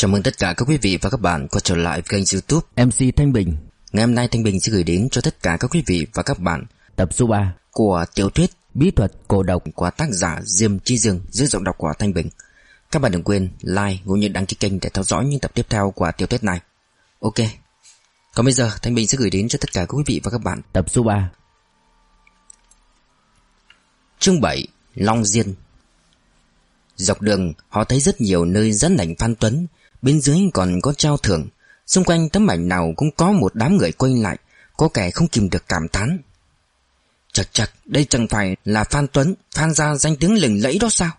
Chào mừng tất cả các quý vị và các bạn quay trở lại kênh youtube MC Thanh Bình. Ngày hôm nay Thanh Bình sẽ gửi đến cho tất cả các quý vị và các bạn Tập số 3 Của tiểu thuyết Bí thuật cổ độc. của tác giả Diêm Chi Dương dưới giọng đọc của Thanh Bình. Các bạn đừng quên like cũng như đăng ký kênh để theo dõi những tập tiếp theo của tiểu thuyết này. Ok. Còn bây giờ Thanh Bình sẽ gửi đến cho tất cả các quý vị và các bạn Tập số 3 Chương 7 Long Diên. Dọc đường họ thấy rất nhiều nơi dẫn ảnh Phan Tuấn Bên dưới còn có trao thưởng. Xung quanh tấm ảnh nào cũng có một đám người quay lại, Có kẻ không kìm được cảm thán. Chật chật, Đây chẳng phải là Phan Tuấn, Phan ra danh tiếng lừng lẫy đó sao?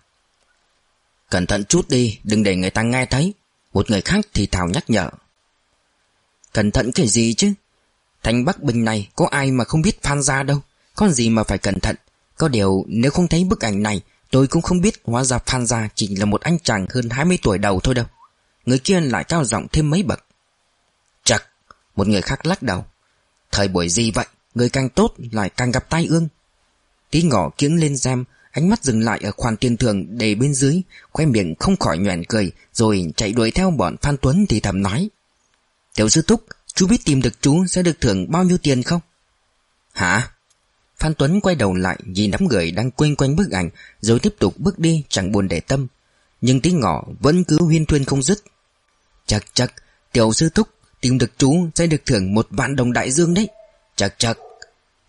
Cẩn thận chút đi, Đừng để người ta nghe thấy. Một người khác thì thào nhắc nhở. Cẩn thận cái gì chứ? Thành Bắc Bình này có ai mà không biết Phan ra đâu. Có gì mà phải cẩn thận? Có điều nếu không thấy bức ảnh này, Tôi cũng không biết hóa ra Phan Gia chỉ là một anh chàng hơn 20 tuổi đầu thôi đâu. Người kia lại cao giọng thêm mấy bậc. Chặt, Một người khác lắc đầu. Thời buổi gì vậy? Người càng tốt lại càng gặp tai ương. Tí ngỏ kiếng lên xem Ánh mắt dừng lại ở khoản tiền thường để bên dưới Khoe miệng không khỏi nhoẻn cười Rồi chạy đuổi theo bọn Phan Tuấn thì thầm nói. Tiểu sư Túc Chú biết tìm được chú sẽ được thưởng bao nhiêu tiền không? Hả? Phan Tuấn quay đầu lại nhìn đám người đang quên quanh bức ảnh Rồi tiếp tục bước đi chẳng buồn để tâm. Nhưng tiếng ngỏ vẫn cứ huyên thuyên không dứt. Chắc chắc Tiểu sư thúc tìm được chú sẽ được thưởng một vạn đồng đại dương đấy. Chắc chắc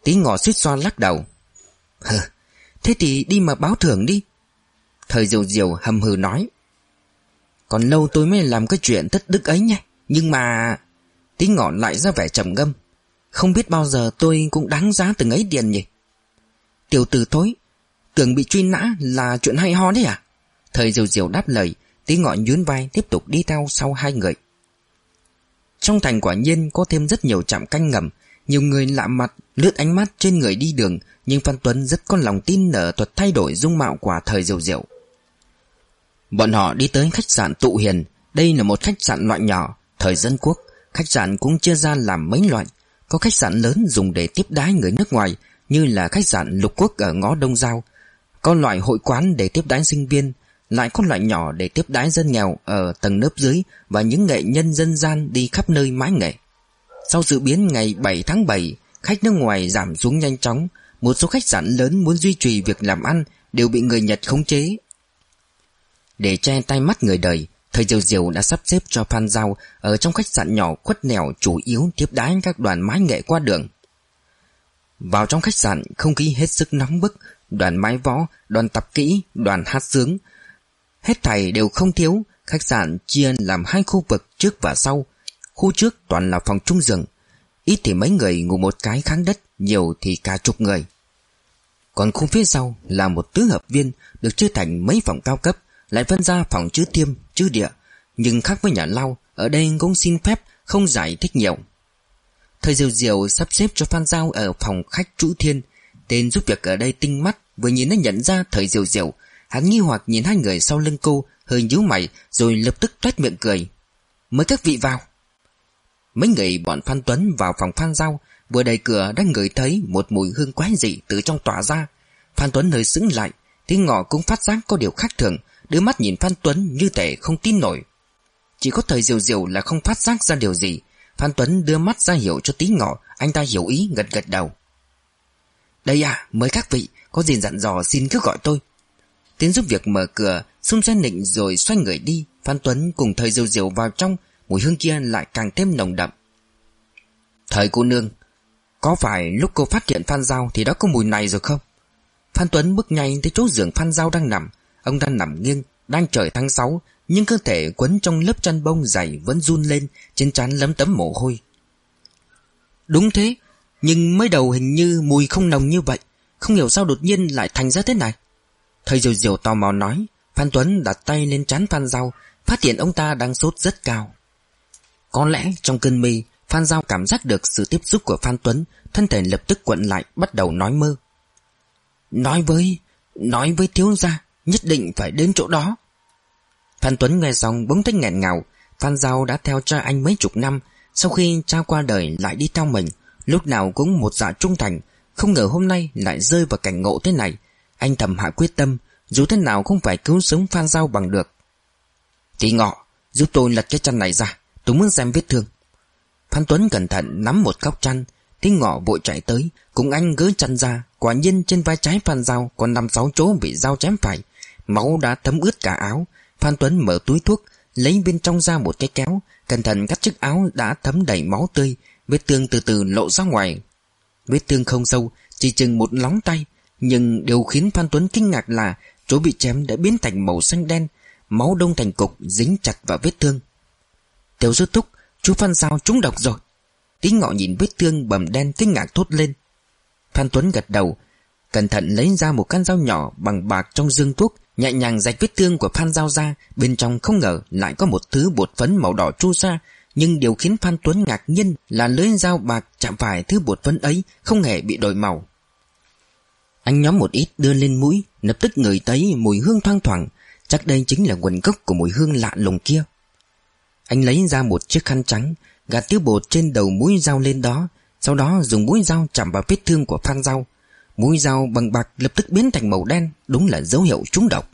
Tiếng ngỏ suýt xoa lắc đầu. Hừ, Thế thì đi mà báo thưởng đi. Thời diều diều hầm hừ nói. Còn lâu tôi mới làm cái chuyện thất đức ấy nha Nhưng mà Tiếng ngỏ lại ra vẻ trầm ngâm. Không biết bao giờ tôi cũng đáng giá từng ấy tiền nhỉ. Tiểu tử thối, Tưởng bị truy nã là chuyện hay ho đấy à? Thời diều diều đáp lời, Tí ngọn nhún vai, tiếp tục đi theo sau hai người. Trong thành quả nhiên có thêm rất nhiều trạm canh ngầm, Nhiều người lạ mặt lướt ánh mắt trên người đi đường, Nhưng Phan Tuấn rất có lòng tin ở thuật thay đổi dung mạo của thời diều diều. Bọn họ đi tới khách sạn Tụ Hiền. Đây là một khách sạn loại nhỏ, Thời dân quốc. Khách sạn cũng chia ra làm mấy loại. Có khách sạn lớn dùng để tiếp đái người nước ngoài, Như là khách sạn Lục Quốc ở ngõ Đông Giao. Có loại hội quán để tiếp đái sinh viên lại có loại nhỏ để tiếp đái dân nghèo Ở tầng lớp dưới Và những nghệ nhân dân gian đi khắp nơi mãi nghệ Sau sự biến ngày 7 tháng 7 Khách nước ngoài giảm xuống nhanh chóng Một số khách sạn lớn muốn duy trì việc làm ăn Đều bị người Nhật khống chế Để che tay mắt người đời Thầy Diều Diều đã sắp xếp cho Phan Giao ở trong khách sạn nhỏ khuất nẻo chủ yếu tiếp đái các đoàn mái nghệ qua đường. Vào trong khách sạn, không khí hết sức nóng bức, đoàn mái võ, đoàn tập kỹ, đoàn hát sướng. Hết thảy đều không thiếu, khách sạn chia làm hai khu vực trước và sau. Khu trước toàn là phòng trung giường, ít thì mấy người ngủ một cái kháng đất, nhiều thì cả chục người. Còn khu phía sau là một tứ hợp viên được chia thành mấy phòng cao cấp, lại phân ra phòng chữ tiêm, chữ địa Nhưng khác với nhà lao Ở đây cũng xin phép không giải thích nhiều Thời diều diều sắp xếp cho Phan Giao Ở phòng khách trụ thiên Tên giúp việc ở đây tinh mắt Vừa nhìn đã nhận ra thời diều diều Hắn nghi hoặc nhìn hai người sau lưng cô, Hơi nhíu mày, rồi lập tức toét miệng cười. Mời các vị vào. Mấy người bọn Phan Tuấn vào phòng Phan Giao, Vừa đẩy cửa đã ngửi thấy Một mùi hương quái dị từ trong tỏa ra. Phan Tuấn hơi sững lại, Tiếng ngọ cũng phát giác có điều khác thường, Đưa mắt nhìn Phan Tuấn như thể không tin nổi. Chỉ có thời diều diều là không phát giác ra điều gì. Phan Tuấn đưa mắt ra hiểu cho tí ngọ, Anh ta hiểu ý, gật gật đầu. Đây à mời các vị, Có gì dặn dò xin cứ gọi tôi. Tiến giúp việc mở cửa, Xung xe nịnh rồi xoay người đi. Phan Tuấn cùng thời diều diều vào trong, Mùi hương kia lại càng thêm nồng đậm. Thời cô nương, Có phải lúc cô phát hiện Phan Giao Thì đã có mùi này rồi không? Phan Tuấn bước nhanh tới chỗ giường Phan Giao đang nằm. Ông đang nằm nghiêng, Đang trời tháng 6 Nhưng cơ thể quấn trong lớp chăn bông dày Vẫn run lên, Trên trán lấm tấm mồ hôi. Đúng thế, Nhưng mới đầu hình như mùi không nồng như vậy. Không hiểu sao đột nhiên lại thành ra thế này. Thầy Diều Diều tò mò nói, Phan Tuấn đặt tay lên trán Phan Giao, Phát hiện ông ta đang sốt rất cao. Có lẽ trong cơn mê, Phan Giao cảm giác được sự tiếp xúc của Phan Tuấn, Thân thể lập tức quặn lại, Bắt đầu nói mơ. Nói với Nói với thiếu gia, Nhất định phải đến chỗ đó. Phan Tuấn nghe xong bỗng thấy nghẹn ngào, Phan Giao đã theo cha anh mấy chục năm, Sau khi cha qua đời lại đi theo mình, Lúc nào cũng một dạ trung thành, Không ngờ hôm nay lại rơi vào cảnh ngộ thế này anh thầm hạ quyết tâm, Dù thế nào cũng phải cứu sống Phan Giao bằng được. Tí ngọ, Giúp tôi lật cái chăn này ra, Tôi muốn xem vết thương. Phan Tuấn cẩn thận nắm một góc chăn Tí ngọ vội chạy tới, Cùng anh gỡ chăn ra, Quả nhiên trên vai trái Phan Giao Còn năm sáu chỗ bị dao chém phải, Máu đã thấm ướt cả áo. Phan Tuấn mở túi thuốc, Lấy bên trong ra một cái kéo, Cẩn thận cắt chiếc áo đã thấm đầy máu tươi, Vết thương từ từ lộ ra ngoài. Vết thương không sâu, Chỉ chừng một lóng tay nhưng điều khiến Phan Tuấn kinh ngạc là Chỗ bị chém đã biến thành màu xanh đen Máu đông thành cục dính chặt vào vết thương. Tiểu sư thúc, Chú Phan Giao trúng độc rồi. Tí ngọ nhìn vết thương bầm đen kinh ngạc thốt lên. Phan Tuấn gật đầu Cẩn thận lấy ra một căn dao nhỏ bằng bạc trong dương thuốc Nhẹ nhàng rạch vết thương của Phan Giao ra Bên trong không ngờ lại có một thứ bột phấn màu đỏ chu sa. Nhưng điều khiến Phan Tuấn ngạc nhiên là lưới dao bạc chạm phải thứ bột phấn ấy Không hề bị đổi màu. Anh nhóm một ít đưa lên mũi, Lập tức ngửi thấy mùi hương thoang thoảng. Chắc đây chính là nguồn gốc của mùi hương lạ lùng kia. Anh lấy ra một chiếc khăn trắng, Gạt tiêu bột trên đầu mũi dao lên đó, Sau đó dùng mũi dao chạm vào vết thương của Phan dao Mũi dao bằng bạc lập tức biến thành màu đen, Đúng là dấu hiệu trúng độc.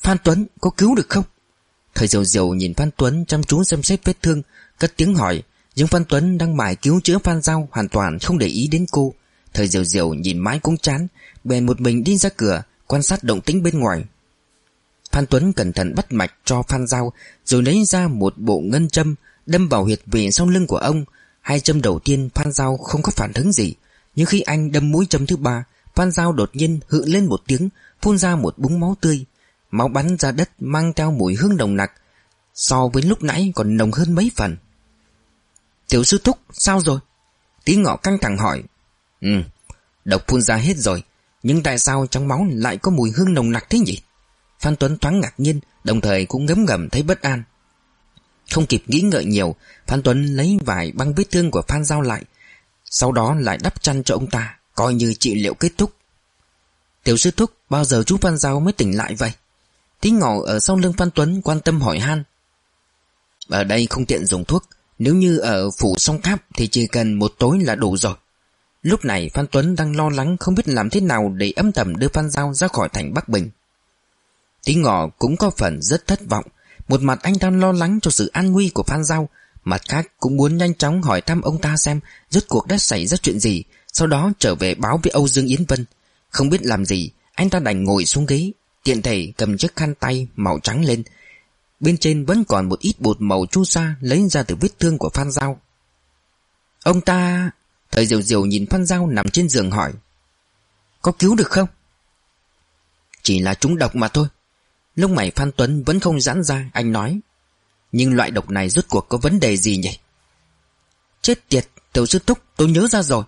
Phan Tuấn, có cứu được không? Thầy diều diều nhìn Phan Tuấn chăm chú xem xét vết thương, Cất tiếng hỏi. Nhưng Phan Tuấn đang mải cứu chữa Phan Giao Hoàn toàn không để ý đến cô. Thời diều diều nhìn mãi cũng chán, Bèn một mình đi ra cửa, Quan sát động tĩnh bên ngoài. Phan Tuấn cẩn thận bắt mạch cho Phan Giao, Rồi lấy ra một bộ ngân châm, Đâm vào huyệt vị sau lưng của ông. Hai châm đầu tiên Phan Giao không có phản ứng gì, Nhưng khi anh đâm mũi châm thứ ba, Phan Giao đột nhiên hự lên một tiếng, Phun ra một búng máu tươi. Máu bắn ra đất mang theo mùi hương nồng nặc, So với lúc nãy còn nồng hơn mấy phần. Tiểu sư thúc, sao rồi? Tí ngọ căng thẳng hỏi. Ừ Độc phun ra hết rồi, Nhưng tại sao trong máu lại có mùi hương nồng nặc thế nhỉ? Phan Tuấn thoáng ngạc nhiên, Đồng thời cũng ngấm ngầm thấy bất an. Không kịp nghĩ ngợi nhiều, Phan Tuấn lấy vải băng vết thương của Phan Giao lại, Sau đó lại đắp chăn cho ông ta, Coi như trị liệu kết thúc. Tiểu sư thúc, Bao giờ chú Phan Giao mới tỉnh lại vậy? Tí ngỏ ở sau lưng Phan Tuấn quan tâm hỏi han. Ở đây không tiện dùng thuốc, Nếu như ở phủ song tháp Thì chỉ cần một tối là đủ rồi. Lúc này Phan Tuấn đang lo lắng Không biết làm thế nào để âm thầm đưa Phan Giao ra khỏi thành Bắc Bình. Tí ngọ cũng có phần rất thất vọng. Một mặt anh đang lo lắng cho sự an nguy của Phan Giao, Mặt khác cũng muốn nhanh chóng hỏi thăm ông ta xem Rốt cuộc đã xảy ra chuyện gì, Sau đó trở về báo với Âu Dương Yến Vân. Không biết làm gì, Anh ta đành ngồi xuống ghế, Tiện thể cầm chiếc khăn tay màu trắng lên. Bên trên vẫn còn một ít bột màu chu sa Lấy ra từ vết thương của Phan Giao. Ông ta Thời diều diều nhìn Phan Giao nằm trên giường hỏi, Có cứu được không? Chỉ là trúng độc mà thôi. Lông mày Phan Tuấn vẫn không giãn ra, Anh nói, Nhưng loại độc này rốt cuộc có vấn đề gì nhỉ? Chết tiệt, Tiểu sư túc tôi nhớ ra rồi.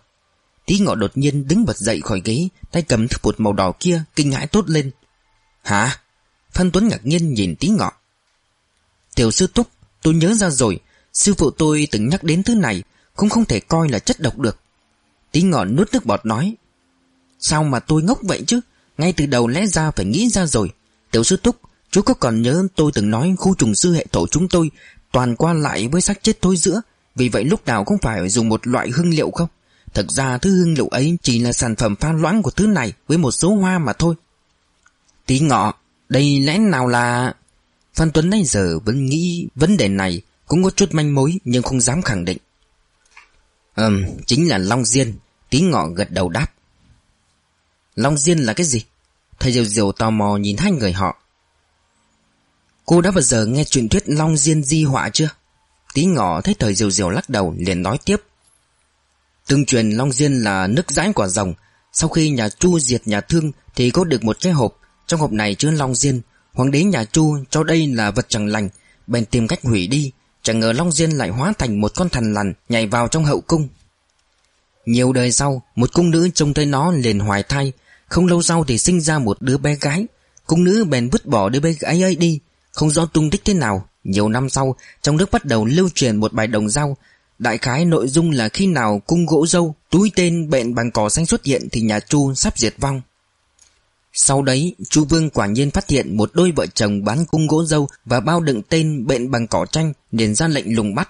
Tí ngọ đột nhiên đứng bật dậy khỏi ghế, Tay cầm thức bột màu đỏ kia, Kinh hãi tốt lên. Hả? Phan Tuấn ngạc nhiên nhìn tí ngọ. Tiểu sư túc tôi nhớ ra rồi. Sư phụ tôi từng nhắc đến thứ này. Cũng không thể coi là chất độc được. Tí ngọn nuốt nước bọt nói, Sao mà tôi ngốc vậy chứ? Ngay từ đầu lẽ ra phải nghĩ ra rồi. Tiểu sư Túc Chú có còn nhớ tôi từng nói khu trùng sư hệ tổ chúng tôi Toàn qua lại với xác chết thối giữa, Vì vậy lúc nào cũng phải dùng một loại hương liệu không? Thật ra thứ hương liệu ấy chỉ là sản phẩm pha loãng của thứ này Với một số hoa mà thôi. Tí ngọ, Đây lẽ nào là Phan Tuấn nãy giờ vẫn nghĩ vấn đề này, Cũng có chút manh mối nhưng không dám khẳng định. Ừm, chính là Long Diên. Tí ngọ gật đầu đáp. Long Diên là cái gì? Thầy Diều Diều tò mò nhìn hai người họ. Cô đã bao giờ nghe truyền thuyết Long Diên Di Họa chưa? Tí ngọ thấy thời Diều Diều lắc đầu, liền nói tiếp. Tương truyền Long Diên là nước dãi quả rồng Sau khi nhà Chu diệt nhà Thương Thì có được một cái hộp. Trong hộp này chứa Long Diên. Hoàng đế nhà Chu cho đây là vật chẳng lành. Bèn tìm cách hủy đi. Chẳng ngờ Long Diên lại hóa thành một con thần lằn Nhảy vào trong hậu cung. Nhiều đời sau, Một cung nữ trông thấy nó liền hoài thai. Không lâu sau thì sinh ra một đứa bé gái. Cung nữ bèn vứt bỏ đứa bé gái ấy đi. Không rõ tung tích thế nào. Nhiều năm sau, Trong nước bắt đầu lưu truyền một bài đồng dao. Đại khái nội dung là khi nào cung gỗ dâu, Túi tên bệnh bằng cỏ xanh xuất hiện Thì nhà Chu sắp diệt vong. Sau đấy Chu Vương quả nhiên phát hiện Một đôi vợ chồng bán cung gỗ dâu Và bao đựng tên bệnh bằng cỏ tranh, liền ra lệnh lùng bắt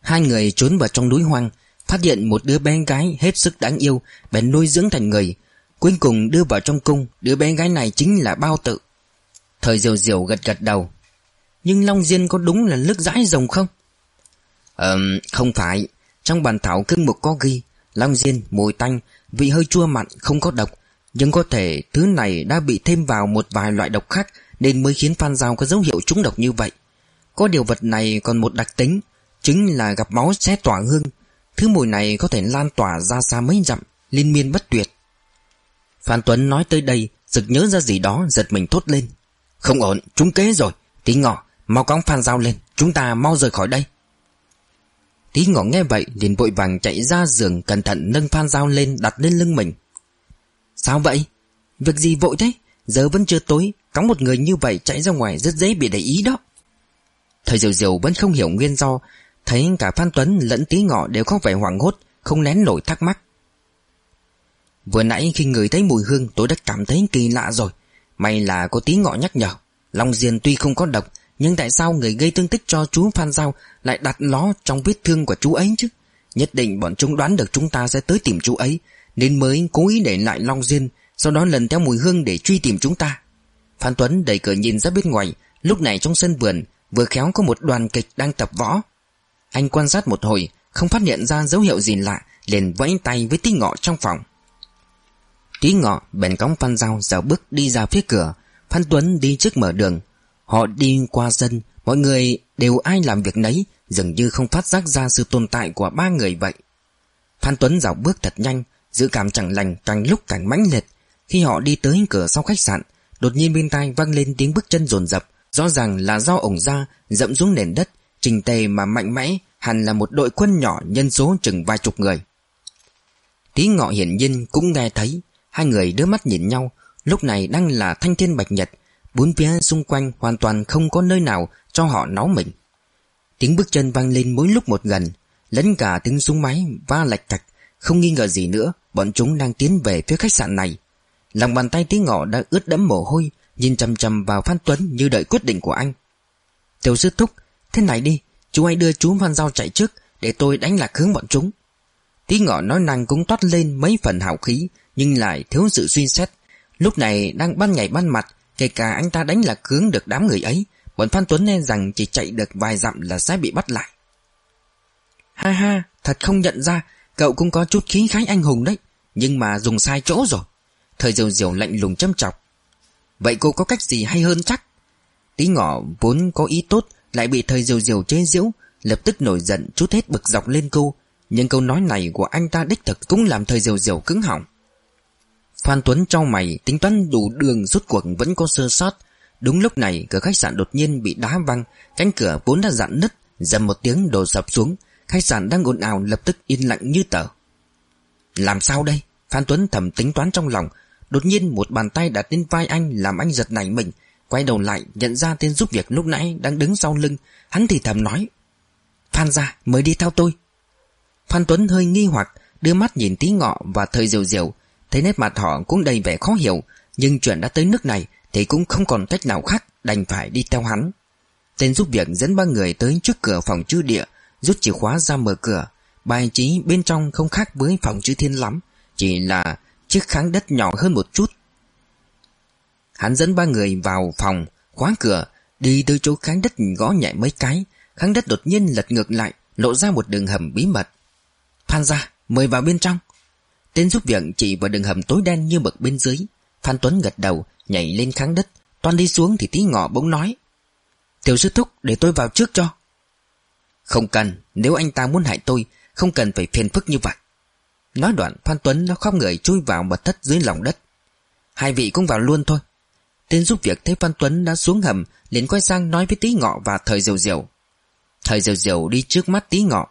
Hai người trốn vào trong núi hoang Phát hiện một đứa bé gái hết sức đáng yêu Bèn nuôi dưỡng thành người Cuối cùng đưa vào trong cung Đứa bé gái này chính là bao tự Thời diều diều gật gật đầu Nhưng Long Diên có đúng là nước dãi rồng không? Ờ, không phải. Trong bàn thảo cưng mục có ghi Long Diên, mùi tanh, vị hơi chua mặn, không có độc. Nhưng có thể thứ này đã bị thêm vào một vài loại độc khác nên mới khiến Phan Giao có dấu hiệu trúng độc như vậy. Có điều vật này còn một đặc tính, chính là gặp máu sẽ tỏa hương. Thứ mùi này có thể lan tỏa ra xa mấy dặm, liên miên bất tuyệt. Phan Tuấn nói tới đây, Giật nhớ ra gì đó, giật mình thốt lên. Không ổn, trúng kế rồi. Tí ngọ, mau cõng Phan Giao lên, chúng ta mau rời khỏi đây. Tí ngọ nghe vậy liền vội vàng chạy ra giường cẩn thận nâng Phan Giao lên đặt lên lưng mình. Sao vậy? Việc gì vội thế? Giờ vẫn chưa tối, cõng một người như vậy chạy ra ngoài rất dễ bị để ý đó. Thời Diều Diều vẫn không hiểu nguyên do, thấy cả Phan Tuấn lẫn Tí Ngọ đều có vẻ hoảng hốt, không nén nổi thắc mắc. Vừa nãy khi người thấy mùi hương tôi đã cảm thấy kỳ lạ rồi. May là có Tí Ngọ nhắc nhở. Long Diên tuy không có độc, nhưng tại sao người gây thương tích cho chú Phan Giao lại đặt nó trong vết thương của chú ấy chứ? Nhất định bọn chúng đoán được chúng ta sẽ tới tìm chú ấy, nên mới cố ý để lại Long Diên, sau đó lần theo mùi hương để truy tìm chúng ta. Phan Tuấn đẩy cửa nhìn ra bên ngoài, lúc này trong sân vườn, vừa khéo có một đoàn kịch đang tập võ. Anh quan sát một hồi, không phát hiện ra dấu hiệu gì lạ, liền vẫy tay với tí ngọ trong phòng. Tí ngọ bèn cõng Phan Giao dạo bước đi ra phía cửa, Phan Tuấn đi trước mở đường. Họ đi qua sân, mọi người đều ai làm việc nấy, dường như không phát giác ra sự tồn tại của ba người vậy. Phan Tuấn dạo bước thật nhanh, dự cảm chẳng lành càng lúc càng mãnh liệt. Khi họ đi tới cửa sau khách sạn, đột nhiên bên tai vang lên tiếng bước chân rồn rập, rõ ràng là do ổng ra dậm xuống nền đất, trình tề mà mạnh mẽ, hẳn là một đội quân nhỏ nhân số chừng vài chục người. Tí ngọ hiển nhiên cũng nghe thấy, hai người đưa mắt nhìn nhau, lúc này đang là thanh thiên bạch nhật, bốn phía xung quanh hoàn toàn không có nơi nào cho họ náo mình. Tiếng bước chân vang lên mỗi lúc một gần, lẫn cả tiếng súng máy va lạch cạch, không nghi ngờ gì nữa, bọn chúng đang tiến về phía khách sạn này. Lòng bàn tay tí ngọ đã ướt đẫm mồ hôi, nhìn chầm chầm vào Phan Tuấn như đợi quyết định của anh. Tiểu sư thúc, thế này đi, chú hãy đưa chú Phan Giao chạy trước để tôi đánh lạc hướng bọn chúng. Tí ngọ nói năng cũng toát lên mấy phần hào khí, nhưng lại thiếu sự suy xét. Lúc này đang ban ngày ban mặt, kể cả anh ta đánh lạc hướng được đám người ấy, bọn Phan Tuấn nghe rằng chỉ chạy được vài dặm là sẽ bị bắt lại. Ha ha, thật không nhận ra, cậu cũng có chút khí khái anh hùng đấy, nhưng mà dùng sai chỗ rồi. Thời diều diều lạnh lùng châm chọc. Vậy cô có cách gì hay hơn chắc? Tí ngỏ vốn có ý tốt lại bị thời diều diều chế giễu, lập tức nổi giận chút hết bực dọc lên cô. Nhưng câu nói này của anh ta đích thực cũng làm thời diều diều cứng họng. Phan Tuấn trao mày tính toán đủ đường rút cuộc vẫn có sơ sót. Đúng lúc này cửa khách sạn đột nhiên bị đá văng, cánh cửa vốn đã dạn nứt, dầm một tiếng đổ sập xuống. Khách sạn đang ồn ào lập tức yên lặng như tờ. Làm sao đây? Phan Tuấn thầm tính toán trong lòng. Đột nhiên một bàn tay đặt lên vai anh làm anh giật nảy mình. Quay đầu lại nhận ra tên giúp việc lúc nãy đang đứng sau lưng. Hắn thì thầm nói. Phan ra, mới đi theo tôi. Phan Tuấn hơi nghi hoặc, đưa mắt nhìn tí ngọ và thời diều diều. Thấy nét mặt họ cũng đầy vẻ khó hiểu Nhưng chuyện đã tới nước này Thì cũng không còn cách nào khác Đành phải đi theo hắn Tên giúp việc dẫn ba người tới trước cửa phòng chư địa Rút chìa khóa ra mở cửa. Bài trí bên trong không khác với phòng chữ thiên lắm, Chỉ là chiếc kháng đất nhỏ hơn một chút. Hắn dẫn ba người vào phòng, Khóa cửa, Đi tới chỗ kháng đất gõ nhẹ mấy cái. Kháng đất đột nhiên lật ngược lại, Lộ ra một đường hầm bí mật. Phan ra mời vào bên trong. Tên giúp việc chỉ vào đường hầm tối đen như mực bên dưới. Phan Tuấn gật đầu, Nhảy lên kháng đất. Toan đi xuống thì tí ngọ bỗng nói, Tiểu sư thúc, để tôi vào trước cho. Không cần, Nếu anh ta muốn hại tôi, Không cần phải phiền phức như vậy. Nói đoạn, Phan Tuấn nó khóc người chui vào mật thất dưới lòng đất. Hai vị cũng vào luôn thôi. Tên giúp việc thấy Phan Tuấn đã xuống hầm, liền quay sang nói với tí ngọ và thời diều diều. Thời diều diều đi trước mắt tí ngọ,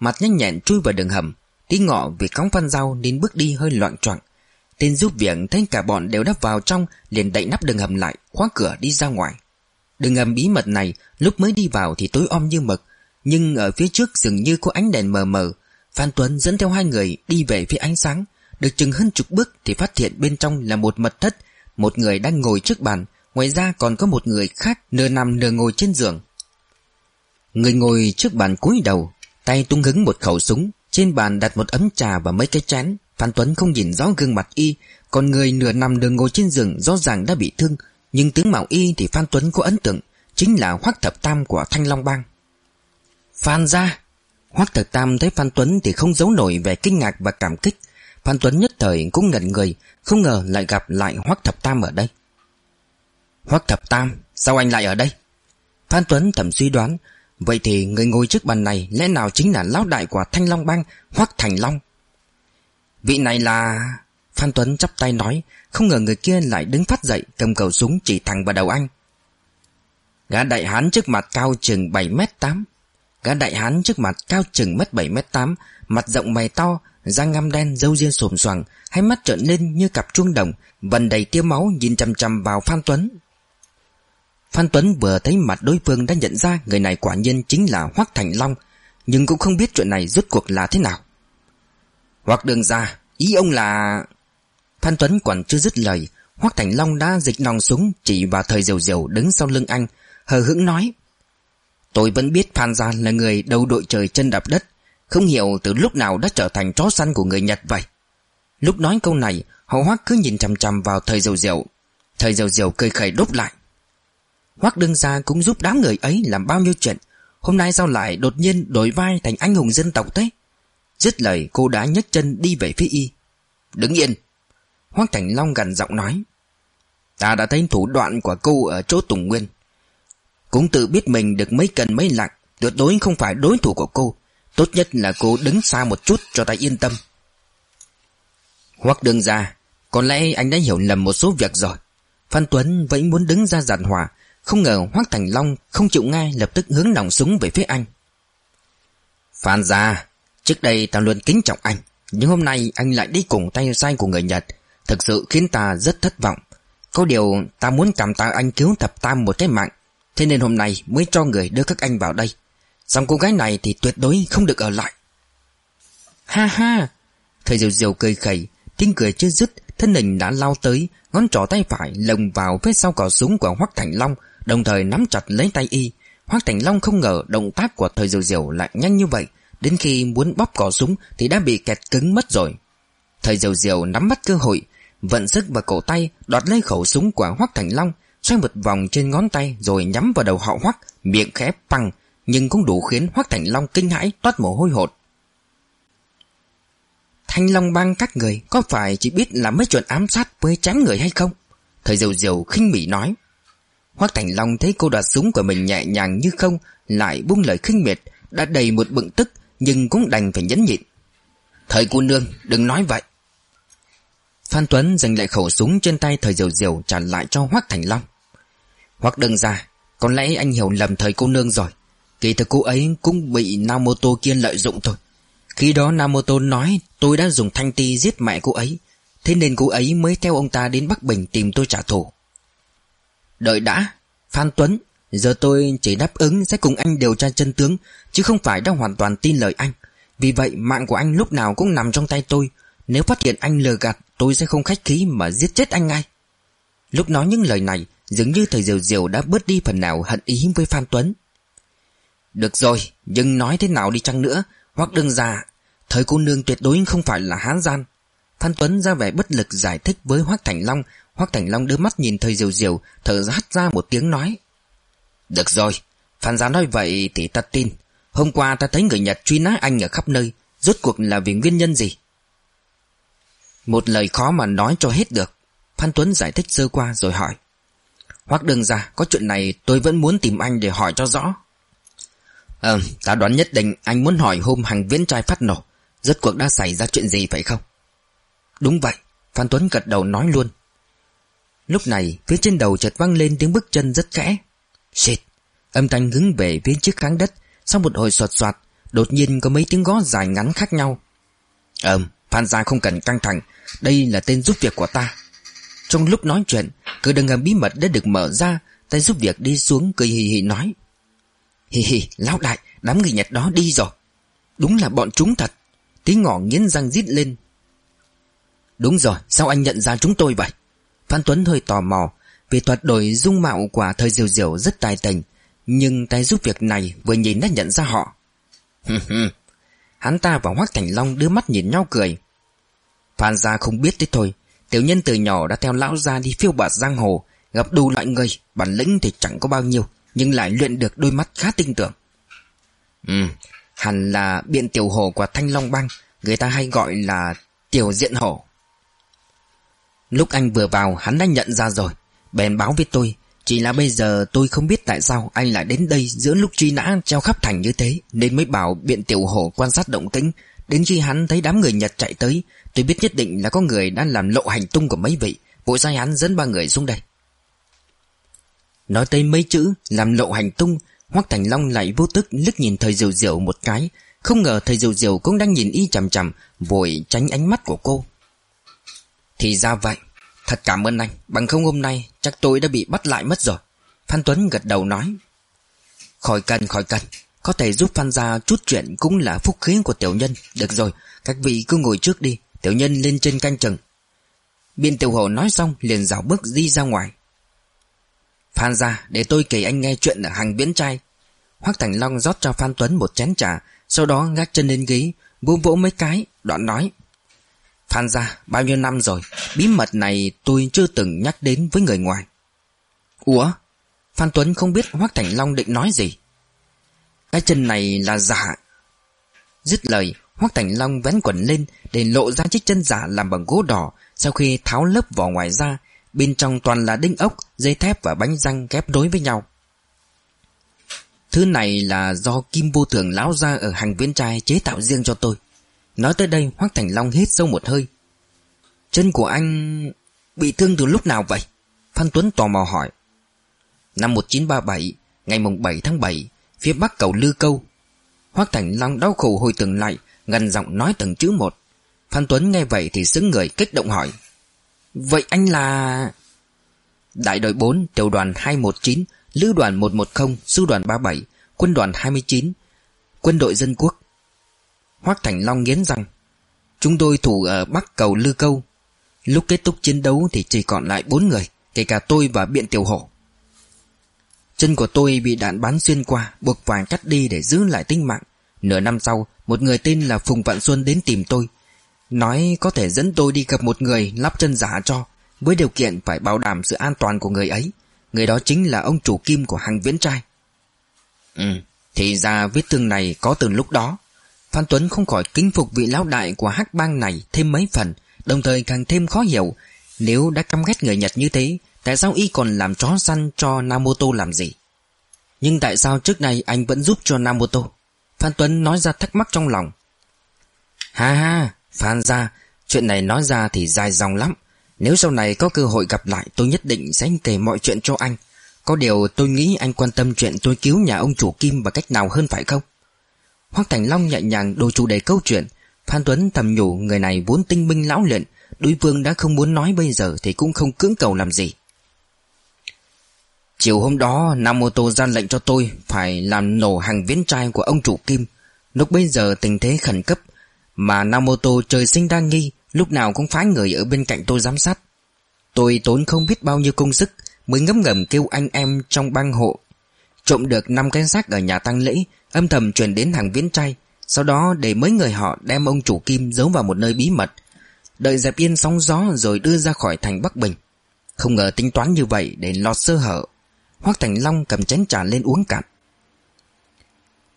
Mặt nhanh nhẹn chui vào đường hầm. Tí ngọ vì cóng văn dao nên bước đi hơi loạn choạng. Tên giúp việc thấy cả bọn đều đắp vào trong, liền đậy nắp đường hầm lại, Khóa cửa đi ra ngoài. Đường hầm bí mật này lúc mới đi vào thì tối om như mực. Nhưng ở phía trước dường như có ánh đèn mờ mờ. Phan Tuấn dẫn theo hai người đi về phía ánh sáng. Được chừng hơn chục bước thì phát hiện bên trong là một mật thất. Một người đang ngồi trước bàn. Ngoài ra còn có một người khác nửa nằm nửa ngồi trên giường. Người ngồi trước bàn cúi đầu, Tay tung hứng một khẩu súng. Trên bàn đặt một ấm trà và mấy cái chén. Phan Tuấn không nhìn rõ gương mặt y. Còn người nửa nằm nửa ngồi trên giường rõ ràng đã bị thương. Nhưng tướng mạo y thì Phan Tuấn có ấn tượng, Chính là Hoắc Thập Tam của Thanh Long Bang. Phan gia Hoắc Thập Tam thấy Phan Tuấn thì không giấu nổi về kinh ngạc và cảm kích. Phan Tuấn nhất thời cũng ngẩn người, Không ngờ lại gặp lại Hoắc Thập Tam ở đây. Hoắc Thập Tam, Sao anh lại ở đây? Phan Tuấn thầm suy đoán. Vậy thì người ngồi trước bàn này Lẽ nào chính là lão đại của Thanh Long Bang, Hoắc Thành Long? Vị này là... Phan Tuấn chắp tay nói, Không ngờ người kia lại đứng phát dậy, Cầm cầu súng chỉ thẳng vào đầu anh. Gã đại hán trước mặt cao chừng 7m8 Gã đại hán trước mặt cao chừng mất 7m8 Mặt rộng mày to, Da ngăm đen dâu ria xồm xoàng Hai mắt trợn lên như cặp chuông đồng, Vần đầy tia máu nhìn chằm chằm vào Phan Tuấn. Phan Tuấn vừa thấy mặt đối phương đã nhận ra Người này quả nhiên chính là Hoắc Thành Long, Nhưng cũng không biết chuyện này rốt cuộc là thế nào. Hoặc đường ra, Ý ông là... Phan Tuấn còn chưa dứt lời Hoắc Thành Long đã dịch nòng súng Chỉ vào thời diều diều đứng sau lưng anh, Hờ hững nói Tôi vẫn biết Phan Gia là người đầu đội trời chân đạp đất. Không hiểu từ lúc nào đã trở thành chó săn của người Nhật vậy. Lúc nói câu này Hậu Hoác cứ nhìn chằm chằm vào thời diều diều Thời diều diều cười khẩy đốt lại. Hoác đương gia cũng giúp đám người ấy làm bao nhiêu chuyện. Hôm nay sao lại đột nhiên đổi vai thành anh hùng dân tộc thế? Dứt lời, cô đã nhấc chân đi về phía y. Đứng yên. Hoác Thành Long gần giọng nói. Ta đã thấy thủ đoạn của cô ở chỗ Tùng Nguyên. Cũng tự biết mình được mấy cần mấy lặng Tuyệt đối không phải đối thủ của cô. Tốt nhất là cô đứng xa một chút cho ta yên tâm. Hoặc đường ra Có lẽ anh đã hiểu lầm một số việc rồi. Phan Tuấn vẫn muốn đứng ra giàn hòa, Không ngờ Hoác Thành Long không chịu ngay Lập tức hướng nòng súng về phía anh. Phan ra Trước đây ta luôn kính trọng anh, Nhưng hôm nay anh lại đi cùng tay sai của người Nhật. Thực sự khiến ta rất thất vọng. Có điều ta muốn cảm tạ anh cứu thập tam một cái mạng Thế nên hôm nay mới cho người đưa các anh vào đây. Xong cô gái này thì tuyệt đối không được ở lại. Ha ha. Thời diều diều cười khẩy Tiếng cười chưa dứt Thân hình đã lao tới Ngón trỏ tay phải lồng vào phía sau cò súng của Hoắc Thành Long Đồng thời nắm chặt lấy tay y. Hoắc Thành Long không ngờ động tác của thời diều diều lại nhanh như vậy. Đến khi muốn bóp cò súng Thì đã bị kẹt cứng mất rồi. Thời diều diều nắm bắt cơ hội Vận sức vào cổ tay Đoạt lấy khẩu súng của Hoắc Thành Long Xoay một vòng trên ngón tay Rồi nhắm vào đầu họ Hoắc, Miệng khẽ păng Nhưng cũng đủ khiến Hoắc Thành Long kinh hãi, toát mồ hôi hột. Thanh Long bang các người Có phải chỉ biết làm mấy chuyện ám sát với chém người hay không? Thời diều diều khinh bỉ nói. Hoắc Thành Long thấy cô đoạt súng của mình nhẹ nhàng như không, Lại buông lời khinh miệt, Đã đầy một bựng tức, nhưng cũng đành phải nhẫn nhịn. Thời cô nương, đừng nói vậy. Phan Tuấn giành lại khẩu súng trên tay thời diều diều trả lại cho hoắc Thành Long hoặc đừng ra, Có lẽ anh hiểu lầm thời cô nương rồi. Kỳ thực cô ấy cũng bị Namoto kia lợi dụng thôi. Khi đó Namoto nói, tôi đã dùng thanh ti giết mẹ cô ấy. Thế nên cô ấy mới theo ông ta đến Bắc Bình tìm tôi trả thù. Đợi đã, Phan Tuấn. Giờ tôi chỉ đáp ứng sẽ cùng anh điều tra chân tướng, Chứ không phải đã hoàn toàn tin lời anh. Vì vậy, mạng của anh lúc nào cũng nằm trong tay tôi. Nếu phát hiện anh lừa gạt, Tôi sẽ không khách khí mà giết chết anh ngay. Lúc nói những lời này Dường như thầy Diều Diều đã bớt đi phần nào hận ý với Phan Tuấn Được rồi Nhưng nói thế nào đi chăng nữa Hoặc đừng già Thời cô nương tuyệt đối không phải là hán gian Phan Tuấn ra vẻ bất lực giải thích với Hoác Thành Long Hoác Thành Long đưa mắt nhìn thầy Diều Diều Thở hắt ra một tiếng nói được rồi, Phan Giá nói vậy thì ta tin. Hôm qua ta thấy người Nhật truy nã anh ở khắp nơi, rốt cuộc là vì nguyên nhân gì? Một lời khó mà nói cho hết được. Phan Tuấn giải thích sơ qua rồi hỏi. Hoặc đừng ra, có chuyện này tôi vẫn muốn tìm anh để hỏi cho rõ. Ờ, ta đoán nhất định anh muốn hỏi hôm hàng viễn trai phát nổ. Rốt cuộc đã xảy ra chuyện gì phải không? Đúng vậy, Phan Tuấn gật đầu nói luôn. Lúc này, phía trên đầu chợt vang lên tiếng bước chân rất khẽ. Xịt Âm thanh hứng về phía trước kháng đất Sau một hồi soạt soạt Đột nhiên có mấy tiếng gõ dài ngắn khác nhau Ờm Phan Gia không cần căng thẳng Đây là tên giúp việc của ta trong lúc nói chuyện, Cửa đường hầm bí mật đã được mở ra, Tay giúp việc đi xuống, cười hì hì nói. Hì hì, lão đại, Đám người Nhật đó đi rồi. Đúng là bọn chúng thật. Tiếng ngỏ nghiến răng rít lên. Đúng rồi, sao anh nhận ra chúng tôi vậy? Phan Tuấn hơi tò mò, vì thuật đổi dung mạo của thời diều diều rất tài tình, Nhưng tay giúp việc này vừa nhìn đã nhận ra họ. Hắn ta và Hoác Thành Long đưa mắt nhìn nhau cười. Phan gia không biết thế thôi Tiểu nhân từ nhỏ đã theo lão gia đi phiêu bạt giang hồ, Gặp đủ loại người, Bản lĩnh thì chẳng có bao nhiêu, Nhưng lại luyện được đôi mắt khá tinh tưởng. Ừ Hẳn là biện tiểu hồ của Thanh Long Bang, Người ta hay gọi là tiểu diện hổ. Lúc anh vừa vào, hắn đã nhận ra rồi. Bèn báo với tôi, Chỉ là bây giờ tôi không biết tại sao Anh lại đến đây giữa lúc truy nã treo khắp thành như thế, Nên mới bảo biện tiểu hổ quan sát động tĩnh. Đến khi hắn thấy đám người Nhật chạy tới Tôi biết nhất định là có người đang làm lộ hành tung của mấy vị. Vội sai hắn dẫn ba người xuống đây. Nói tới mấy chữ Làm lộ hành tung, Hoắc Thành Long lại vô tức liếc nhìn thầy Diều Diều một cái. Không ngờ thầy Diều Diều cũng đang nhìn y chằm chằm, Vội tránh ánh mắt của cô. Thì ra vậy. Thật cảm ơn anh. Bằng không hôm nay, chắc tôi đã bị bắt lại mất rồi. Phan Tuấn gật đầu nói. Khỏi cần khỏi cần. Có thể giúp Phan ra chút chuyện cũng là phúc khí của tiểu nhân. Được rồi, Các vị cứ ngồi trước đi. Tiểu nhân lên trên canh chừng. Biên tiểu hồ nói xong liền dạo bước đi ra ngoài. Phan ra, để tôi kể anh nghe chuyện ở hàng viễn trai. Hoác Thành Long rót cho Phan Tuấn một chén trà, Sau đó gác chân lên ghế, Vỗ vỗ mấy cái, Đoạn nói. Phan ra, bao nhiêu năm rồi, Bí mật này tôi chưa từng nhắc đến với người ngoài. Ủa? Phan Tuấn không biết Hoác Thành Long định nói gì. Cái chân này là giả. Dứt lời Hoắc Thành Long vén quần lên Để lộ ra chiếc chân giả làm bằng gỗ đỏ. Sau khi tháo lớp vỏ ngoài ra, Bên trong toàn là đinh ốc, Dây thép và bánh răng ghép đối với nhau. Thứ này là do Kim Vô Thường lão ra ở hàng viên trai chế tạo riêng cho tôi. Nói tới đây Hoắc Thành Long hít sâu một hơi. Chân của anh bị thương từ lúc nào vậy? Phan Tuấn tò mò hỏi. Năm 1937 Ngày mùng 7 tháng 7 Phía bắc cầu Lư Câu. Hoắc Thành Long đau khổ hồi tưởng lại Gần giọng nói từng chữ một Phan Tuấn nghe vậy thì xứng người kích động hỏi Vậy anh là... Đại đội 4, tiểu đoàn 219, lữ đoàn 110, sư đoàn 37, quân đoàn 29, quân đội dân quốc. Hoác Thành Long nghiến rằng Chúng tôi thủ ở Bắc Cầu Lư Câu. Lúc kết thúc chiến đấu thì chỉ còn lại 4 người, kể cả tôi và biện tiểu hổ. Chân của tôi bị đạn bắn xuyên qua, buộc phải cắt đi để giữ lại tính mạng. Nửa năm sau, một người tên là Phùng Vạn Xuân đến tìm tôi. Nói có thể dẫn tôi đi gặp một người lắp chân giả cho Với điều kiện phải bảo đảm sự an toàn của người ấy. Người đó chính là ông chủ kim của hàng viễn trai. Ừ Thì ra vết thương này có từ lúc đó. Phan Tuấn không khỏi kính phục vị lão đại của hắc bang này thêm mấy phần Đồng thời càng thêm khó hiểu. Nếu đã căm ghét người Nhật như thế Tại sao y còn làm chó săn cho Namoto làm gì? Nhưng tại sao trước này anh vẫn giúp cho Namoto Phan Tuấn nói ra thắc mắc trong lòng. Ha ha, Phan ra Chuyện này nói ra thì dài dòng lắm. Nếu sau này có cơ hội gặp lại, Tôi nhất định sẽ kể mọi chuyện cho anh. Có điều tôi nghĩ anh quan tâm chuyện tôi cứu nhà ông chủ Kim bằng cách nào hơn phải không? Hoác Thành Long nhẹ nhàng đổi chủ đề câu chuyện. Phan Tuấn thầm nhủ, người này vốn tinh minh lão luyện, Đối phương đã không muốn nói bây giờ Thì cũng không cưỡng cầu làm gì. Chiều hôm đó Nam Mô Tô ra lệnh cho tôi Phải làm nổ hàng viễn trai của ông chủ Kim. Lúc bây giờ tình thế khẩn cấp mà Namoto trời sinh đa nghi, Lúc nào cũng phái người ở bên cạnh tôi giám sát. Tôi tốn không biết bao nhiêu công sức Mới ngấm ngầm kêu anh em trong bang hộ. Trộm được 5 cái xác ở nhà tăng lễ, Âm thầm truyền đến hàng viễn trai, Sau đó để mấy người họ đem ông chủ Kim giấu vào một nơi bí mật. Đợi dẹp yên sóng gió rồi đưa ra khỏi thành Bắc Bình. Không ngờ tính toán như vậy để lọt sơ hở. Hoác Thành Long cầm chén trà lên uống cạn.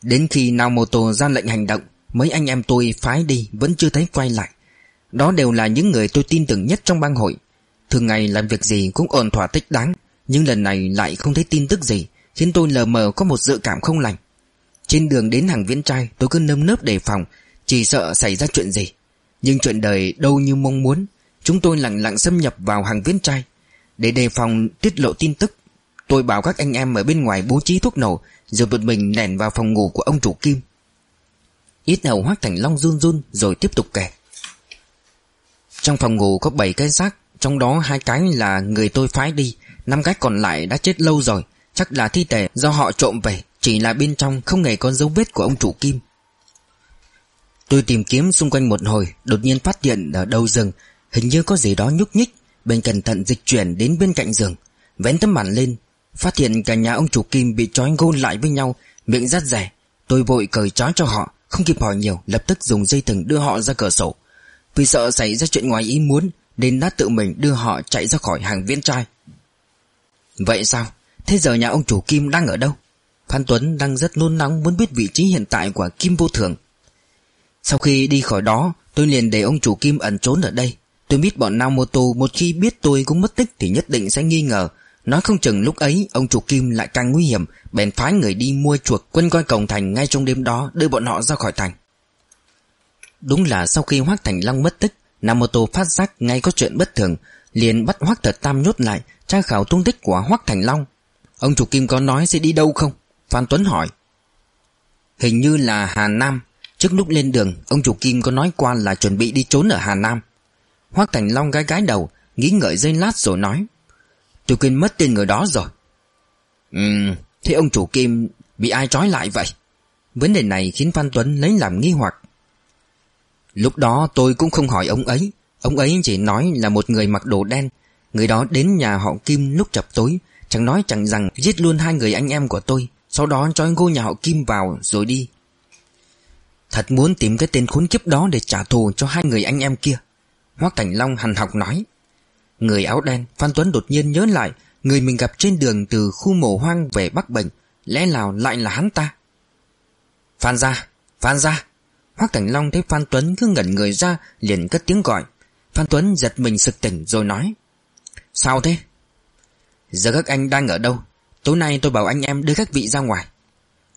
Đến khi Naomoto ra lệnh hành động, Mấy anh em tôi phái đi Vẫn chưa thấy quay lại. Đó đều là những người tôi tin tưởng nhất trong bang hội. Thường ngày làm việc gì cũng ổn thỏa thích đáng, Nhưng lần này lại không thấy tin tức gì, Khiến tôi lờ mờ có một dự cảm không lành. Trên đường đến hàng viễn trai, Tôi cứ nâm nớp đề phòng, Chỉ sợ xảy ra chuyện gì. Nhưng chuyện đời đâu như mong muốn, Chúng tôi lặng lặng xâm nhập vào hàng viễn trai. Để đề phòng tiết lộ tin tức Tôi bảo các anh em ở bên ngoài bố trí thuốc nổ, Rồi một mình lẻn vào phòng ngủ của ông chủ Kim. Ít hầu Hoác Thành Long run run rồi tiếp tục kể. Trong phòng ngủ có 7 cái xác, Trong đó hai cái là người tôi phái đi, năm cái còn lại đã chết lâu rồi, Chắc là thi thể do họ trộm về, Chỉ là bên trong không hề có dấu vết của ông chủ Kim. Tôi tìm kiếm xung quanh một hồi, Đột nhiên phát hiện ở đầu rừng Hình như có gì đó nhúc nhích, Bên cẩn thận dịch chuyển đến bên cạnh giường, Vén tấm màn lên Phát hiện cả nhà ông chủ Kim bị trói gôn lại với nhau, Miệng rát rẻ. Tôi vội cởi trói cho họ, không kịp hỏi nhiều, Lập tức dùng dây thừng đưa họ ra cửa sổ. Vì sợ xảy ra chuyện ngoài ý muốn, Nên đã tự mình đưa họ chạy ra khỏi hàng viễn trai. Vậy sao? Thế giờ nhà ông chủ Kim đang ở đâu? Phan Tuấn đang rất nôn nóng muốn biết vị trí hiện tại của Kim Vô Thường. Sau khi đi khỏi đó, Tôi liền để ông chủ Kim ẩn trốn ở đây. Tôi biết bọn Naomoto một khi biết tôi cũng mất tích Thì nhất định sẽ nghi ngờ Nói không chừng lúc ấy, ông chủ Kim lại càng nguy hiểm, Bèn phái người đi mua chuộc quân coi cổng thành ngay trong đêm đó, Đưa bọn họ ra khỏi thành. Đúng là sau khi Hoác Thành Long mất tích Namoto phát giác ngay có chuyện bất thường, Liền bắt Hoác Thật Tam nhốt lại, Tra khảo tung tích của Hoác Thành Long. Ông chủ Kim có nói sẽ đi đâu không? Phan Tuấn hỏi. Hình như là Hà Nam. Trước lúc lên đường, Ông chủ Kim có nói qua là chuẩn bị đi trốn ở Hà Nam. Hoác Thành Long gái gái đầu, Nghĩ ngợi giây lát rồi nói. Tôi quên mất tên người đó rồi. Ừm, Thế ông chủ Kim bị ai trói lại vậy? Vấn đề này khiến Phan Tuấn lấy làm nghi hoặc. Lúc đó tôi cũng không hỏi ông ấy. Ông ấy chỉ nói là một người mặc đồ đen. Người đó đến nhà họ Kim lúc chập tối, Chẳng nói chẳng rằng giết luôn hai người anh em của tôi, Sau đó trói ngôi nhà họ Kim vào rồi đi. Thật muốn tìm cái tên khốn kiếp đó để trả thù cho hai người anh em kia. Hoác thành Long hằn học nói Người áo đen, Phan Tuấn đột nhiên nhớ lại, Người mình gặp trên đường từ khu mổ hoang về Bắc Bình, Lẽ nào lại là hắn ta? Phan ra Phan ra Hoác Cảnh Long thấy Phan Tuấn cứ ngẩn người ra, Liền cất tiếng gọi. Phan Tuấn giật mình sực tỉnh rồi nói, Sao thế? Giờ các anh đang ở đâu? Tối nay tôi bảo anh em đưa các vị ra ngoài.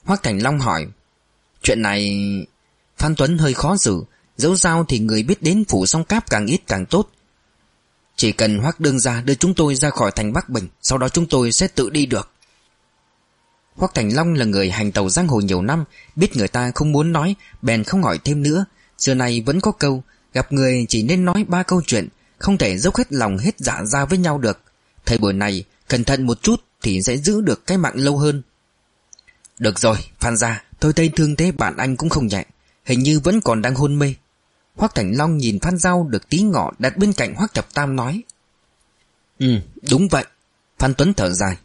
Hoác Thành Long hỏi, Chuyện này Phan Tuấn hơi khó xử, Dẫu sao thì người biết đến phủ song cáp càng ít càng tốt chỉ cần Hoác đương ra đưa chúng tôi ra khỏi thành Bắc Bình, Sau đó chúng tôi sẽ tự đi được. Hoác Thành Long là người hành tàu giang hồ nhiều năm, Biết người ta không muốn nói, Bèn không hỏi thêm nữa. Xưa này vẫn có câu, Gặp người chỉ nên nói ba câu chuyện, Không thể dốc hết lòng hết dạ ra với nhau được. Thời buổi này, Cẩn thận một chút Thì sẽ giữ được cái mạng lâu hơn. Được rồi, Phan ra Tôi thấy thương thế bạn anh cũng không nhẹ, Hình như vẫn còn đang hôn mê. Hoác Thành Long nhìn Phan Giao được tí ngọ đặt bên cạnh Hoác Thập Tam nói. Ừ đúng vậy. Phan Tuấn thở dài.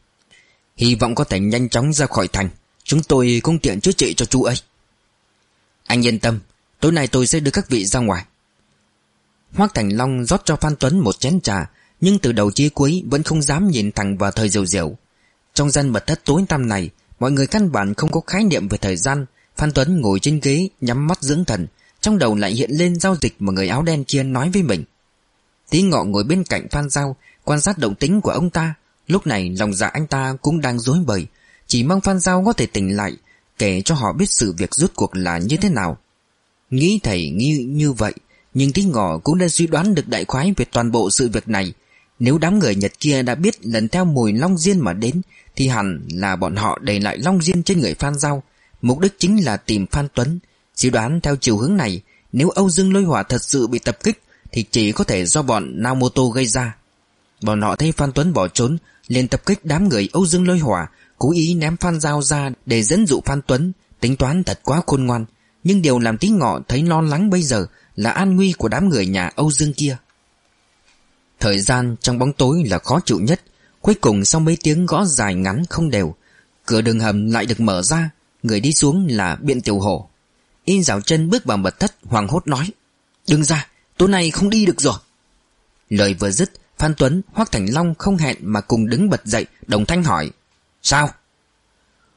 Hy vọng có thể nhanh chóng ra khỏi thành. Chúng tôi cũng tiện chữa trị cho chú ấy. Anh yên tâm, Tối nay tôi sẽ đưa các vị ra ngoài. Hoác Thành Long rót cho Phan Tuấn một chén trà, Nhưng từ đầu chí cuối Vẫn không dám nhìn thẳng vào thời diều diều Trong gian mật thất tối tăm này, Mọi người căn bản không có khái niệm về thời gian. Phan Tuấn ngồi trên ghế, Nhắm mắt dưỡng thần trong đầu lại hiện lên giao dịch mà người áo đen kia nói với mình. Tí ngọ ngồi bên cạnh Phan Giao, Quan sát động tính của ông ta. Lúc này lòng dạ anh ta cũng đang dối bời. Chỉ mong Phan Giao có thể tỉnh lại, Kể cho họ biết sự việc rút cuộc là như thế nào. Nghĩ thầy nghĩ như vậy, Nhưng tí ngọ cũng đã suy đoán được đại khoái Về toàn bộ sự việc này. Nếu đám người Nhật kia đã biết lần theo mùi long diên mà đến, Thì hẳn là bọn họ để lại long diên trên người Phan Giao. Mục đích chính là tìm Phan Tuấn dự đoán theo chiều hướng này, Nếu Âu Dương Lôi Hỏa thật sự bị tập kích, Thì chỉ có thể do bọn Naomoto gây ra. Bọn họ thấy Phan Tuấn bỏ trốn, liền tập kích đám người Âu Dương Lôi Hỏa, Cố ý ném Phan Giao ra để dẫn dụ Phan Tuấn, Tính toán thật quá khôn ngoan. Nhưng điều làm tí ngọ thấy lo lắng bây giờ Là an nguy của đám người nhà Âu Dương kia. Thời gian trong bóng tối là khó chịu nhất, Cuối cùng sau mấy tiếng gõ dài ngắn không đều, Cửa đường hầm lại được mở ra, Người đi xuống là biện tiểu hổ. In rào chân bước vào mật thất Hoàng hốt nói Đừng ra tối nay không đi được rồi Lời vừa dứt Phan Tuấn, Hoác Thành Long không hẹn mà cùng đứng bật dậy, đồng thanh hỏi. Sao?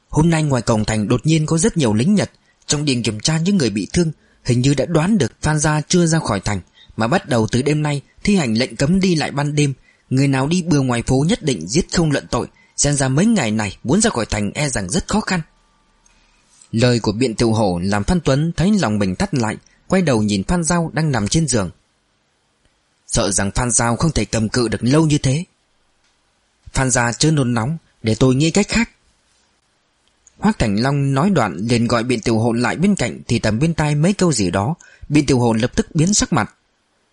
Hôm nay ngoài cổng thành đột nhiên có rất nhiều lính Nhật. Trong điện kiểm tra những người bị thương, hình như đã đoán được Phan Gia chưa ra khỏi thành. Mà bắt đầu từ đêm nay, thi hành lệnh cấm đi lại ban đêm. Người nào đi bừa ngoài phố nhất định giết không lận tội. Xem ra mấy ngày này muốn ra khỏi thành e rằng rất khó khăn. Lời của biện tiểu hổ làm Phan Tuấn thấy lòng mình thắt lại, quay đầu nhìn Phan Giao đang nằm trên giường. Sợ rằng Phan Giao không thể cầm cự được lâu như thế. Phan Gia chớ nôn nóng Để tôi nghĩ cách khác. Hoác Thành Long nói đoạn liền gọi biện tiểu hồn lại bên cạnh Thì tầm bên tai mấy câu gì đó Biện tiểu hồn lập tức biến sắc mặt.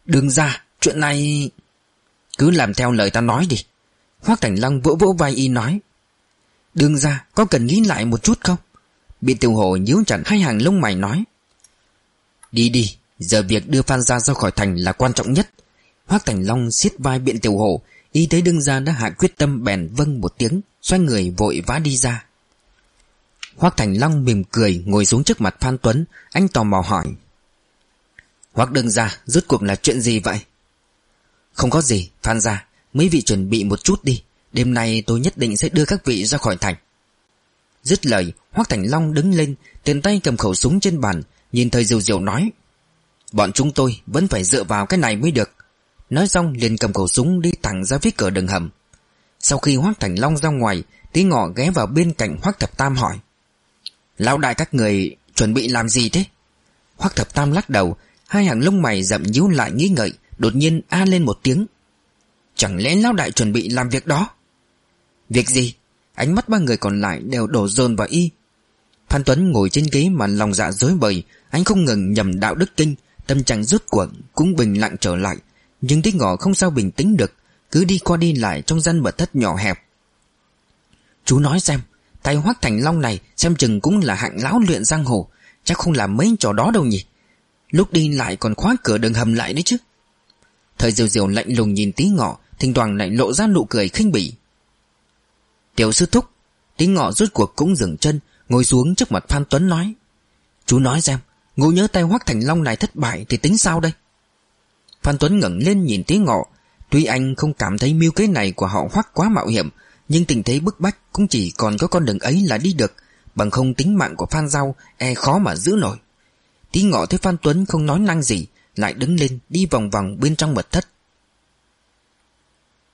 Đừng ra chuyện này Cứ làm theo lời ta nói đi. Hoác Thành Long vỗ vỗ vai y nói. Đừng ra có cần nghĩ lại một chút không? Biện tiểu hồ nhíu chặt hai hàng lông mày nói. Đi đi, Giờ việc đưa Phan Gia ra khỏi thành là quan trọng nhất. Hoác Thành Long siết vai biện tiểu hồ Y thấy đương gia đã hạ quyết tâm bèn vâng một tiếng, Xoay người vội vã đi ra. Hoác Thành Long mỉm cười Ngồi xuống trước mặt Phan Tuấn, Anh tò mò hỏi. Hoác đương gia, rốt cuộc là chuyện gì vậy? Không có gì, Phan gia, Mấy vị chuẩn bị một chút đi. Đêm nay tôi nhất định sẽ đưa các vị ra khỏi thành. Dứt lời, Hoác Thành Long đứng lên Tiền tay cầm khẩu súng trên bàn, Nhìn thời diều diều nói, Bọn chúng tôi vẫn phải dựa vào cái này mới được. Nói xong liền cầm khẩu súng đi thẳng ra phía cửa đường hầm. Sau khi Hoác Thành Long ra ngoài Tí ngọ ghé vào bên cạnh Hoác Thập Tam hỏi, Lão đại các người chuẩn bị làm gì thế? Hoác Thập Tam lắc đầu, Hai hàng lông mày rậm nhíu lại nghĩ ngợi, Đột nhiên a lên một tiếng, Chẳng lẽ lão đại chuẩn bị làm việc đó? Việc gì? Ánh mắt ba người còn lại đều đổ dồn vào y. Phan Tuấn ngồi trên ghế mà lòng dạ dối bời, Anh không ngừng nhầm đạo đức kinh, Tâm trạng rút cuộc cũng bình lặng trở lại. Nhưng tí ngọ không sao bình tĩnh được, Cứ đi qua đi lại trong gian mật thất nhỏ hẹp. Chú nói xem, Tay hoác thành long này Xem chừng cũng là hạng lão luyện giang hồ, Chắc không làm mấy trò đó đâu nhỉ? Lúc đi lại còn khóa cửa đường hầm lại đấy chứ. Thời diều diều lạnh lùng nhìn tí ngọ, Thỉnh thoảng lại lộ ra nụ cười khinh bỉ. Tiểu sư thúc. Tí ngọ rút cuộc cũng dừng chân, Ngồi xuống trước mặt Phan Tuấn nói. Chú nói xem, Ngô nhớ tay Hoác Thành Long này thất bại thì tính sao đây? Phan Tuấn ngẩng lên nhìn tí ngọ. Tuy anh không cảm thấy mưu kế này của họ Hoác quá mạo hiểm, Nhưng tình thế bức bách Cũng chỉ còn có con đường ấy là đi được. Bằng không tính mạng của Phan Giao E khó mà giữ nổi. Tí ngọ thấy Phan Tuấn không nói năng gì, Lại đứng lên đi vòng vòng bên trong mật thất.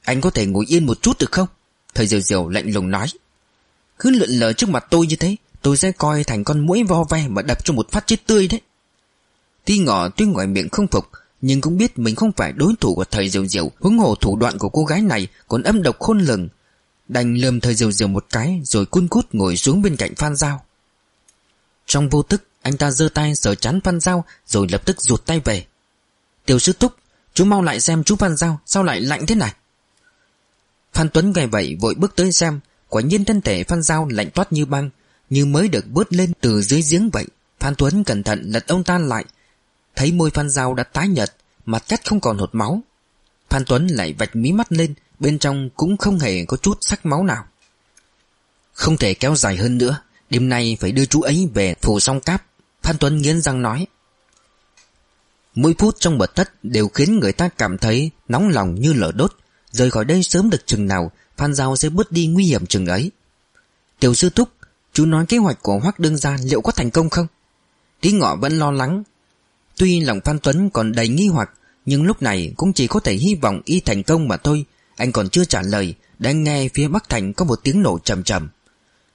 Anh có thể ngồi yên một chút được không? Thời diều diều lạnh lùng nói. Cứ lượn lờ trước mặt tôi như thế, Tôi sẽ coi thành con mũi vo ve Mà đập cho một phát chết tươi đấy. Tuy ngỏ tuy ngoài miệng không phục, Nhưng cũng biết mình không phải đối thủ của thời diều diều Hướng hồ thủ đoạn của cô gái này Còn âm độc khôn lường. Đành lườm thời diều diều một cái, Rồi cun cút ngồi xuống bên cạnh Phan Giao. Trong vô thức, Anh ta giơ tay sờ chán Phan Giao, Rồi lập tức rụt tay về. Tiểu sư túc Chú mau lại xem chú Phan Giao, Sao lại lạnh thế này? Phan Tuấn nghe vậy vội bước tới xem, Quả nhiên thân thể Phan Giao lạnh toát như băng, Như mới được bớt lên từ dưới giếng vậy. Phan Tuấn cẩn thận lật ông ta lại, Thấy môi Phan Giao đã tái nhợt, Mặt cắt không còn hột máu. Phan Tuấn lại vạch mí mắt lên, Bên trong cũng không hề có chút sắc máu nào. Không thể kéo dài hơn nữa, Đêm nay phải đưa chú ấy về phủ song cáp, Phan Tuấn nghiến răng nói. Mỗi phút trong bật thất đều khiến người ta cảm thấy nóng lòng như lửa đốt. Rời khỏi đây sớm được chừng nào, Phan Giao sẽ bớt đi nguy hiểm chừng ấy. Tiểu sư thúc, Chú nói kế hoạch của Hoác Đương Gia liệu có thành công không? Tí ngọ vẫn lo lắng. Tuy lòng Phan Tuấn còn đầy nghi hoặc, Nhưng lúc này cũng chỉ có thể hy vọng y thành công mà thôi. Anh còn chưa trả lời, đã nghe phía Bắc Thành có một tiếng nổ trầm trầm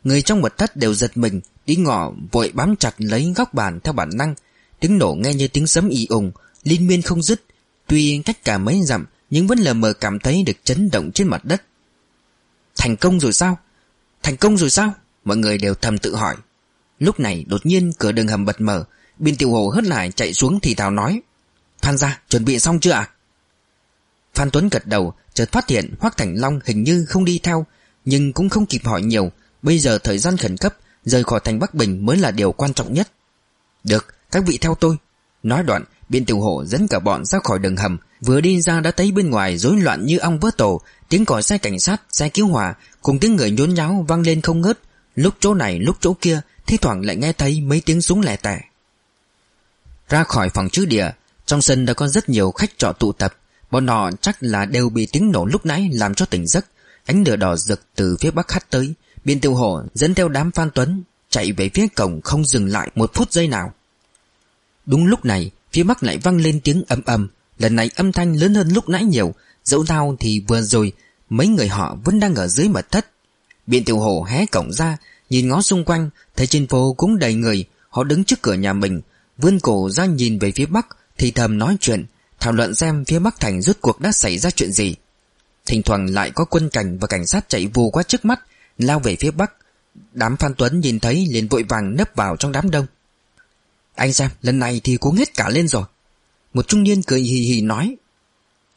Người trong mật thất đều giật mình Tí ngọ vội bám chặt lấy góc bàn theo bản năng. Tiếng nổ nghe như tiếng sấm ì ùng, Liên miên không dứt. Tuy cách cả mấy dặm nhưng vẫn lờ mờ cảm thấy được chấn động trên mặt đất. Thành công rồi sao? Thành công rồi sao? Mọi người đều thầm tự hỏi. Lúc này đột nhiên cửa đường hầm bật mở Biên tiểu hồ hất lại chạy xuống thì thào nói, Phan ra chuẩn bị xong chưa ạ? Phan Tuấn gật đầu, Chợt phát hiện Hoác Thành Long hình như không đi theo, Nhưng cũng không kịp hỏi nhiều. Bây giờ thời gian khẩn cấp, Rời khỏi thành Bắc Bình mới là điều quan trọng nhất. Được, các vị theo tôi. Nói đoạn Biên tiểu hộ dẫn cả bọn ra khỏi đường hầm. Vừa đi ra đã thấy bên ngoài rối loạn như ong vỡ tổ. Tiếng còi xe cảnh sát, xe cứu hỏa Cùng tiếng người nhốn nháo vang lên không ngớt. Lúc chỗ này lúc chỗ kia Thi thoảng lại nghe thấy mấy tiếng súng lẻ tẻ. Ra khỏi phòng chứa địa Trong sân đã có rất nhiều khách trọ tụ tập. Bọn họ chắc là đều bị tiếng nổ lúc nãy Làm cho tỉnh giấc. Ánh lửa đỏ rực từ phía bắc hắt tới. Biên tiêu hổ dẫn theo đám Phan Tuấn Chạy về phía cổng không dừng lại một phút giây nào. Đúng lúc này, Phía bắc lại vang lên tiếng ầm ầm. Lần này âm thanh lớn hơn lúc nãy nhiều. Dẫu nào thì vừa rồi, Mấy người họ vẫn đang ở dưới mật thất. Biện tiểu hồ hé cổng ra, Nhìn ngó xung quanh, Thấy trên phố cũng đầy người. Họ đứng trước cửa nhà mình. Vươn cổ ra nhìn về phía bắc, Thì thầm nói chuyện, Thảo luận xem phía bắc thành rốt cuộc đã xảy ra chuyện gì. Thỉnh thoảng lại có quân cảnh và cảnh sát chạy vù qua trước mắt, Lao về phía bắc. Đám Phan Tuấn nhìn thấy liền vội vàng nấp vào trong đám đông. Anh xem, lần này thì cuống hết cả lên rồi. Một trung niên cười hì hì nói,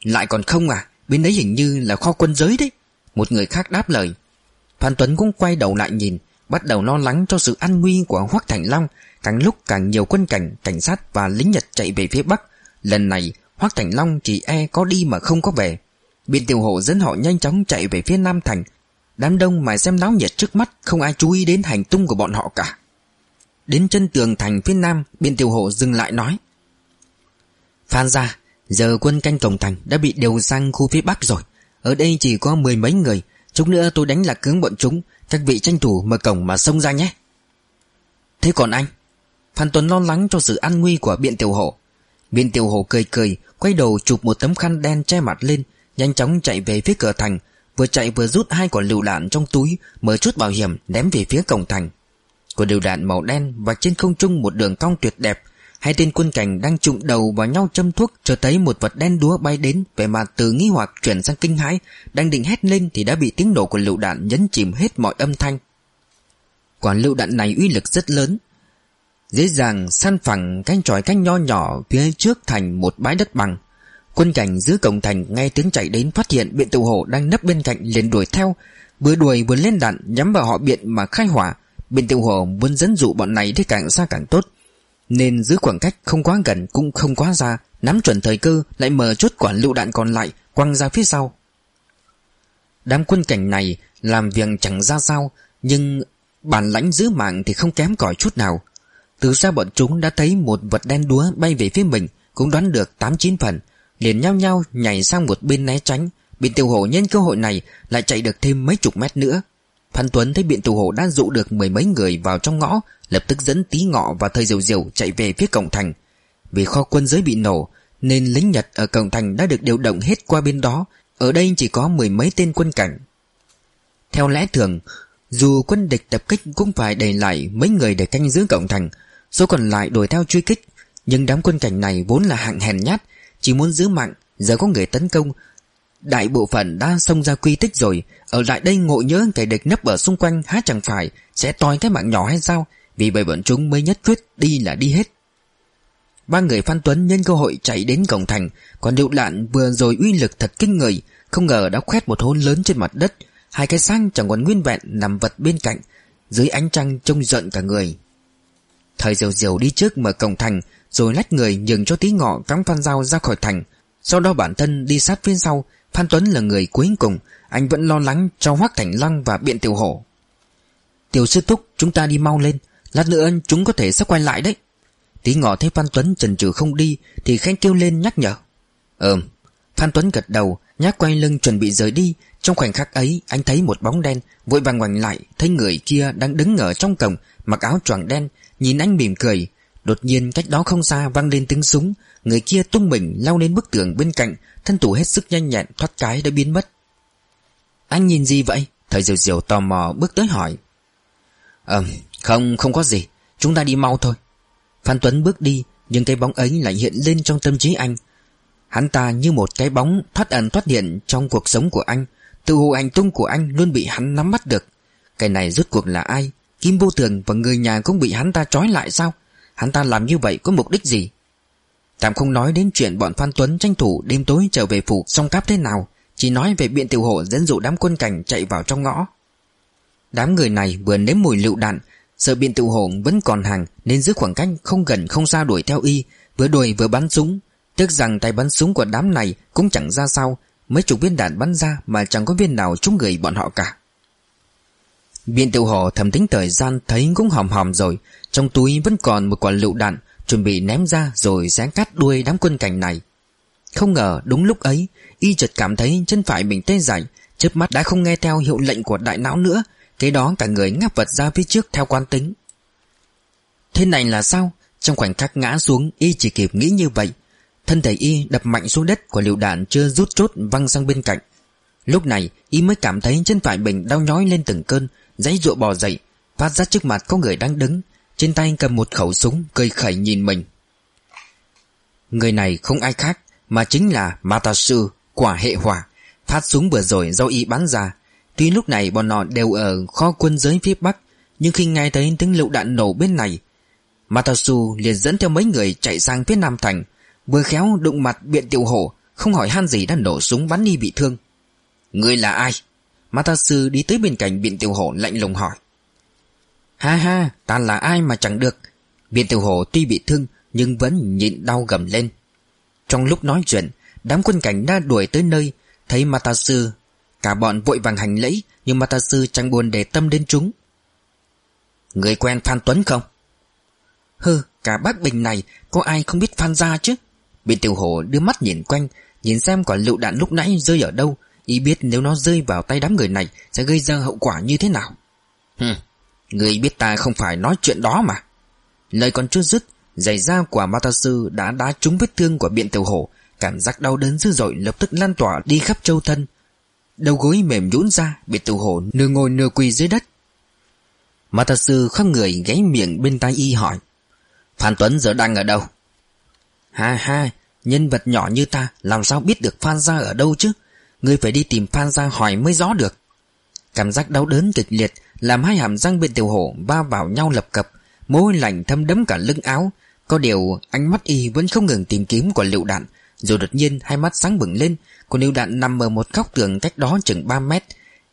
Lại còn không à? Bên đấy hình như là kho quân giới đấy. Một người khác đáp lời. Phan Tuấn cũng quay đầu lại nhìn, Bắt đầu lo lắng cho sự an nguy của Hoắc Thành Long. Càng lúc càng nhiều quân cảnh Cảnh sát và lính Nhật chạy về phía Bắc. Lần này Hoắc Thành Long chỉ e có đi mà không có về. Biện tiểu hộ dẫn họ nhanh chóng chạy về phía Nam Thành. Đám đông mà xem náo nhiệt trước mắt, Không ai chú ý đến hành tung của bọn họ cả. Đến chân tường thành phía Nam, biên tiểu hộ dừng lại nói. Phan ra Giờ quân canh cổng thành đã bị điều sang khu phía Bắc rồi. Ở đây chỉ có mười mấy người, Chút nữa tôi đánh lạc hướng bọn chúng, Các vị tranh thủ mở cổng mà xông ra nhé. Thế còn anh? Phan Tuấn lo lắng cho sự an nguy của biện tiểu hộ. Biện tiểu hộ cười cười, Quay đầu chụp một tấm khăn đen che mặt lên, Nhanh chóng chạy về phía cửa thành, Vừa chạy vừa rút hai quả lựu đạn trong túi, Mở chút bảo hiểm ném về phía cổng thành của đều đạn màu đen Và trên không trung một đường cong tuyệt đẹp. Hai tên quân cảnh đang trụng đầu vào nhau châm thuốc, Cho thấy một vật đen đúa bay đến Về mặt từ nghi hoặc chuyển sang kinh hãi. Đang định hét lên thì đã bị tiếng nổ của lựu đạn Nhấn chìm hết mọi âm thanh. Quả lựu đạn này uy lực rất lớn. Dễ dàng san phẳng canh tròi canh nho nhỏ Phía trước thành một bãi đất bằng. Quân cảnh giữa cổng thành nghe tiếng chạy đến Phát hiện biện tự hổ đang nấp bên cạnh liền đuổi theo. Vừa đuổi vừa lên đạn Nhắm vào họ biện mà khai hỏa. Biện tiểu hổ muốn dẫn dụ bọn này đi càng xa càng tốt. Nên giữ khoảng cách không quá gần cũng không quá xa, Nắm chuẩn thời cơ lại mở chốt quản lựu đạn còn lại, Quăng ra phía sau. Đám quân cảnh này Làm việc chẳng ra sao, Nhưng bản lãnh giữ mạng thì không kém cỏi chút nào. Từ xa bọn chúng đã thấy một vật đen đúa bay về phía mình, Cũng đoán được 8-9 phần, Liền nhau nhau nhảy sang một bên né tránh. Biện tiểu hổ nhân cơ hội này Lại chạy được thêm mấy chục mét nữa. Phan Tuấn thấy biện tù hổ đã dụ được mười mấy người vào trong ngõ, Lập tức dẫn tí ngọ và thời diều diều chạy về phía cổng thành. Vì kho quân giới bị nổ, Nên lính Nhật ở cổng thành đã được điều động hết qua bên đó. Ở đây chỉ có mười mấy tên quân cảnh. Theo lẽ thường, Dù quân địch tập kích cũng phải đẩy lại mấy người để canh giữ cổng thành, Số còn lại đuổi theo truy kích. Nhưng đám quân cảnh này vốn là hạng hèn nhát, Chỉ muốn giữ mạng, Giờ có người tấn công Đại bộ phận đã xông ra quy tích rồi. Ở lại đây ngộ nhớ kẻ địch nấp ở xung quanh Há chẳng phải sẽ toi cái mạng nhỏ hay sao? Vì vậy bọn chúng mới nhất quyết đi là đi hết. Ba người Phan Tuấn nhân cơ hội chạy đến cổng thành. Còn điệu lạn vừa rồi uy lực thật kinh người. Không ngờ đã khoét một hôn lớn trên mặt đất. Hai cái sang chẳng còn nguyên vẹn nằm vật bên cạnh. Dưới ánh trăng trông giận cả người. Thời diều diều đi trước mở cổng thành, Rồi lách người nhường cho tí ngọ cắm phan dao ra khỏi thành. Sau đó bản thân đi sát phía sau Phan Tuấn là người cuối cùng Anh vẫn lo lắng cho Hoác Thành Lăng và Biện Tiểu Hổ. Tiểu sư túc chúng ta đi mau lên, Lát nữa chúng có thể sẽ quay lại đấy. Tí ngọ thấy Phan Tuấn chần chừ không đi Thì khen kêu lên nhắc nhở. Ừm, Phan Tuấn gật đầu Nhác quay lưng chuẩn bị rời đi. Trong khoảnh khắc ấy, anh thấy một bóng đen Vội vàng ngoảnh lại, Thấy người kia đang đứng ở trong cổng, Mặc áo choàng đen, Nhìn anh mỉm cười. Đột nhiên cách đó không xa vang lên tiếng súng, Người kia tung mình lao lên bức tường bên cạnh Thân thủ hết sức nhanh nhẹn thoát cái đã biến mất. Anh nhìn gì vậy? Thời diều diều tò mò bước tới hỏi. Ừm không, không có gì. Chúng ta đi mau thôi. Phan Tuấn bước đi Nhưng cái bóng ấy lại hiện lên trong tâm trí anh. Hắn ta như một cái bóng thoát ẩn thoát hiện trong cuộc sống của anh. Tự hồ hành tung của anh luôn bị hắn nắm bắt được. Cái này rốt cuộc là ai? Kim Vô Thường và người nhà cũng bị hắn ta trói lại sao? Hắn ta làm như vậy có mục đích gì? Tạm không nói đến chuyện bọn Phan Tuấn tranh thủ đêm tối trở về phủ song cáp thế nào, Chỉ nói về biện tiểu hộ dẫn dụ đám quân cảnh chạy vào trong ngõ. Đám người này vừa nếm mùi lựu đạn, Sợ biện tiểu hộ vẫn còn hàng Nên giữ khoảng cách không gần không xa đuổi theo y, Vừa đuổi vừa bắn súng. Tiếc rằng tay bắn súng của đám này Cũng chẳng ra sao, Mấy chục viên đạn bắn ra Mà chẳng có viên nào trúng người bọn họ cả. Biện tiểu hộ thầm tính thời gian Thấy cũng hòm hòm rồi, Trong túi vẫn còn một quả lựu đạn Chuẩn bị ném ra rồi xé cắt đuôi đám quân cảnh này. Không ngờ đúng lúc ấy, Y chợt cảm thấy chân phải mình tê dại, chớp mắt đã không nghe theo hiệu lệnh của đại não nữa, Kế đó cả người ngáp vật ra phía trước theo quan tính. Thế này là sao? Trong khoảnh khắc ngã xuống, Y chỉ kịp nghĩ như vậy. Thân thể Y đập mạnh xuống đất Của liều đạn chưa rút chốt văng sang bên cạnh. Lúc này, Y mới cảm thấy chân phải mình đau nhói lên từng cơn Giấy ruộng bò dậy, Phát ra trước mặt có người đang đứng. Trên tay cầm một khẩu súng, cười khẩy nhìn mình. Người này không ai khác, Mà chính là Matasu, Quả hệ hỏa. Phát súng vừa rồi do Y bắn ra. Tuy lúc này bọn họ đều ở kho quân giới phía Bắc, Nhưng khi nghe thấy tiếng lựu đạn nổ bên này, Matasu liền dẫn theo mấy người chạy sang phía Nam Thành, Vừa khéo đụng mặt biện tiểu hổ, Không hỏi han gì đã nổ súng bắn đi bị thương. Người là ai? Matasu đi tới bên cạnh biện tiểu hổ lạnh lùng hỏi. Ha ha, ta là ai mà chẳng được? Viên tiểu hổ tuy bị thương Nhưng vẫn nhịn đau gầm lên. Trong lúc nói chuyện Đám quân cảnh đã đuổi tới nơi Thấy Matasu Cả bọn vội vàng hành lễ Nhưng mata sư chẳng buồn để tâm đến chúng. Người quen Phan Tuấn không? Hừ, cả bác Bình này Có ai không biết Phan ra chứ? Viên tiểu hổ đưa mắt nhìn quanh Nhìn xem quả lựu đạn lúc nãy rơi ở đâu. Ý biết nếu nó rơi vào tay đám người này Sẽ gây ra hậu quả như thế nào? Hừm Người biết ta không phải nói chuyện đó mà. Lời còn chưa dứt, Giày da của Matasu đã đá trúng vết thương của biện tiểu hổ. Cảm giác đau đớn dữ dội lập tức lan tỏa đi khắp châu thân. Đầu gối mềm nhũn ra, Biện tiểu hổ nửa ngồi nửa quỳ dưới đất. Matasu khóc người gáy miệng bên tai y hỏi, Phan Tuấn giờ đang ở đâu? Ha ha, Nhân vật nhỏ như ta, Làm sao biết được Phan Gia ở đâu chứ? Ngươi phải đi tìm Phan Gia hỏi mới rõ được. Cảm giác đau đớn kịch liệt Làm hai hàm răng bên tiểu hổ Va vào nhau lập cập, Môi lạnh thâm đấm cả lưng áo. Có điều, ánh mắt y vẫn không ngừng tìm kiếm quả lựu đạn. Rồi đột nhiên, hai mắt sáng bừng lên Quả lựu đạn nằm ở một góc tường cách đó chừng 3 mét.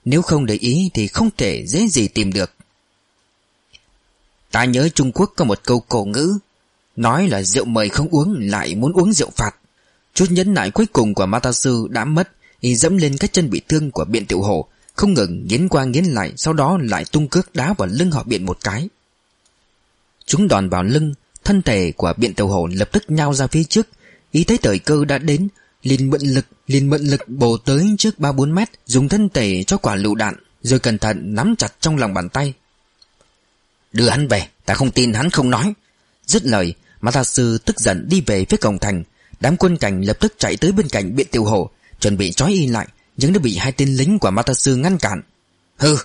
Nếu không để ý thì không thể dễ gì tìm được. Ta nhớ Trung Quốc có một câu cổ ngữ, Nói là rượu mời không uống, lại muốn uống rượu phạt. Chút nhẫn nại cuối cùng của Matasu đã mất, Y dẫm lên cái chân bị thương của biện tiểu hổ. Không ngừng nghiến qua nghiến lại, Sau đó lại tung cước đá vào lưng họ biện một cái. Chúng đòn vào lưng, Thân thể của biện tiểu hổ lập tức nhao ra phía trước. Ý thấy thời cơ đã đến, liền mượn lực, liền mượn lực bổ tới trước ba bốn mét, Dùng thân thể cho quả lựu đạn, Rồi cẩn thận nắm chặt trong lòng bàn tay. Đưa hắn về, Ta không tin hắn không nói. Dứt lời Matasu tức giận đi về phía cổng thành. Đám quân cảnh lập tức chạy tới bên cạnh biện tiểu hổ, Chuẩn bị trói y lại. Nhưng đã bị hai tên lính của Matasu ngăn cản. Hừ,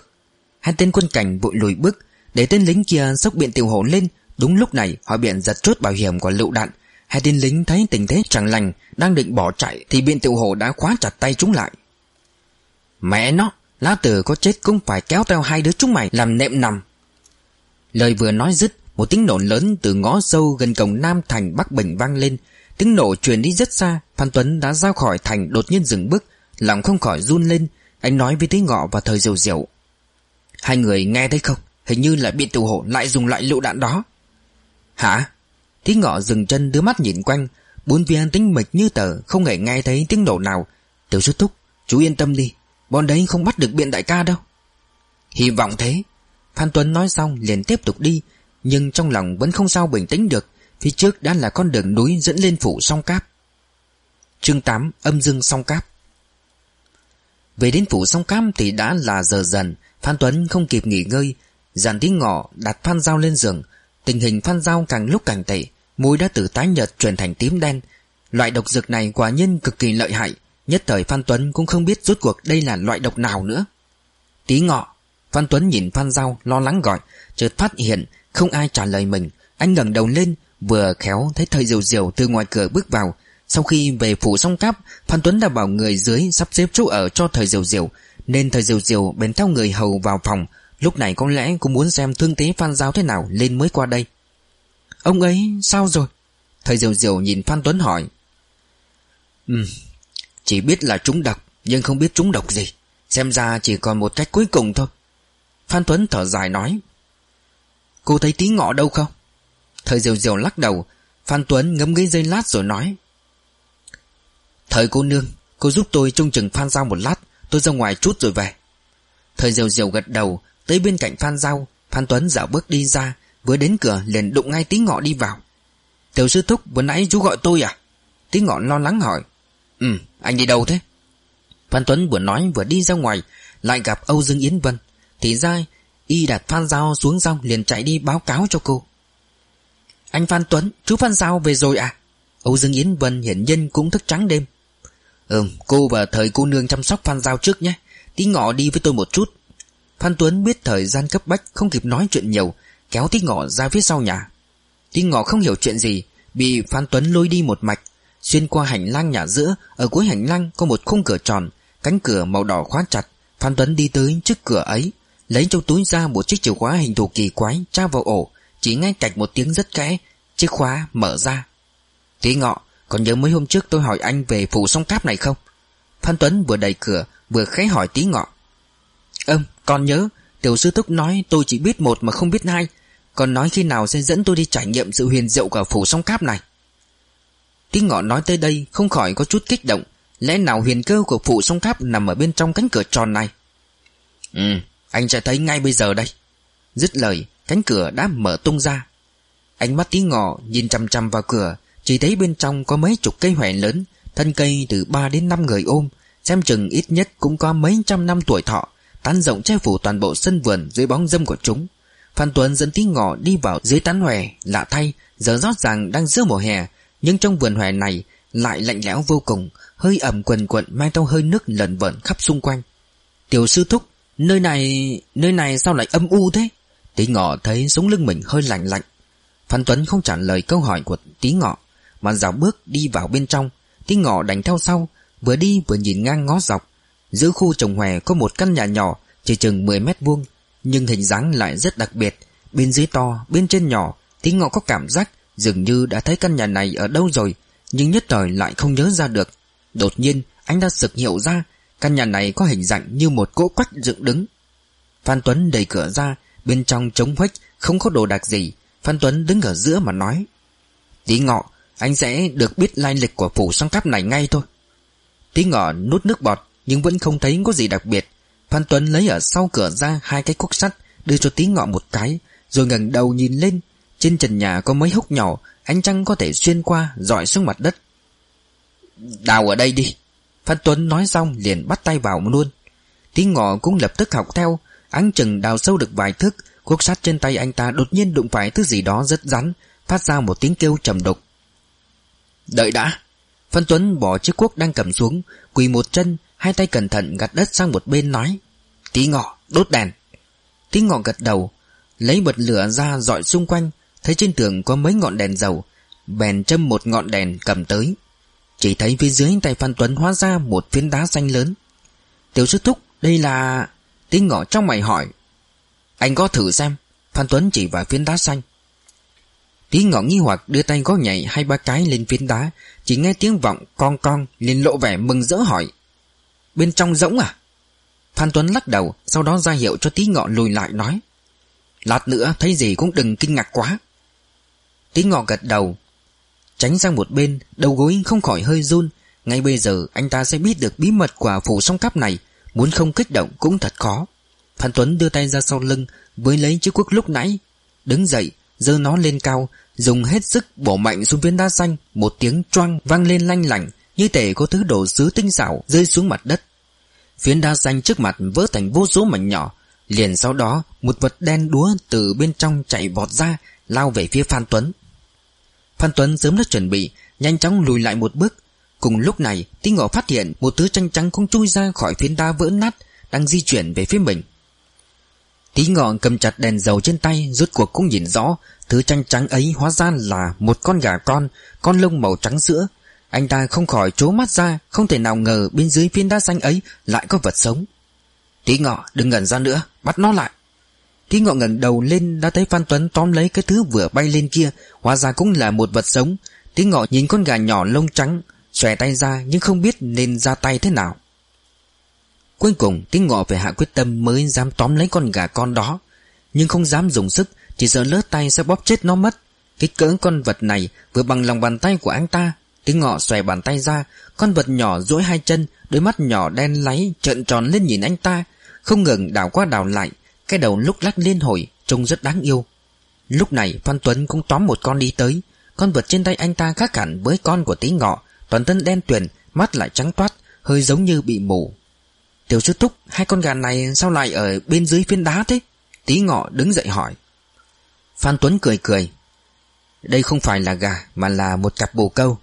Hai tên quân cảnh vội lùi bước, Để tên lính kia sốc biện tiểu hổ lên. Đúng lúc này, họ biện giật chốt bảo hiểm của lựu đạn. Hai tên lính thấy tình thế chẳng lành, Đang định bỏ chạy, Thì biện tiểu hổ đã khóa chặt tay chúng lại. Mẹ nó, Lá tử có chết cũng phải kéo theo hai đứa chúng mày Làm nệm nằm. Lời vừa nói dứt, Một tiếng nổ lớn từ ngõ sâu gần cổng Nam Thành Bắc Bình vang lên. Tiếng nổ truyền đi rất xa, Phan Tuấn đã ra khỏi thành đột nhiên dừng bước. Lòng không khỏi run lên, Anh nói với thế ngọ và thời diều diệu Hai người nghe thấy không? Hình như là bị tiểu hộ lại dùng loại lựu đạn đó. Hả? Thế ngọ dừng chân, đưa mắt nhìn quanh. Bốn phía tính mịch như tờ, Không hề nghe thấy tiếng nổ nào. Tiểu sư thúc, Chú yên tâm đi. Bọn đấy không bắt được biện đại ca đâu. Hy vọng thế. Phan Tuấn nói xong, liền tiếp tục đi. Nhưng trong lòng vẫn không sao bình tĩnh được. Phía trước đã là con đường núi dẫn lên phủ song cáp. Chương 8 âm dương song cáp. Về đến phủ song cam thì đã là giờ dần, Phan Tuấn không kịp nghỉ ngơi. Dàn tiếng ngọ đặt Phan Giao lên giường. Tình hình Phan Giao càng lúc càng tệ, Môi đã từ tái nhợt chuyển thành tím đen. Loại độc dược này quả nhiên cực kỳ lợi hại, Nhất thời Phan Tuấn cũng không biết rốt cuộc đây là loại độc nào nữa. Tí ngọ, Phan Tuấn nhìn Phan Giao lo lắng gọi, Chợt phát hiện không ai trả lời mình. Anh ngẩng đầu lên, Vừa khéo thấy thời diều diều từ ngoài cửa bước vào sau khi về phủ song cáp, Phan Tuấn đã bảo người dưới sắp xếp chỗ ở cho thời diều diều. Nên thời diều diều bèn theo người hầu vào phòng. Lúc này có lẽ cũng muốn xem thương tế Phan Giao thế nào lên mới qua đây. Ông ấy sao rồi? Thời diều diều nhìn Phan Tuấn hỏi. Ừ Chỉ biết là trúng độc, Nhưng không biết trúng độc gì. Xem ra chỉ còn một cách cuối cùng thôi. Phan Tuấn thở dài nói. Cô thấy tí ngọ đâu không? Thời diều diều lắc đầu. Phan Tuấn ngấm nghĩ dây lát rồi nói. Thời cô nương, Cô giúp tôi trông chừng Phan Giao một lát, Tôi ra ngoài chút rồi về. Thời diều diều gật đầu, Tới bên cạnh Phan Giao, Phan Tuấn dạo bước đi ra, Vừa đến cửa liền đụng ngay tí ngọ đi vào. Tiểu sư thúc, vừa nãy chú gọi tôi à? Tí ngọ lo lắng hỏi. Ừ anh đi đâu thế? Phan Tuấn vừa nói vừa đi ra ngoài, Lại gặp Âu Dương Yến Vân. Thì ra, y đặt Phan Giao xuống xong liền chạy đi báo cáo cho cô. Anh Phan Tuấn, Chú Phan Giao về rồi à? Âu Dương Yến Vân hiển nhiên cũng thức trắng đêm Ừm, cô và thời cô nương chăm sóc Phan Giao trước nhé. Tí ngọ đi với tôi một chút. Phan Tuấn biết thời gian cấp bách, Không kịp nói chuyện nhiều, Kéo tí ngọ ra phía sau nhà. Tí ngọ không hiểu chuyện gì, Bị Phan Tuấn lôi đi một mạch. Xuyên qua hành lang nhà giữa, Ở cuối hành lang có một khung cửa tròn, Cánh cửa màu đỏ khóa chặt. Phan Tuấn đi tới trước cửa ấy, Lấy trong túi ra một chiếc chìa khóa hình thù kỳ quái, Tra vào ổ, Chỉ ngay cạch một tiếng rất kẽ Chiếc khóa mở ra. Tí ngọ còn nhớ mấy hôm trước tôi hỏi anh về phủ sông cáp này không? Phan Tuấn vừa đẩy cửa, Vừa khẽ hỏi tí ngọ. Ơm, con nhớ, Tiểu sư thúc nói tôi chỉ biết một mà không biết hai. Còn nói khi nào sẽ dẫn tôi đi trải nghiệm sự huyền diệu của phủ sông cáp này? Tí ngọ nói tới đây, Không khỏi có chút kích động. Lẽ nào huyền cơ của phủ sông cáp Nằm ở bên trong cánh cửa tròn này? Ừ anh sẽ thấy ngay bây giờ đây. Dứt lời, Cánh cửa đã mở tung ra. Ánh mắt tí ngọ nhìn chằm chằm vào cửa chỉ thấy bên trong có mấy chục cây hoè lớn, Thân cây từ 3 đến 5 người ôm, Xem chừng ít nhất cũng có mấy trăm năm tuổi thọ, Tán rộng che phủ toàn bộ sân vườn Dưới bóng dâm của chúng. Phan Tuấn dẫn tí ngọ đi vào dưới tán hòe Lạ thay, Giờ rõ ràng đang giữa mùa hè, Nhưng trong vườn hòe này Lại lạnh lẽo vô cùng, Hơi ẩm quần quận mang theo hơi nước lẩn vẩn khắp xung quanh. Tiểu sư thúc, Nơi này Nơi này sao lại âm u thế? Tí ngọ thấy sống lưng mình hơi lạnh lạnh. Phan Tuấn không trả lời câu hỏi của tí ngọ. Mà dạo bước đi vào bên trong Tí ngọ đánh theo sau Vừa đi vừa nhìn ngang ngó dọc. Giữa khu trồng hòe có một căn nhà nhỏ Chỉ chừng 10 mét vuông Nhưng hình dáng lại rất đặc biệt. Bên dưới to, bên trên nhỏ Tí ngọ có cảm giác dường như đã thấy căn nhà này ở đâu rồi Nhưng nhất thời lại không nhớ ra được. Đột nhiên anh đã sực hiểu ra Căn nhà này có hình dạng như một cỗ quách dựng đứng. Phan Tuấn đẩy cửa ra Bên trong trống huếch Không có đồ đạc gì. Phan Tuấn đứng ở giữa mà nói Tí ngọ anh sẽ được biết lai lịch của phủ song cáp này ngay thôi. Tí ngọ nút nước bọt, Nhưng vẫn không thấy có gì đặc biệt. Phan Tuấn lấy ở sau cửa ra hai cái cuốc sắt, Đưa cho tí ngọ một cái, Rồi ngẩng đầu nhìn lên. Trên trần nhà có mấy hốc nhỏ, Ánh trăng có thể xuyên qua, dọi xuống mặt đất. Đào ở đây đi. Phan Tuấn nói xong liền bắt tay vào luôn. Tí ngọ cũng lập tức học theo. Áng chừng đào sâu được vài thước Cuốc sắt trên tay anh ta đột nhiên đụng phải thứ gì đó rất rắn, Phát ra một tiếng kêu trầm đục. Đợi đã. Phan Tuấn bỏ chiếc cuốc đang cầm xuống, Quỳ một chân, Hai tay cẩn thận gặt đất sang một bên nói, Tí ngọ, đốt đèn. Tí ngọ gật đầu, Lấy bật lửa ra dọi xung quanh, Thấy trên tường có mấy ngọn đèn dầu, Bèn châm một ngọn đèn cầm tới. Chỉ thấy phía dưới tay Phan Tuấn hóa ra một phiến đá xanh lớn. Tiểu sư thúc, Đây là Tí ngọ trong mày hỏi, Anh có thử xem? Phan Tuấn chỉ vào phiến đá xanh. Tí ngọ nghi hoặc đưa tay gõ nhảy hai ba cái lên phiến đá. Chỉ nghe tiếng vọng con con, liền lộ vẻ mừng rỡ hỏi, Bên trong rỗng à? Phan Tuấn lắc đầu, Sau đó ra hiệu cho tí ngọ lùi lại nói, Lát nữa thấy gì cũng đừng kinh ngạc quá. Tí ngọ gật đầu, Tránh sang một bên, Đầu gối không khỏi hơi run. Ngay bây giờ, anh ta sẽ biết được bí mật của phủ song cáp này. Muốn không kích động cũng thật khó. Phan Tuấn đưa tay ra sau lưng, Với lấy chiếc cuốc lúc nãy, Đứng dậy giơ nó lên cao, Dùng hết sức bổ mạnh xuống viên đá xanh, Một tiếng choang vang lên lanh lảnh, Như thể có thứ đồ sứ tinh xảo Rơi xuống mặt đất. Phiến đá xanh trước mặt vỡ thành vô số mảnh nhỏ, Liền sau đó Một vật đen đúa từ bên trong chạy vọt ra, Lao về phía Phan Tuấn. Phan Tuấn sớm đã chuẩn bị, Nhanh chóng lùi lại một bước. Cùng lúc này, Tinh ngọ phát hiện Một thứ tranh trắng cũng chui ra khỏi phiến đá vỡ nát Đang di chuyển về phía mình. Tí ngọ cầm chặt đèn dầu trên tay, Rốt cuộc cũng nhìn rõ, Thứ tranh trắng ấy hóa ra là một con gà con Con lông màu trắng sữa Anh ta không khỏi trố mắt ra, Không thể nào ngờ bên dưới viên đá xanh ấy Lại có vật sống. Tí ngọ, đừng ngẩn ra nữa, Bắt nó lại. Tí ngọ ngẩng đầu lên, đã thấy Phan Tuấn tóm lấy cái thứ vừa bay lên kia, Hóa ra cũng là một vật sống. Tí ngọ nhìn con gà nhỏ lông trắng, Xòe tay ra nhưng không biết nên ra tay thế nào. Cuối cùng, tiếng ngọ phải hạ quyết tâm mới dám tóm lấy con gà con đó. Nhưng không dám dùng sức, Chỉ sợ lỡ tay sẽ bóp chết nó mất. Kích cỡ con vật này vừa bằng lòng bàn tay của anh ta. Tiếng ngọ xòe bàn tay ra, Con vật nhỏ duỗi hai chân, Đôi mắt nhỏ đen láy, trợn tròn lên nhìn anh ta. Không ngừng đảo qua đảo lại, Cái đầu lúc lắc liên hồi, Trông rất đáng yêu. Lúc này, Phan Tuấn cũng tóm một con đi tới. Con vật trên tay anh ta khác hẳn với con của tí ngọ. Toàn thân đen tuyền, Mắt lại trắng toát, Hơi giống như bị mù. Tiểu sư thúc, Hai con gà này sao lại ở bên dưới phiến đá thế? Tí ngọ đứng dậy hỏi. Phan Tuấn cười cười. Đây không phải là gà, Mà là một cặp bồ câu.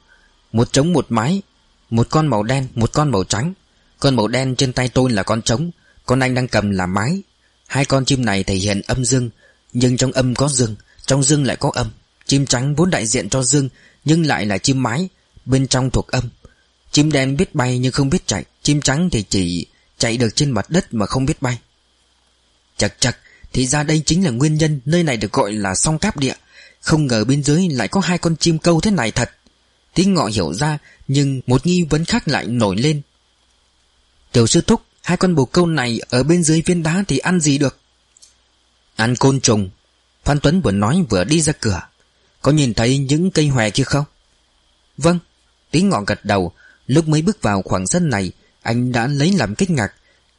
Một trống một mái, Một con màu đen, Một con màu trắng. Con màu đen trên tay tôi là con trống, Con anh đang cầm là mái. Hai con chim này thể hiện âm dương, Nhưng trong âm có dương, Trong dương lại có âm. Chim trắng vốn đại diện cho dương, Nhưng lại là chim mái, Bên trong thuộc âm. Chim đen biết bay nhưng không biết chạy, Chim trắng thì chỉ chạy được trên mặt đất mà không biết bay. Chật chật, Thì ra đây chính là nguyên nhân, Nơi này được gọi là song cáp địa. Không ngờ bên dưới lại có hai con chim câu thế này thật. Tiếng ngọ hiểu ra, Nhưng một nghi vấn khác lại nổi lên. Tiểu sư thúc, Hai con bồ câu này ở bên dưới viên đá thì ăn gì được? Ăn côn trùng. Phan Tuấn vừa nói vừa đi ra cửa. Có nhìn thấy những cây hòe kia không? Vâng Tiếng ngọ gật đầu. Lúc mới bước vào khoảng sân này anh đã lấy làm kích ngạc.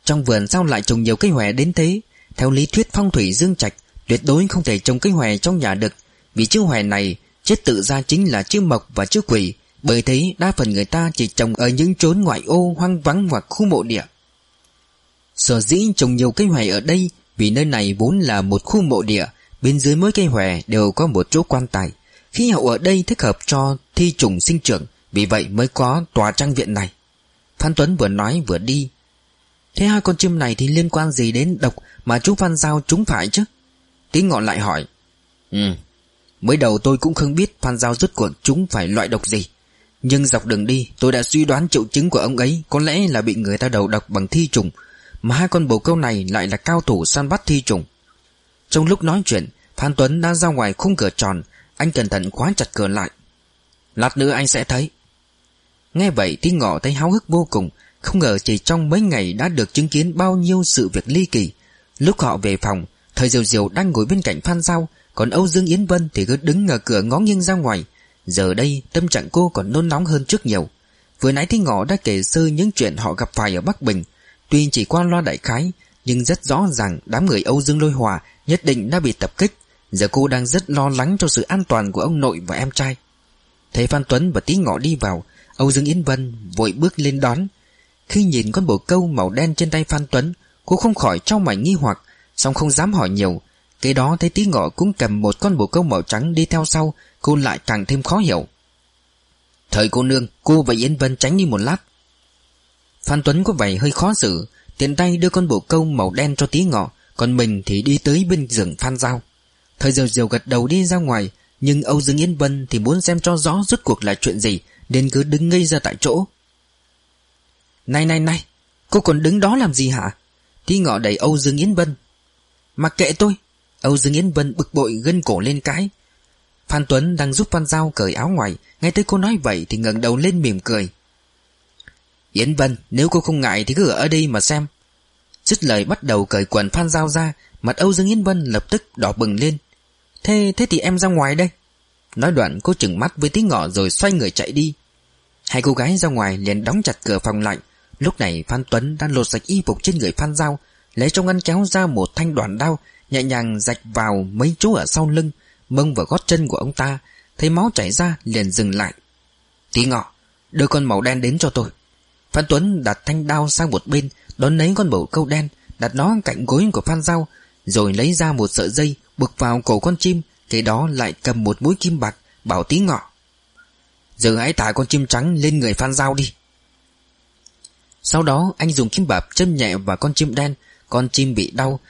Trong vườn sao lại trồng nhiều cây hòe đến thế? Theo lý thuyết, phong thủy dương trạch Tuyệt đối không thể trồng cây hòe trong nhà được. Vì chữ hòe này, Chết tự ra chính là chữ mộc và chữ quỷ. Bởi thế, đa phần người ta chỉ trồng ở những chốn ngoại ô, hoang vắng hoặc khu mộ địa. Sở dĩ trồng nhiều cây hòe ở đây, Vì nơi này vốn là một khu mộ địa, Bên dưới mỗi cây hòe đều có một chỗ quan tài. Khí hậu ở đây thích hợp cho thi trùng sinh trưởng, Vì vậy mới có tòa trang viện này. Phan Tuấn vừa nói vừa đi. Thế hai con chim này thì liên quan gì đến độc Mà chú Phan Giao chúng phải chứ? Tí ngọn lại hỏi. Ừ Mới đầu tôi cũng không biết Phan Giao rốt cuộc chúng phải loại độc gì. Nhưng dọc đường đi, tôi đã suy đoán triệu chứng của ông ấy Có lẽ là bị người ta đầu độc bằng thi trùng, Mà hai con bồ câu này lại là cao thủ săn bắt thi trùng. Trong lúc nói chuyện, Phan Tuấn đã ra ngoài khung cửa tròn, Anh cẩn thận khóa chặt cửa lại. Lát nữa anh sẽ thấy. Nghe vậy thì ngọ thấy háo hức vô cùng. Không ngờ chỉ trong mấy ngày đã được chứng kiến bao nhiêu sự việc ly kỳ. Lúc họ về phòng Thời Diều Diều đang ngồi bên cạnh Phan Giao, Còn Âu Dương Yến Vân thì cứ đứng ở cửa ngó nghiêng ra ngoài. Giờ đây, tâm trạng cô còn nôn nóng hơn trước nhiều. Vừa nãy thì Ngọ đã kể sơ những chuyện họ gặp phải ở Bắc Bình. Tuy chỉ qua loa đại khái, Nhưng rất rõ ràng đám người Âu Dương Lôi Hòa Nhất định đã bị tập kích. Giờ cô đang rất lo lắng cho sự an toàn của ông nội và em trai. Thấy Phan Tuấn và Tí Ngọ đi vào Âu Dương Yến Vân vội bước lên đón. Khi nhìn con bồ câu màu đen trên tay Phan Tuấn, Cô không khỏi trong mảnh nghi hoặc Xong không dám hỏi nhiều. Kế đó thấy tí ngọ cũng cầm một con bồ câu màu trắng đi theo sau, Cô lại càng thêm khó hiểu. Thời cô nương, Cô và Yến Vân tránh đi một lát. Phan Tuấn có vẻ hơi khó xử, Tiện tay đưa con bồ câu màu đen cho tí ngọ, Còn mình thì đi tới bên giường Phan Giao. Thời diều diều gật đầu đi ra ngoài, Nhưng Âu Dương Yến Vân thì muốn xem cho rõ rốt cuộc là chuyện gì nên cứ đứng ngây ra tại chỗ. Này này này, Cô còn đứng đó làm gì hả? Thi ngọ đẩy Âu Dương Yến Vân Mặc kệ tôi, Âu Dương Yến Vân bực bội gân cổ lên cái. Phan Tuấn đang giúp Phan Giao cởi áo ngoài, Nghe thấy cô nói vậy thì ngẩng đầu lên mỉm cười. Yến Vân Nếu cô không ngại thì cứ ở đây mà xem. Dứt lời bắt đầu cởi quần Phan Giao ra, Mặt Âu Dương Yến Vân lập tức đỏ bừng lên. Thế thế thì em ra ngoài đây. Nói đoạn cô chừng mắt với tí ngọ rồi xoay người chạy đi. Hai cô gái ra ngoài liền đóng chặt cửa phòng lại. Lúc này Phan Tuấn đang lột sạch y phục trên người Phan Giao, Lấy trong ngăn kéo ra một thanh đoạn đao, Nhẹ nhàng rạch vào mấy chỗ ở sau lưng, Mông và gót chân của ông ta, Thấy máu chảy ra liền dừng lại. Tí ngọ, Đưa con màu đen đến cho tôi. Phan Tuấn đặt thanh đao sang một bên, Đón lấy con bầu câu đen, Đặt nó cạnh gối của Phan Giao, Rồi lấy ra một sợi dây Buộc vào cổ con chim Thế đó lại cầm một mũi kim bạc, Bảo tí ngọ. Giờ hãy thả con chim trắng lên người Phan Giao đi. Sau đó anh dùng kim bạc châm nhẹ vào con chim đen, Con chim bị đau.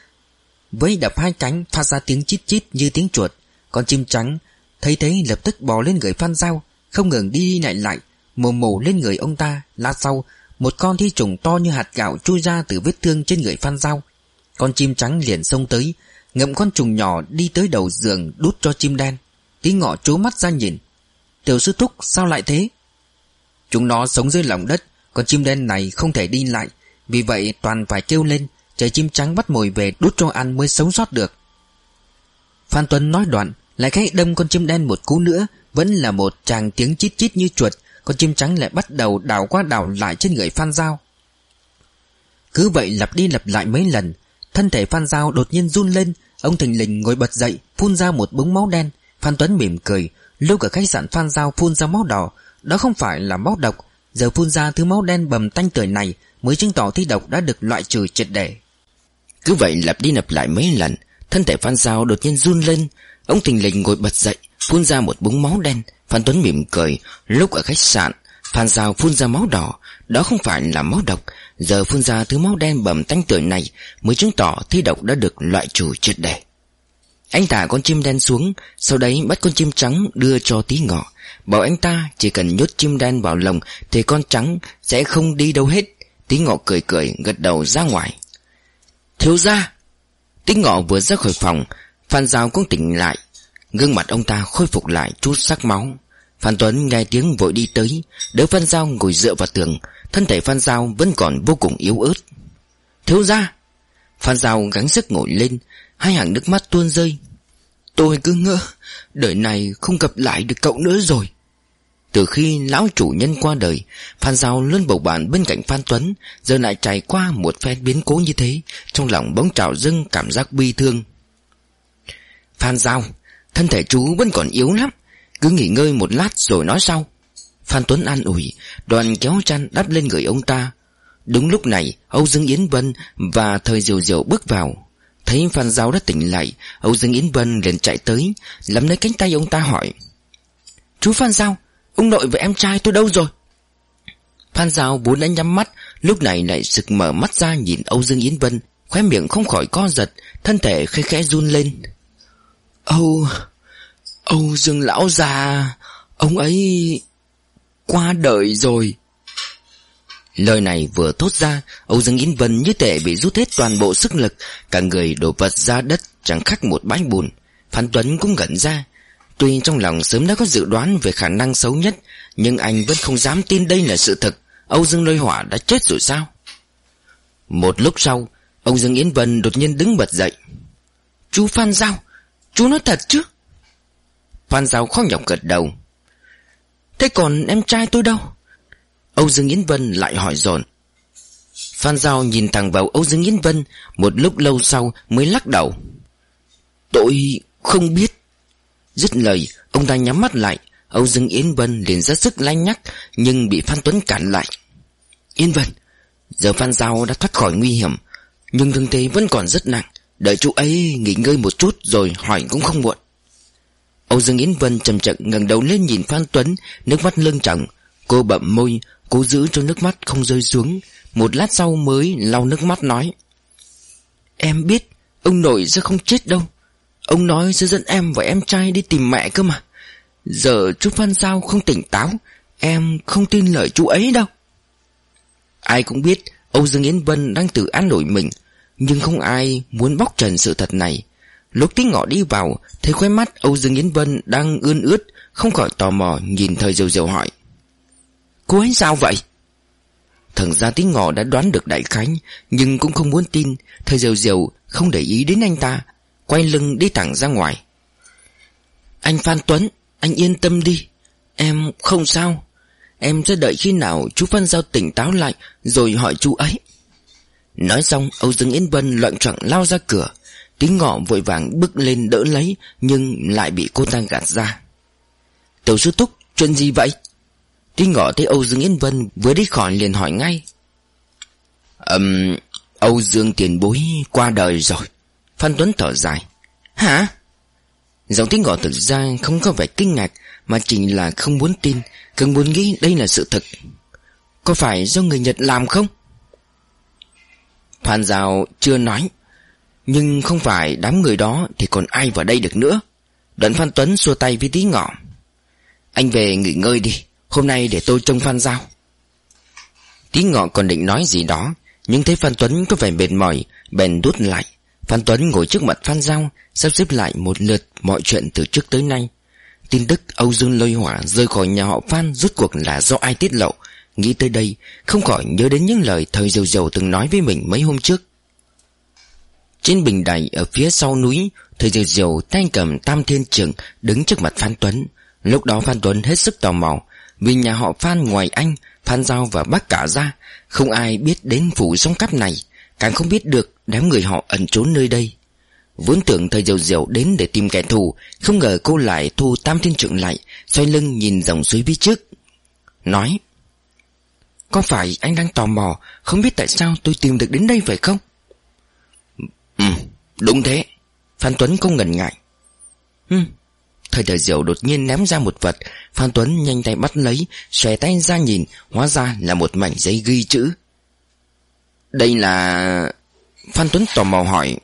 Với đập hai cánh phát ra tiếng chít chít như tiếng chuột, Con chim trắng Thấy thế lập tức bò lên người Phan Giao, Không ngừng đi đi lại lại Mồ mồ lên người ông ta. Lát sau, Một con thi trùng to như hạt gạo chui ra từ vết thương trên người Phan Giao. Con chim trắng liền xông tới Ngậm con trùng nhỏ đi tới đầu giường Đút cho chim đen. Tí ngọ trố mắt ra nhìn. Tiểu sư thúc, sao lại thế? Chúng nó sống dưới lòng đất, Con chim đen này không thể đi lại. Vì vậy, toàn phải kêu lên Chờ chim trắng bắt mồi về đút cho ăn mới sống sót được. Phan Tuấn nói đoạn, Lại khẽ đâm con chim đen một cú nữa, Vẫn là một chàng tiếng chít chít như chuột. Con chim trắng lại bắt đầu đảo qua đảo lại trên người Phan Giao. Cứ vậy lặp đi lặp lại mấy lần, Thân thể Phan Giao đột nhiên run lên Ông thình lình ngồi bật dậy, Phun ra một búng máu đen. Phan Tuấn mỉm cười, Lúc ở khách sạn Phan Giao phun ra máu đỏ, Đó không phải là máu độc. Giờ phun ra thứ máu đen bầm tanh tưởi này Mới chứng tỏ thi độc đã được loại trừ triệt để. Cứ vậy lặp đi lặp lại mấy lần, Thân thể Phan Giao đột nhiên run lên. Ông thình lình ngồi bật dậy, Phun ra một búng máu đen. Phan Tuấn mỉm cười, Lúc ở khách sạn, Phan Giao phun ra máu đỏ. Đó không phải là máu độc. Giờ phun ra thứ máu đen bầm tanh tưởi này Mới chứng tỏ thi độc đã được loại trừ triệt đề. Anh thả con chim đen xuống, Sau đấy bắt con chim trắng đưa cho tí ngọ. Bảo anh ta chỉ cần nhốt chim đen vào lồng Thì con trắng sẽ không đi đâu hết. Tí ngọ cười cười, gật đầu ra ngoài. Thiếu ra Tí ngọ vừa ra khỏi phòng, Phan Giao cũng tỉnh lại. Gương mặt ông ta khôi phục lại chút sắc máu. Phan Tuấn nghe tiếng vội đi tới, Đỡ Phan Giao ngồi dựa vào tường, Thân thể Phan Giao vẫn còn vô cùng yếu ớt. Thiếu ra Phan Giao gắng sức ngồi lên, Hai hàng nước mắt tuôn rơi. Tôi cứ ngỡ, Đời này không gặp lại được cậu nữa rồi. Từ khi lão chủ nhân qua đời, Phan Giao luôn bầu bạn bên cạnh Phan Tuấn, Giờ lại trải qua một phen biến cố như thế, Trong lòng bỗng trào dâng cảm giác bi thương. Phan Giao, Thân thể chú vẫn còn yếu lắm. Cứ nghỉ ngơi một lát rồi nói sau. Phan Tuấn an ủi, Đoàn kéo chăn đắp lên người ông ta. Đúng lúc này, Âu Dương Yến Vân Và thời diều diều bước vào. Thấy Phan Giao đã tỉnh lại, Âu Dương Yến Vân liền chạy tới Lắm lấy cánh tay ông ta hỏi. Chú Phan Giao, Ông nội và em trai tôi đâu rồi? Phan Giao vốn đã nhắm mắt, Lúc này lại sực mở mắt ra nhìn Âu Dương Yến Vân, Khóe miệng không khỏi co giật, Thân thể khẽ khẽ run lên. Âu... Âu Dương Lão già, Ông ấy... Qua đời rồi. Lời này vừa thốt ra, Âu Dương Yến Vân như thể bị rút hết toàn bộ sức lực, Cả người đổ vật ra đất, Chẳng khác một bãi bùn. Phan Tuấn cũng ngẩn ra. Tuy trong lòng sớm đã có dự đoán về khả năng xấu nhất, Nhưng anh vẫn không dám tin đây là sự thật. Âu Dương Lôi Hỏa đã chết rồi sao? Một lúc sau, Âu Dương Yến Vân đột nhiên đứng bật dậy. Chú Phan Giao, Chú nói thật chứ? Phan Giao khó nhọc gật đầu. Thế còn em trai tôi đâu? Âu Dương Yến Vân lại hỏi dồn. Phan Giao nhìn thẳng vào Âu Dương Yến Vân, Một lúc lâu sau mới lắc đầu. Tôi không biết. Dứt lời, Ông ta nhắm mắt lại. Âu Dương Yến Vân liền ra sức lanh nhắc, Nhưng bị Phan Tuấn cản lại. Yến Vân, Giờ Phan Giao đã thoát khỏi nguy hiểm, Nhưng thương thế vẫn còn rất nặng. Đợi chú ấy nghỉ ngơi một chút Rồi hỏi cũng không muộn. Âu Dương Yến Vân chậm chậm ngẩng đầu lên nhìn Phan Tuấn, Nước mắt lưng trọng. Cô bậm môi, Cố giữ cho nước mắt không rơi xuống. Một lát sau mới lau nước mắt nói, Em biết, Ông nội sẽ không chết đâu. Ông nói sẽ dẫn em và em trai đi tìm mẹ cơ mà. Giờ chú Phan Sao không tỉnh táo? Em không tin lời chú ấy đâu. Ai cũng biết, Âu Dương Yến Vân đang tự an nổi mình. Nhưng không ai muốn bóc trần sự thật này. Lúc tí ngọ đi vào, Thấy khóe mắt Âu Dương Yến Vân đang ươn ướt, Không khỏi tò mò nhìn thời diều diều hỏi. Cô ấy sao vậy? Thần gia tí ngọ đã đoán được đại khánh Nhưng cũng không muốn tin Thời diều diều không để ý đến anh ta, Quay lưng đi thẳng ra ngoài. Anh Phan Tuấn, Anh yên tâm đi, Em không sao. Em sẽ đợi khi nào chú Phan Giao tỉnh táo lại Rồi hỏi chú ấy. Nói xong, Âu Dương Yến Vân loạn trọng lao ra cửa Tính ngọ vội vàng bước lên đỡ lấy, Nhưng lại bị cô ta gạt ra. Tiểu sư túc Chuyện gì vậy? Tính ngọ thấy Âu Dương Yên Vân Vừa đi khỏi liền hỏi ngay. Ừm, Âu Dương tiền bối qua đời rồi. Phan Tuấn thở dài. Hả? Giọng tính ngọ thực ra không có vẻ kinh ngạc, Mà chỉ là không muốn tin cần muốn nghĩ đây là sự thật. Có phải do người Nhật làm không? Phan Giao chưa nói. Nhưng không phải đám người đó Thì còn ai vào đây được nữa. Đoạn Phan Tuấn xua tay với tí ngọ. Anh về nghỉ ngơi đi, Hôm nay để tôi trông Phan Giao. Tí ngọ còn định nói gì đó, Nhưng thấy Phan Tuấn có vẻ mệt mỏi, Bèn đút lại. Phan Tuấn ngồi trước mặt Phan Giao, Sắp xếp lại một lượt mọi chuyện từ trước tới nay. Tin tức Âu Dương lôi hỏa rơi khỏi nhà họ Phan rốt cuộc là do ai tiết lộ? Nghĩ tới đây, Không khỏi nhớ đến những lời thời Diều Diều từng nói với mình mấy hôm trước. Trên bình đài ở phía sau núi Thầy Diều Diều tay cầm Tam Thiên Trường Đứng trước mặt Phan Tuấn. Lúc đó Phan Tuấn hết sức tò mò, Vì nhà họ Phan ngoài anh, Phan Giao và bác cả ra Không ai biết đến phủ sông cắp này, Càng không biết được đám người họ ẩn trốn nơi đây. Vốn tưởng thầy diều diều đến để tìm kẻ thù, Không ngờ cô lại thu tam thiên trượng lại, Xoay lưng nhìn dòng suối phía trước. Nói, Có phải anh đang tò mò, Không biết tại sao tôi tìm được đến đây phải không? Ừ đúng thế. Phan Tuấn không ngần ngại. Ừ Thời thời diệu đột nhiên ném ra một vật. Phan Tuấn nhanh tay bắt lấy, Xòe tay ra nhìn, Hóa ra là một mảnh giấy ghi chữ. Đây là... Phan Tuấn tò mò hỏi.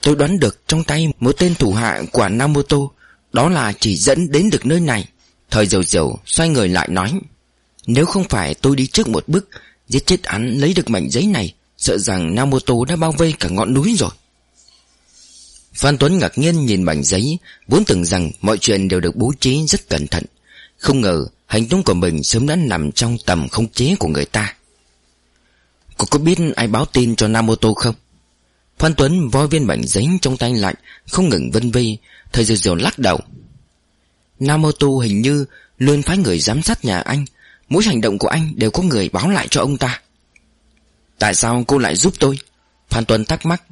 Tôi đoán được trong tay một tên thủ hạ của Namoto Đó là chỉ dẫn đến được nơi này. Thời diệu diệu xoay người lại nói. Nếu không phải tôi đi trước một bước, Giết chết hắn lấy được mảnh giấy này Sợ rằng Namoto đã bao vây cả ngọn núi rồi. Phan Tuấn ngạc nhiên nhìn mảnh giấy Vốn tưởng rằng mọi chuyện đều được bố trí rất cẩn thận. Không ngờ hành tung của mình sớm đã nằm trong tầm không chế của người ta. Cô có biết ai báo tin cho Namoto không? Phan Tuấn voi viên mảnh giấy trong tay lạnh, Không ngừng vân vây Thời diều diều lắc đầu. Namoto hình như luôn phái người giám sát nhà anh. Mỗi hành động của anh đều có người báo lại cho ông ta. Tại sao cô lại giúp tôi? Phan Tuấn thắc mắc.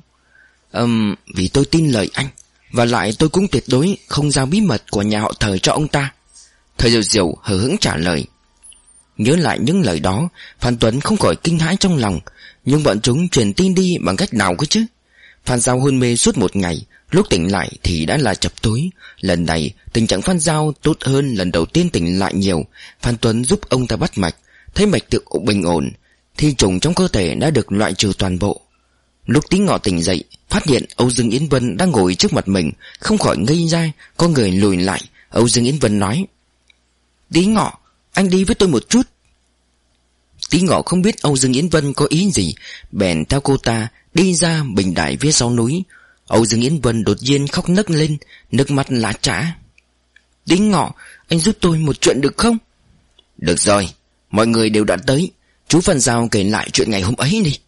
Um, Vì tôi tin lời anh Và lại tôi cũng tuyệt đối không giao bí mật của nhà họ thời cho ông ta. Thời diệu diệu hờ hững trả lời. Nhớ lại những lời đó Phan Tuấn không khỏi kinh hãi trong lòng. Nhưng bọn chúng truyền tin đi bằng cách nào cơ chứ? Phan Giao hôn mê suốt một ngày Lúc tỉnh lại thì đã là chập tối. Lần này tình trạng Phan Giao tốt hơn lần đầu tiên tỉnh lại nhiều. Phan Tuấn giúp ông ta bắt mạch Thấy mạch tự bình ổn Thi trùng trong cơ thể đã được loại trừ toàn bộ. Lúc tí ngọ tỉnh dậy, Phát hiện Âu Dương Yến Vân đang ngồi trước mặt mình, Không khỏi ngây ra, Có người lùi lại. Âu Dương Yến Vân nói Tí ngọ, Anh đi với tôi một chút. Tí ngọ không biết Âu Dương Yến Vân có ý gì, Bèn theo cô ta Đi ra bình đại phía sau núi. Âu Dương Yến Vân đột nhiên khóc nấc lên, Nước mắt lá trã. Tí ngọ, Anh giúp tôi một chuyện được không? Được rồi, Mọi người đều đã tới. Chú Phan Giao kể lại chuyện ngày hôm ấy đi.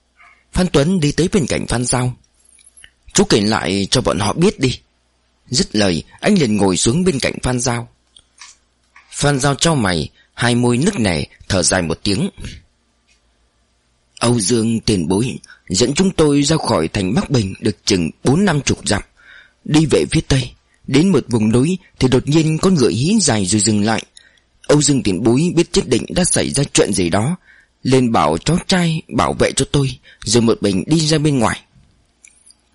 Phan Tuấn đi tới bên cạnh Phan Giao. Chú kể lại cho bọn họ biết đi. Dứt lời, Anh liền ngồi xuống bên cạnh Phan Giao. Phan Giao cho mày, Hai môi nức nẻ, Thở dài một tiếng. Âu Dương tiền bối, Dẫn chúng tôi ra khỏi thành Bắc Bình Được chừng bốn năm chục dặm. Đi về phía Tây, Đến một vùng núi Thì đột nhiên con ngựa hí dài rồi dừng lại. Âu Dương tiền bối biết chết định đã xảy ra chuyện gì đó lên bảo cháu trai bảo vệ cho tôi, Rồi một mình đi ra bên ngoài.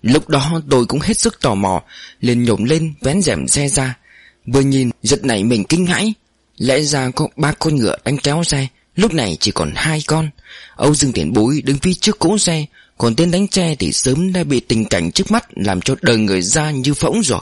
Lúc đó tôi cũng hết sức tò mò, liền nhổm lên vén rèm xe ra. Vừa nhìn, giật nảy mình kinh hãi. Lẽ ra có ba con ngựa đánh kéo xe, Lúc này chỉ còn hai con. Âu Dương Tiền Bối đứng phía trước cỗ xe, Còn tên đánh tre thì sớm đã bị tình cảnh trước mắt Làm cho đời người ra như phỗng rồi.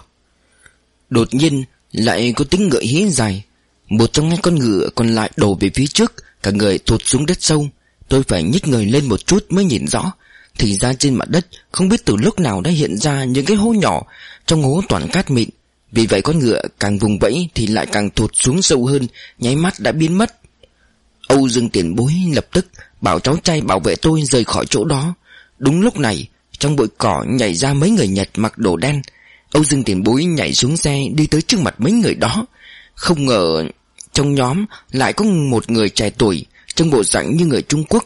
Đột nhiên, lại có tiếng ngựa hí dài. Một trong hai con ngựa còn lại đổ về phía trước, Cả người thụt xuống đất sâu. Tôi phải nhích người lên một chút mới nhìn rõ. Thì ra trên mặt đất, Không biết từ lúc nào đã hiện ra những cái hố nhỏ, Trong hố toàn cát mịn. Vì vậy con ngựa càng vùng vẫy Thì lại càng thụt xuống sâu hơn, Nháy mắt đã biến mất. Âu Dương tiền bối lập tức Bảo cháu trai bảo vệ tôi rời khỏi chỗ đó. Đúng lúc này, Trong bụi cỏ nhảy ra mấy người Nhật mặc đồ đen. Âu Dương tiền bối nhảy xuống xe Đi tới trước mặt mấy người đó. Không ngờ trong nhóm lại có một người trẻ tuổi, Trong bộ dạng như người Trung Quốc.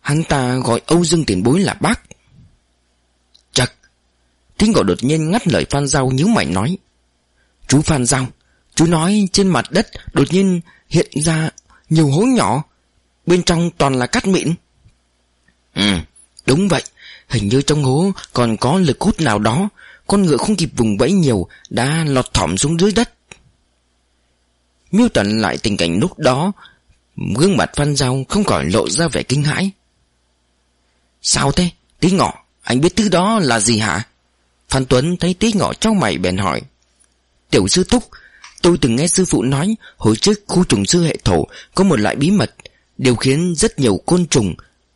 Hắn ta gọi Âu Dương tiền bối là bác. Chật! Tiếng gọi đột nhiên ngắt lời Phan Giao nhíu mày nói. Chú Phan Giao, Chú nói trên mặt đất đột nhiên hiện ra nhiều hố nhỏ. Bên trong toàn là cát mịn. Ừ Đúng vậy. Hình như trong hố còn có lực hút nào đó. Con ngựa không kịp vùng vẫy nhiều, Đã lọt thỏm xuống dưới đất. Miêu tả lại tình cảnh lúc đó, Gương mặt Phan Giao không khỏi lộ ra vẻ kinh hãi Sao thế? Tí ngọ Anh biết thứ đó là gì hả? Phan Tuấn thấy tí ngọ trong mày bèn hỏi Tiểu sư Túc Tôi từng nghe sư phụ nói Hồi trước khu trùng sư hệ thổ Có một loại bí mật, Điều khiến rất nhiều côn trùng,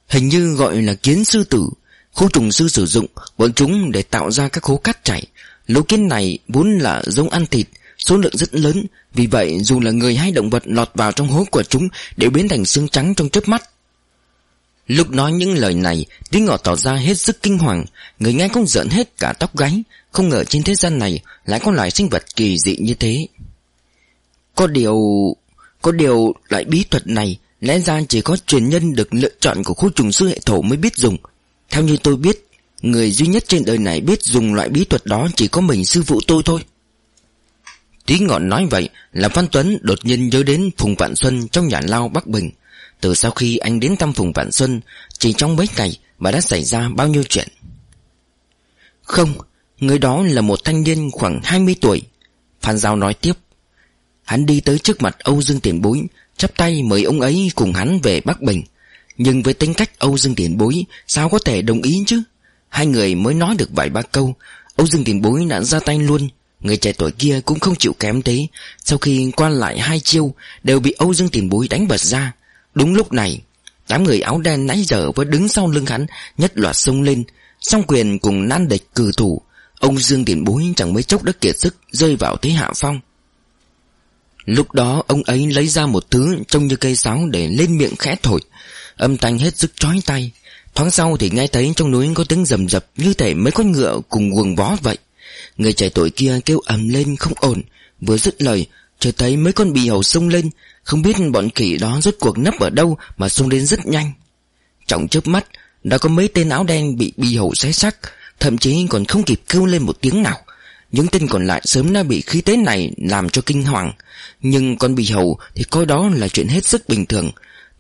Hình như gọi là kiến sư tử Khu trùng sư sử dụng Bọn chúng để tạo ra các hố cát chảy Lỗ kiến này vốn là giống ăn thịt Số lượng rất lớn. Vì vậy, dù là người hay động vật lọt vào trong hố của chúng Đều biến thành xương trắng trong chớp mắt. Lúc nói những lời này, Tiếng ngọ tỏ ra hết sức kinh hoàng. Người nghe cũng giận hết cả tóc gáy. Không ngờ trên thế gian này Lại có loài sinh vật kỳ dị như thế. Có điều Có điều loại bí thuật này Lẽ ra chỉ có truyền nhân được lựa chọn Của khu trùng sư hệ thổ mới biết dùng. Theo như tôi biết, Người duy nhất trên đời này biết dùng loại bí thuật đó Chỉ có mình sư phụ tôi thôi. Tí ngọn nói vậy là Phan Tuấn đột nhiên nhớ đến Phùng Vạn Xuân trong nhà lao Bắc Bình. Từ sau khi anh đến thăm Phùng Vạn Xuân, chỉ trong mấy ngày mà đã xảy ra bao nhiêu chuyện. Không, người đó là một thanh niên khoảng 20 tuổi. Phan Giao nói tiếp. Hắn đi tới trước mặt Âu Dương Tiền Bối, chắp tay mời ông ấy cùng hắn về Bắc Bình. Nhưng với tính cách Âu Dương Tiền Bối, sao có thể đồng ý chứ? Hai người mới nói được vài ba câu, Âu Dương Tiền Bối đã ra tay luôn, Người trẻ tuổi kia cũng không chịu kém thế Sau khi quan lại hai chiêu, Đều bị Âu Dương tìm Bối đánh bật ra. Đúng lúc này, Đám người áo đen nãy giờ vẫn đứng sau lưng hắn, Nhất loạt xông lên. Song quyền cùng nan địch cử thủ, Ông Dương Tiền Bối chẳng mấy chốc đã kiệt sức, Rơi vào thế hạ phong. Lúc đó, ông ấy lấy ra một thứ Trông như cây sáo để lên miệng khẽ thổi. Âm thanh hết sức chói tay Thoáng sau thì nghe thấy trong núi có tiếng rầm rập Như thể mấy con ngựa cùng quần vó vậy. Người trẻ tuổi kia kêu ầm lên không ổn, Vừa dứt lời Chờ thấy mấy con bì hầu xông lên. Không biết bọn khỉ đó rốt cuộc nấp ở đâu Mà xông đến rất nhanh. Trong chớp mắt, Đã có mấy tên áo đen bị bì hầu xé xác, Thậm chí còn không kịp kêu lên một tiếng nào. Những tên còn lại sớm đã bị khí tế này làm cho kinh hoàng. Nhưng con bì hầu thì coi đó là chuyện hết sức bình thường.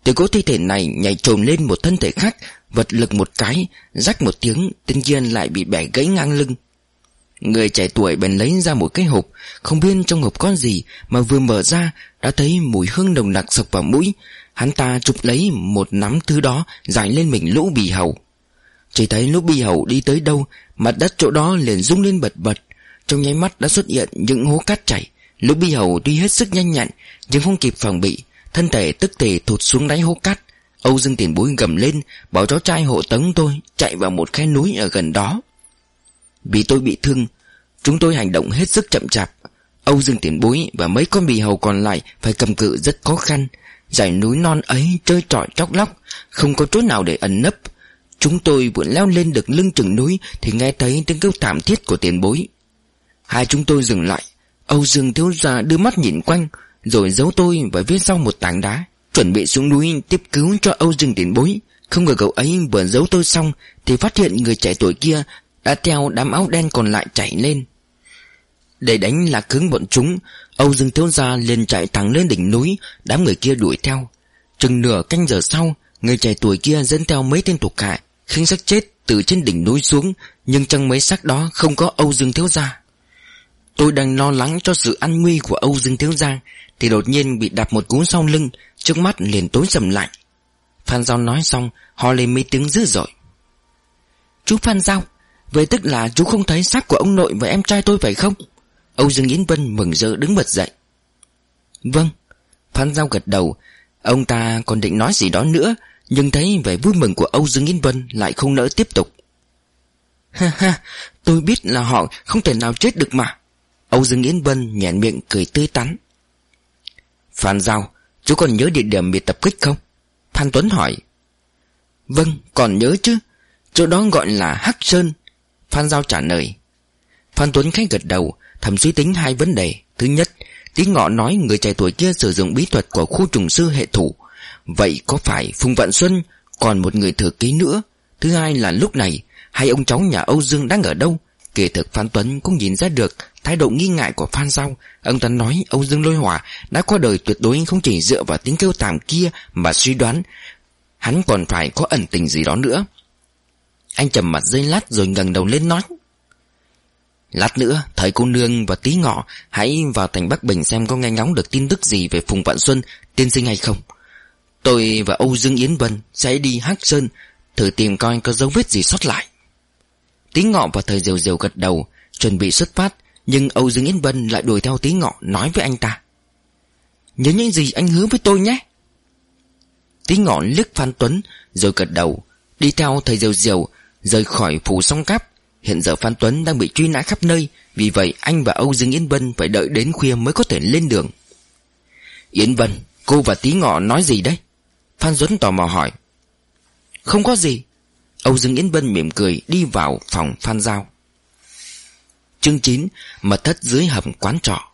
Từ cố thi thể này nhảy trồn lên một thân thể khác, Vật lực một cái Rách một tiếng, Tên kia lại bị bẻ gãy ngang lưng. Người trẻ tuổi bèn lấy ra một cái hộp, Không biết trong hộp có gì Mà vừa mở ra Đã thấy mùi hương nồng nặc sộc vào mũi. Hắn ta chụp lấy một nắm thứ đó Giải lên mình lũ bì hầu. Chỉ thấy lũ bì hầu đi tới đâu, Mặt đất chỗ đó liền rung lên bật bật. Trong nháy mắt đã xuất hiện những hố cát chảy. Lũ bì hầu tuy hết sức nhanh nhặn Nhưng không kịp phòng bị, Thân thể tức thể thụt xuống đáy hố cát. Âu Dương Tiền Bối gầm lên, Bảo cháu trai hộ tống tôi Chạy vào một khe núi ở gần đó. Vì tôi bị thương, Chúng tôi hành động hết sức chậm chạp. Âu Dương Tiền Bối và mấy con bì hầu còn lại Phải cầm cự rất khó khăn. Giải núi non ấy trơi trọi chóc lóc, Không có chỗ nào để ẩn nấp. Chúng tôi vừa leo lên được lưng chừng núi Thì nghe thấy tiếng kêu thảm thiết của tiền bối. Hai chúng tôi dừng lại. Âu Dương thiếu gia đưa mắt nhìn quanh, Rồi giấu tôi và viết sau một tảng đá, Chuẩn bị xuống núi tiếp cứu cho Âu Dương tiền bối. Không ngờ cậu ấy vừa giấu tôi xong Thì phát hiện người trẻ tuổi kia đã theo đám áo đen còn lại chạy lên. Để đánh lạc hướng bọn chúng, Âu Dương thiếu gia liền chạy thẳng lên đỉnh núi, Đám người kia đuổi theo. Chừng nửa canh giờ sau, Người trẻ tuổi kia dẫn theo mấy tên thuộc hạ khinh xác chết từ trên đỉnh núi xuống, Nhưng trong mấy xác đó không có Âu Dương thiếu gia. Tôi đang lo lắng cho sự an nguy của Âu Dương thiếu gia, Thì đột nhiên bị đạp một cú sau lưng, Trước mắt liền tối sầm lại. Phan Giao nói xong Họ lên mấy tiếng dữ dội. Chú Phan Giao Vậy tức là chú không thấy xác của ông nội và em trai tôi phải không? Âu Dương Yến Vân mừng rỡ đứng bật dậy. Vâng. Phan Giao gật đầu. Ông ta còn định nói gì đó nữa, Nhưng thấy vẻ vui mừng của Âu Dương Yến Vân Lại không nỡ tiếp tục. Ha ha, Tôi biết là họ không thể nào chết được mà. Âu Dương Yến Vân nhẹn miệng cười tươi tắn. Phan Giao, Chú còn nhớ địa điểm bị tập kích không? Phan Tuấn hỏi. Vâng còn nhớ chứ. Chỗ đó gọi là Hắc Sơn Phan Giao trả lời. Phan Tuấn khách gật đầu Thầm suy tính hai vấn đề. Thứ nhất, Tí ngọ nói người trẻ tuổi kia sử dụng bí thuật của khu trùng sư hệ thủ. Vậy có phải Phùng Vạn Xuân Còn một người thừa kế nữa? Thứ hai là lúc này, Hai ông cháu nhà Âu Dương đang ở đâu? Kể thực Phan Tuấn cũng nhìn ra được Thái độ nghi ngại của Phan Giao. Ông ta nói Âu Dương Lôi Hòa Đã qua đời tuyệt đối không chỉ dựa vào tiếng kêu tạm kia Mà suy đoán Hắn còn phải có ẩn tình gì đó nữa. Anh trầm mặt dây lát rồi ngẩng đầu lên nói Lát nữa, thầy cô nương và tí ngọ hãy vào thành Bắc Bình xem có nghe ngóng được tin tức gì về Phùng Vạn Xuân, tiên sinh hay không. Tôi và Âu Dương Yến Vân sẽ đi Hắc Sơn, thử tìm coi có dấu vết gì sót lại. Tí ngọ và thời diều diều gật đầu, chuẩn bị xuất phát, nhưng Âu Dương Yến Vân lại đuổi theo tí ngọ nói với anh ta. Nhớ những gì anh hứa với tôi nhé. Tí ngọ liếc Phan Tuấn, rồi gật đầu, đi theo thầy diều diều, rời khỏi phủ song cáp, Hiện giờ Phan Tuấn đang bị truy nã khắp nơi Vì vậy anh và Âu Dương Yến Vân Phải đợi đến khuya mới có thể lên đường. Yến Vân Cô và Tí Ngọ nói gì đấy? Phan Tuấn tò mò hỏi. Không có gì. Âu Dương Yến Vân mỉm cười đi vào phòng Phan Giao. Chương 9 Mật thất dưới hầm quán trọ.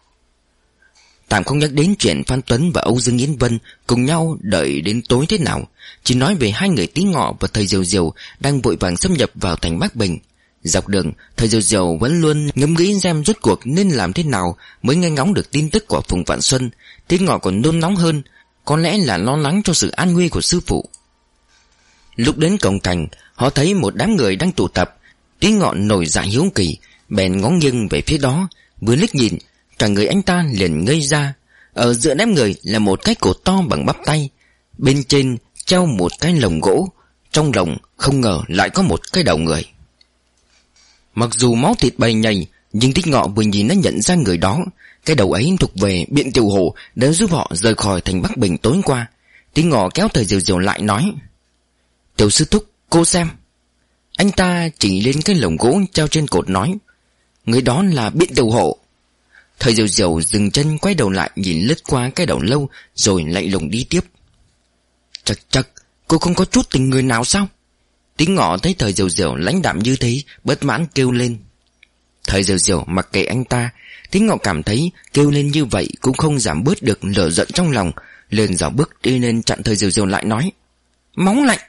Tạm không nhắc đến chuyện Phan Tuấn và Âu Dương Yến Vân Cùng nhau đợi đến tối thế nào, Chỉ nói về hai người Tí Ngọ và thầy Diều Diều Đang vội vàng xâm nhập vào thành Bắc Bình. Dọc đường, Thầy Diều Diều vẫn luôn ngẫm nghĩ xem rốt cuộc nên làm thế nào Mới nghe ngóng được tin tức của Phùng Vạn Xuân. Tiếng ngọ còn nôn nóng hơn, Có lẽ là lo lắng cho sự an nguy của sư phụ. Lúc đến cổng thành, Họ thấy một đám người đang tụ tập. Tiếng ngọ nổi dạ hiếu kỳ, Bèn ngó nghiêng về phía đó, Vừa liếc nhìn Cả người anh ta liền ngây ra. Ở giữa đám người là một cái cổ to bằng bắp tay. Bên trên treo một cái lồng gỗ. Trong lồng không ngờ lại có một cái đầu người. Mặc dù máu thịt bay nhầy, Nhưng tích ngọ vừa nhìn đã nhận ra người đó. Cái đầu ấy thuộc về biện tiểu hồ Đã giúp họ rời khỏi thành Bắc Bình tối qua. Tích ngọ kéo thời diều diều lại nói, Tiểu sư thúc, cô xem. Anh ta chỉ lên cái lồng gỗ treo trên cột nói, Người đó là biện tiểu hộ Thời diều diều dừng chân quay đầu lại Nhìn lướt qua cái đầu lâu, Rồi lạnh lùng đi tiếp. Chật chật cô không có chút tình người nào sao? Tính ngọ thấy thời diều diều lãnh đạm như thế, Bất mãn kêu lên. Thời diều diều mặc kệ anh ta Tính ngọ cảm thấy kêu lên như vậy Cũng không giảm bớt được lửa giận trong lòng, liền dạo bước đi lên chặn thời diều diều lại nói, Móng lạnh.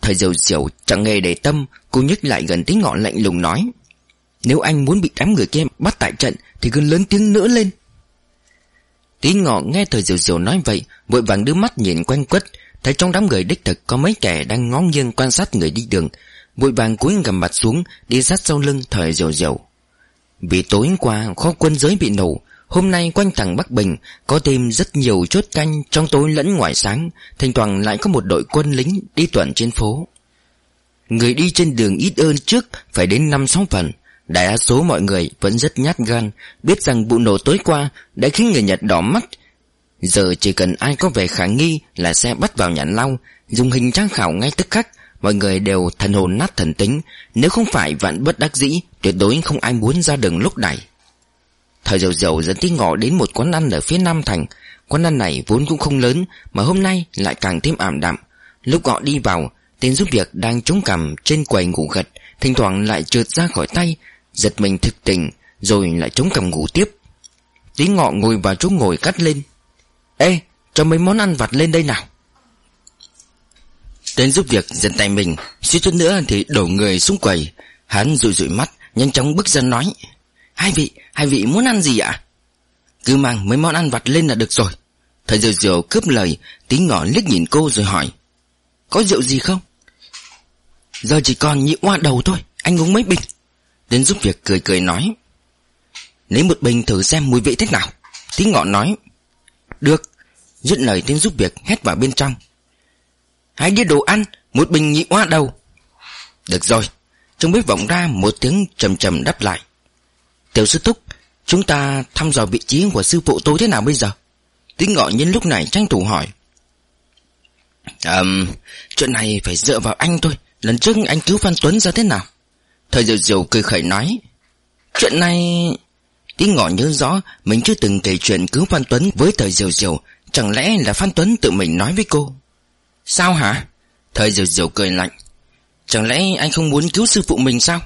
Thời diều diều chẳng nghe để tâm, Cô nhích lại gần tính ngọ lạnh lùng nói nếu anh muốn bị đám người kia bắt tại trận, Thì cứ lớn tiếng nữa lên. Tí ngọ nghe thời diều diều nói vậy, Vội vàng đưa mắt nhìn quanh quất, Thấy trong đám người đích thực có mấy kẻ đang ngó nghiêng quan sát người đi đường. Vội vàng cúi gầm mặt xuống, Đi sát sau lưng thời diều diều. Vì tối qua, kho quân giới bị nổ, Hôm nay quanh thẳng Bắc Bình, Có thêm rất nhiều chốt canh Trong tối lẫn ngoài sáng, Thỉnh thoảng lại có một đội quân lính đi tuần trên phố. Người đi trên đường ít ơn trước Phải đến năm sáu phần Đại đa số mọi người vẫn rất nhát gan, Biết rằng vụ nổ tối qua Đã khiến người Nhật đỏ mắt. Giờ chỉ cần ai có vẻ khả nghi Là sẽ bắt vào nhãn lau Dùng hình trang khảo ngay tức khắc, Mọi người đều thần hồn nát thần tính. Nếu không phải vạn bất đắc dĩ, Tuyệt đối không ai muốn ra đường lúc này. Thời dầu dầu dẫn tí ngọ đến một quán ăn ở phía Nam Thành. Quán ăn này vốn cũng không lớn, Mà hôm nay lại càng thêm ảm đạm. Lúc họ đi vào, Tên giúp việc đang chống cằm trên quầy ngủ gật, Thỉnh thoảng lại trượt ra khỏi tay Giật mình thực tình Rồi lại chống cằm ngủ tiếp. Tí ngọ ngồi vào chỗ ngồi cắt lên. Ê cho mấy món ăn vặt lên đây nào. Tên giúp việc giật tay mình Suýt chút nữa thì đổ người xuống quầy. Hắn rụi rụi mắt Nhanh chóng bước ra nói Hai vị, hai vị muốn ăn gì ạ? Cứ mang mấy món ăn vặt lên là được rồi. Thầy diều diều cướp lời Tí ngỏ liếc nhìn cô rồi hỏi Có rượu gì không? Giờ chỉ còn nhị hoa đầu thôi Anh uống mấy bình. Đến giúp việc cười cười nói, Lấy một bình thử xem mùi vị thế nào. Tí ngọ nói, Được, Dứt lời tiếng giúp việc hét vào bên trong. Hãy đĩa đồ ăn, Một bình nhị hoa đầu. Được rồi. Trong bếp vọng ra một tiếng trầm trầm đáp lại, Tiểu sư thúc, Chúng ta thăm dò vị trí của sư phụ tôi thế nào bây giờ? Tính ngọ nhân lúc này tranh thủ hỏi, Ờm, Chuyện này phải dựa vào anh thôi. Lần trước anh cứu Phan Tuấn ra thế nào? Thời diệu diệu cười khẩy nói, Chuyện này, Tí ngọ nhớ rõ, Mình chưa từng kể chuyện cứu Phan Tuấn với thời diệu diệu. Chẳng lẽ là Phan Tuấn tự mình nói với cô? Sao hả? Thời diệu diệu cười lạnh, Chẳng lẽ anh không muốn cứu sư phụ mình sao?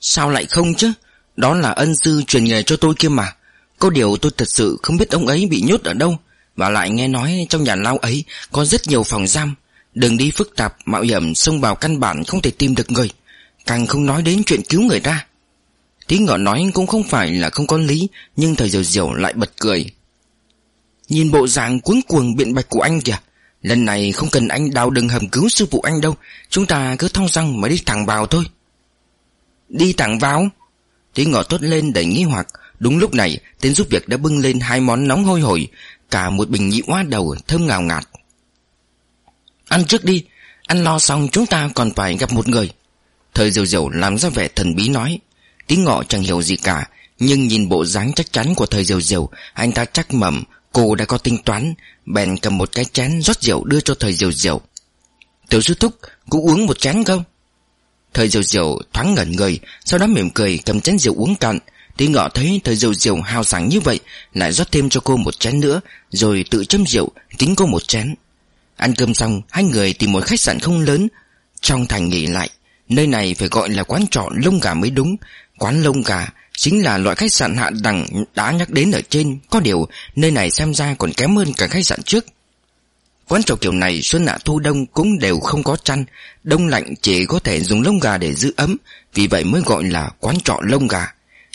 Sao lại không chứ? Đó là ân sư truyền nghề cho tôi kia mà. Có điều tôi thật sự không biết ông ấy bị nhốt ở đâu. Và lại nghe nói trong nhà lao ấy Có rất nhiều phòng giam. Đừng đi phức tạp, mạo hiểm, xông vào căn bản không thể tìm được người. Càng không nói đến chuyện cứu người ta. Tí ngọ nói cũng không phải là không có lý, Nhưng thời diều diều lại bật cười. Nhìn bộ dạng cuống cuồng biện bạch của anh kìa, Lần này không cần anh đào đừng hầm cứu sư phụ anh đâu, Chúng ta cứ thong răng mà đi thẳng vào thôi. Đi thẳng vào? Tí ngọ tốt lên đầy nghi hoặc. Đúng lúc này, tên giúp việc đã bưng lên hai món nóng hôi hổi, Cả một bình nhị hoa đầu thơm ngào ngạt. Ăn trước đi, Ăn lo xong chúng ta còn phải gặp một người. Thời diều diều làm ra vẻ thần bí nói Tí ngọ chẳng hiểu gì cả, Nhưng nhìn bộ dáng chắc chắn của thời diều diều, Anh ta chắc mầm Cô đã có tính toán, Bèn cầm một cái chén rót rượu đưa cho thời diều diều. Tiểu sư thúc Cũng uống một chén không? Thời diều diều thoáng ngẩn người, Sau đó mỉm cười cầm chén rượu uống cạn. Tí ngọ thấy thời diều diều hào sảng như vậy, Lại rót thêm cho cô một chén nữa, Rồi tự châm rượu tính cô một chén. Ăn cơm xong, Hai người tìm một khách sạn không lớn, Trong thành nghỉ lại. Nơi này phải gọi là quán trọ lông gà mới đúng. Quán lông gà Chính là loại khách sạn hạ đẳng đã nhắc đến ở trên. Có điều nơi này xem ra còn kém hơn cả khách sạn trước. Quán trọ kiểu này xuân hạ thu đông cũng đều không có chăn. Đông lạnh chỉ có thể dùng lông gà để giữ ấm Vì vậy mới gọi là quán trọ lông gà.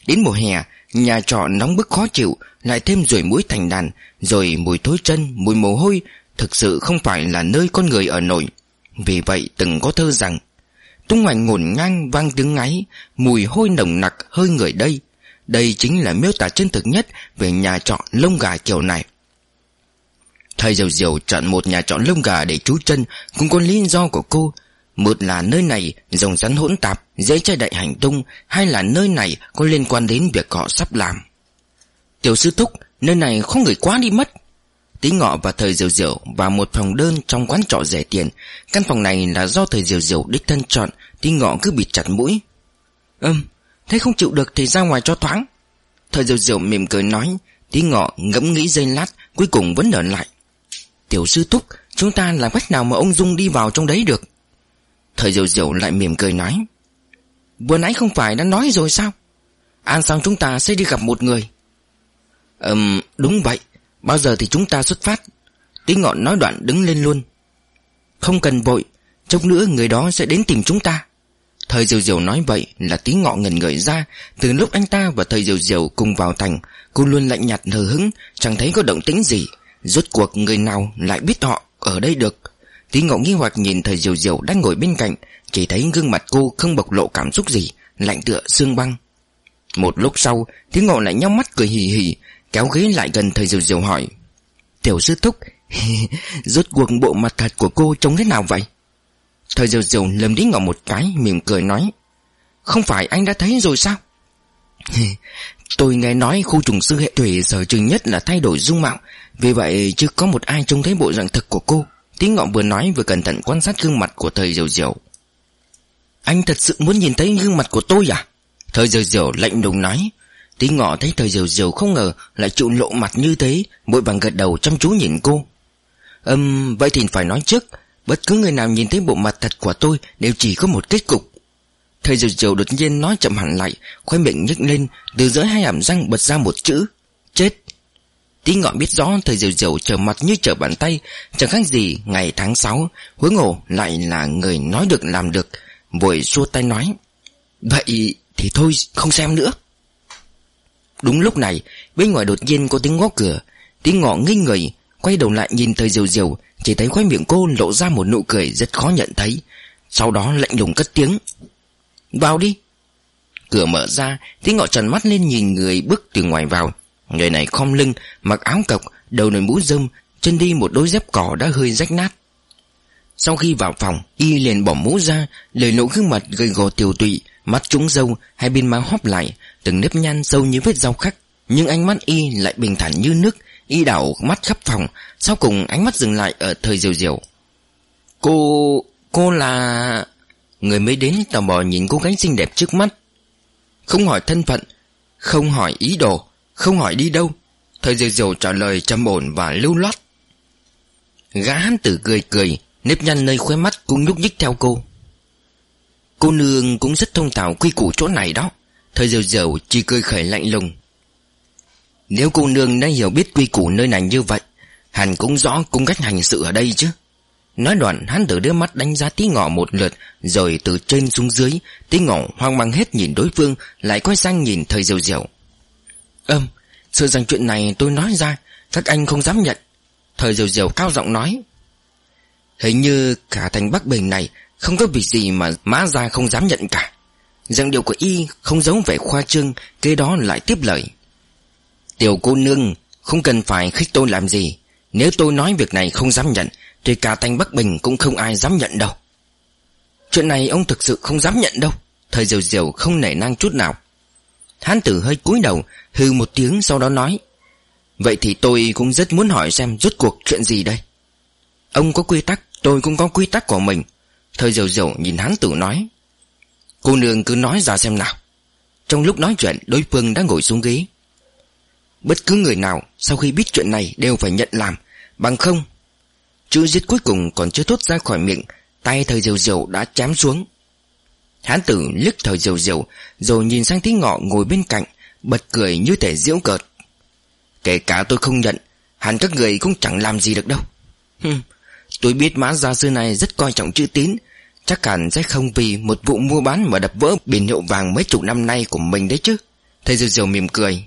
Đến mùa hè Nhà trọ nóng bức khó chịu Lại thêm rủi mũi thành đàn Rồi mùi thối chân, mùi mồ hôi Thực sự không phải là nơi con người ở nổi. Vì vậy từng có thơ rằng Tung hoành ngổn ngang vang tiếng ngáy, Mùi hôi nồng nặc hơi người đây. Đây chính là miêu tả chân thực nhất Về nhà trọ lông gà kiểu này. Thầy Diều Diều chọn một nhà trọ lông gà để trú chân, Cũng có lý do của cô. Một là nơi này rồng rắn hỗn tạp, Dễ trai đại hành tung Hay là nơi này có liên quan đến việc họ sắp làm. Tiểu sư thúc, Nơi này không người quá đi mất. Tí ngọ và thời diều diều vào một phòng đơn trong quán trọ rẻ tiền. Căn phòng này là do thời diều diều đích thân chọn Tí ngọ cứ bịt chặt mũi. Ừm, thế không chịu được thì ra ngoài cho thoáng. Thời diều diều mỉm cười nói Tí ngọ ngẫm nghĩ giây lát Cuối cùng vẫn ở lại. Tiểu sư thúc Chúng ta làm cách nào mà ông Dung đi vào trong đấy được? Thời diều diều lại mỉm cười nói Vừa nãy không phải đã nói rồi sao? Ăn xong chúng ta sẽ đi gặp một người. Ừm đúng vậy. Bao giờ thì chúng ta xuất phát? Tí ngọn nói đoạn đứng lên luôn. Không cần vội, Chốc nữa người đó sẽ đến tìm chúng ta. Thời Diều Diều nói vậy là tí ngọ ngần người ra. Từ lúc anh ta và thời Diều Diều cùng vào thành, Cô luôn lạnh nhạt hờ hứng Chẳng thấy có động tĩnh gì. Rốt cuộc người nào lại biết họ ở đây được? Tí ngọ nghi hoặc nhìn thời Diều Diều đang ngồi bên cạnh, Chỉ thấy gương mặt cô không bộc lộ cảm xúc gì, Lạnh tựa xương băng. Một lúc sau, Tí ngọ lại nhắm mắt cười hì hì Kéo ghế lại gần thời Diều Diều hỏi. Tiểu sư thúc, Rốt cuộc bộ mặt thật của cô trông thế nào vậy? Thời diều diều lầm đi ngỏ một cái, mỉm cười nói. Không phải anh đã thấy rồi sao? Tôi nghe nói khu trùng sư hệ thủy sở trường nhất là thay đổi dung mạo. Vì vậy chưa có một ai trông thấy bộ dạng thực của cô. Tí ngọ vừa nói vừa cẩn thận quan sát gương mặt của thời diều diều. Anh thật sự muốn nhìn thấy gương mặt của tôi à? Thời diều diều lạnh lùng nói. Tí ngọ thấy thời diều diều không ngờ lại chịu lộ mặt như thế Bội bằng gật đầu chăm chú nhìn cô. Ừm, vậy thì phải nói trước Bất cứ người nào nhìn thấy bộ mặt thật của tôi Đều chỉ có một kết cục. Thời Diều Diều đột nhiên nói chậm hẳn lại Khoai miệng nhếch lên Từ giữa hai hàm răng bật ra một chữ Chết. Tí ngọ biết rõ thời Diều Diều trở mặt như trở bàn tay Chẳng khác gì ngày tháng 6 Huống hồ lại là người nói được làm được Vội xua tay nói Vậy thì thôi không xem nữa. Đúng lúc này, Bên ngoài đột nhiên có tiếng ngó cửa. Tiếng ngọ nghi người, Quay đầu lại nhìn thời diều diều, Chỉ thấy khoái miệng cô lộ ra một nụ cười rất khó nhận thấy. Sau đó lạnh lùng cất tiếng. Vào đi. Cửa mở ra, Tiếng ngọ trần mắt lên nhìn người bước từ ngoài vào. Người này khom lưng, Mặc áo cộc, Đầu nồi mũ rơm Chân đi một đôi dép cỏ đã hơi rách nát. Sau khi vào phòng, Y liền bỏ mũ ra, Lời lộ gương mặt gầy gò tiều tụy, Mắt trúng dâu Hai bên má hóp lại Từng nếp nhăn sâu như vết dao khắc, Nhưng ánh mắt Y lại bình thản như nước. Y đảo mắt khắp phòng, Sau cùng ánh mắt dừng lại ở thời diều diều. Cô... cô là... Người mới đến tò mò nhìn cô gái xinh đẹp trước mắt. Không hỏi thân phận, Không hỏi ý đồ, Không hỏi đi đâu. Thời diều diều trả lời trầm ổn và lưu loát. Gã hắn tử cười cười, Nếp nhăn nơi khóe mắt cũng nhúc nhích theo cô. Cô nương cũng rất thông thạo quy củ chỗ này đó. Thời diều diều chỉ cười khởi lạnh lùng. Nếu cô nương đã hiểu biết quy củ nơi này như vậy, hẳn cũng rõ cung cách hành sự ở đây chứ. Nói đoạn, hắn từ đưa mắt đánh giá tí ngọ một lượt, Rồi từ trên xuống dưới, Tí ngọ hoang mang hết nhìn đối phương, Lại quay sang nhìn thời diều diều Ơm Sự rằng chuyện này tôi nói ra, Các anh không dám nhận. Thời diều diều cao giọng nói. Hình như cả thành Bắc Bình này Không có việc gì mà mã ra không dám nhận cả. Rằng điều của y không giống vẻ khoa trương, Kế đó lại tiếp lời. Tiểu cô nương, Không cần phải khích tôi làm gì. Nếu tôi nói việc này không dám nhận, Thì cả thành Bắc Bình cũng không ai dám nhận đâu. Chuyện này ông thực sự không dám nhận đâu. Thời diều diều không nể năng chút nào. Hán tử hơi cúi đầu Hư một tiếng sau đó nói, Vậy thì tôi cũng rất muốn hỏi xem Rốt cuộc chuyện gì đây? Ông có quy tắc, Tôi cũng có quy tắc của mình. Thời diều diều nhìn hán tử nói Cô nương cứ nói ra xem nào. Trong lúc nói chuyện Đối phương đã ngồi xuống ghế. Bất cứ người nào sau khi biết chuyện này đều phải nhận làm. Bằng không Chữ giết cuối cùng còn chưa thốt ra khỏi miệng Tay thời diều diều đã chém xuống. Hán tử liếc thời diều diều Rồi nhìn sang tiếng ngọ ngồi bên cạnh Bật cười như thể diễu cợt. Kể cả tôi không nhận Hẳn các người cũng chẳng làm gì được đâu. Hừm, Tôi biết mã gia sư này rất coi trọng chữ tín Chắc hẳn sẽ không vì một vụ mua bán mà đập vỡ biển hiệu vàng mấy chục năm nay của mình đấy chứ. Thầy Diều Diều mỉm cười.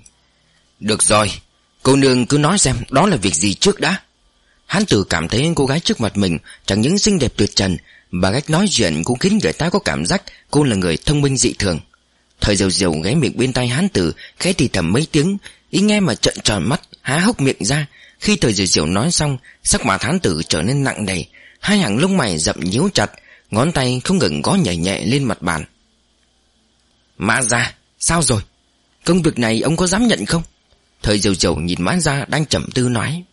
Được rồi Cô nương cứ nói xem đó là việc gì trước đã. Hán tử cảm thấy cô gái trước mặt mình Chẳng những xinh đẹp tuyệt trần Và cách nói chuyện cũng khiến người ta có cảm giác Cô là người thông minh dị thường. Thời diều diều ghé miệng bên tay hán tử Khẽ thì thầm mấy tiếng Ý nghe mà trợn tròn mắt Há hốc miệng ra. Khi thời diều diều nói xong Sắc mặt hán tử trở nên nặng đầy, Hai hàng lông mày rậm nhíu chặt Ngón tay không ngừng gõ nhảy nhẹ lên mặt bàn. Mã ra, Sao rồi? Công việc này ông có dám nhận không? Thời dầu dầu nhìn mã ra đang chậm tư nói.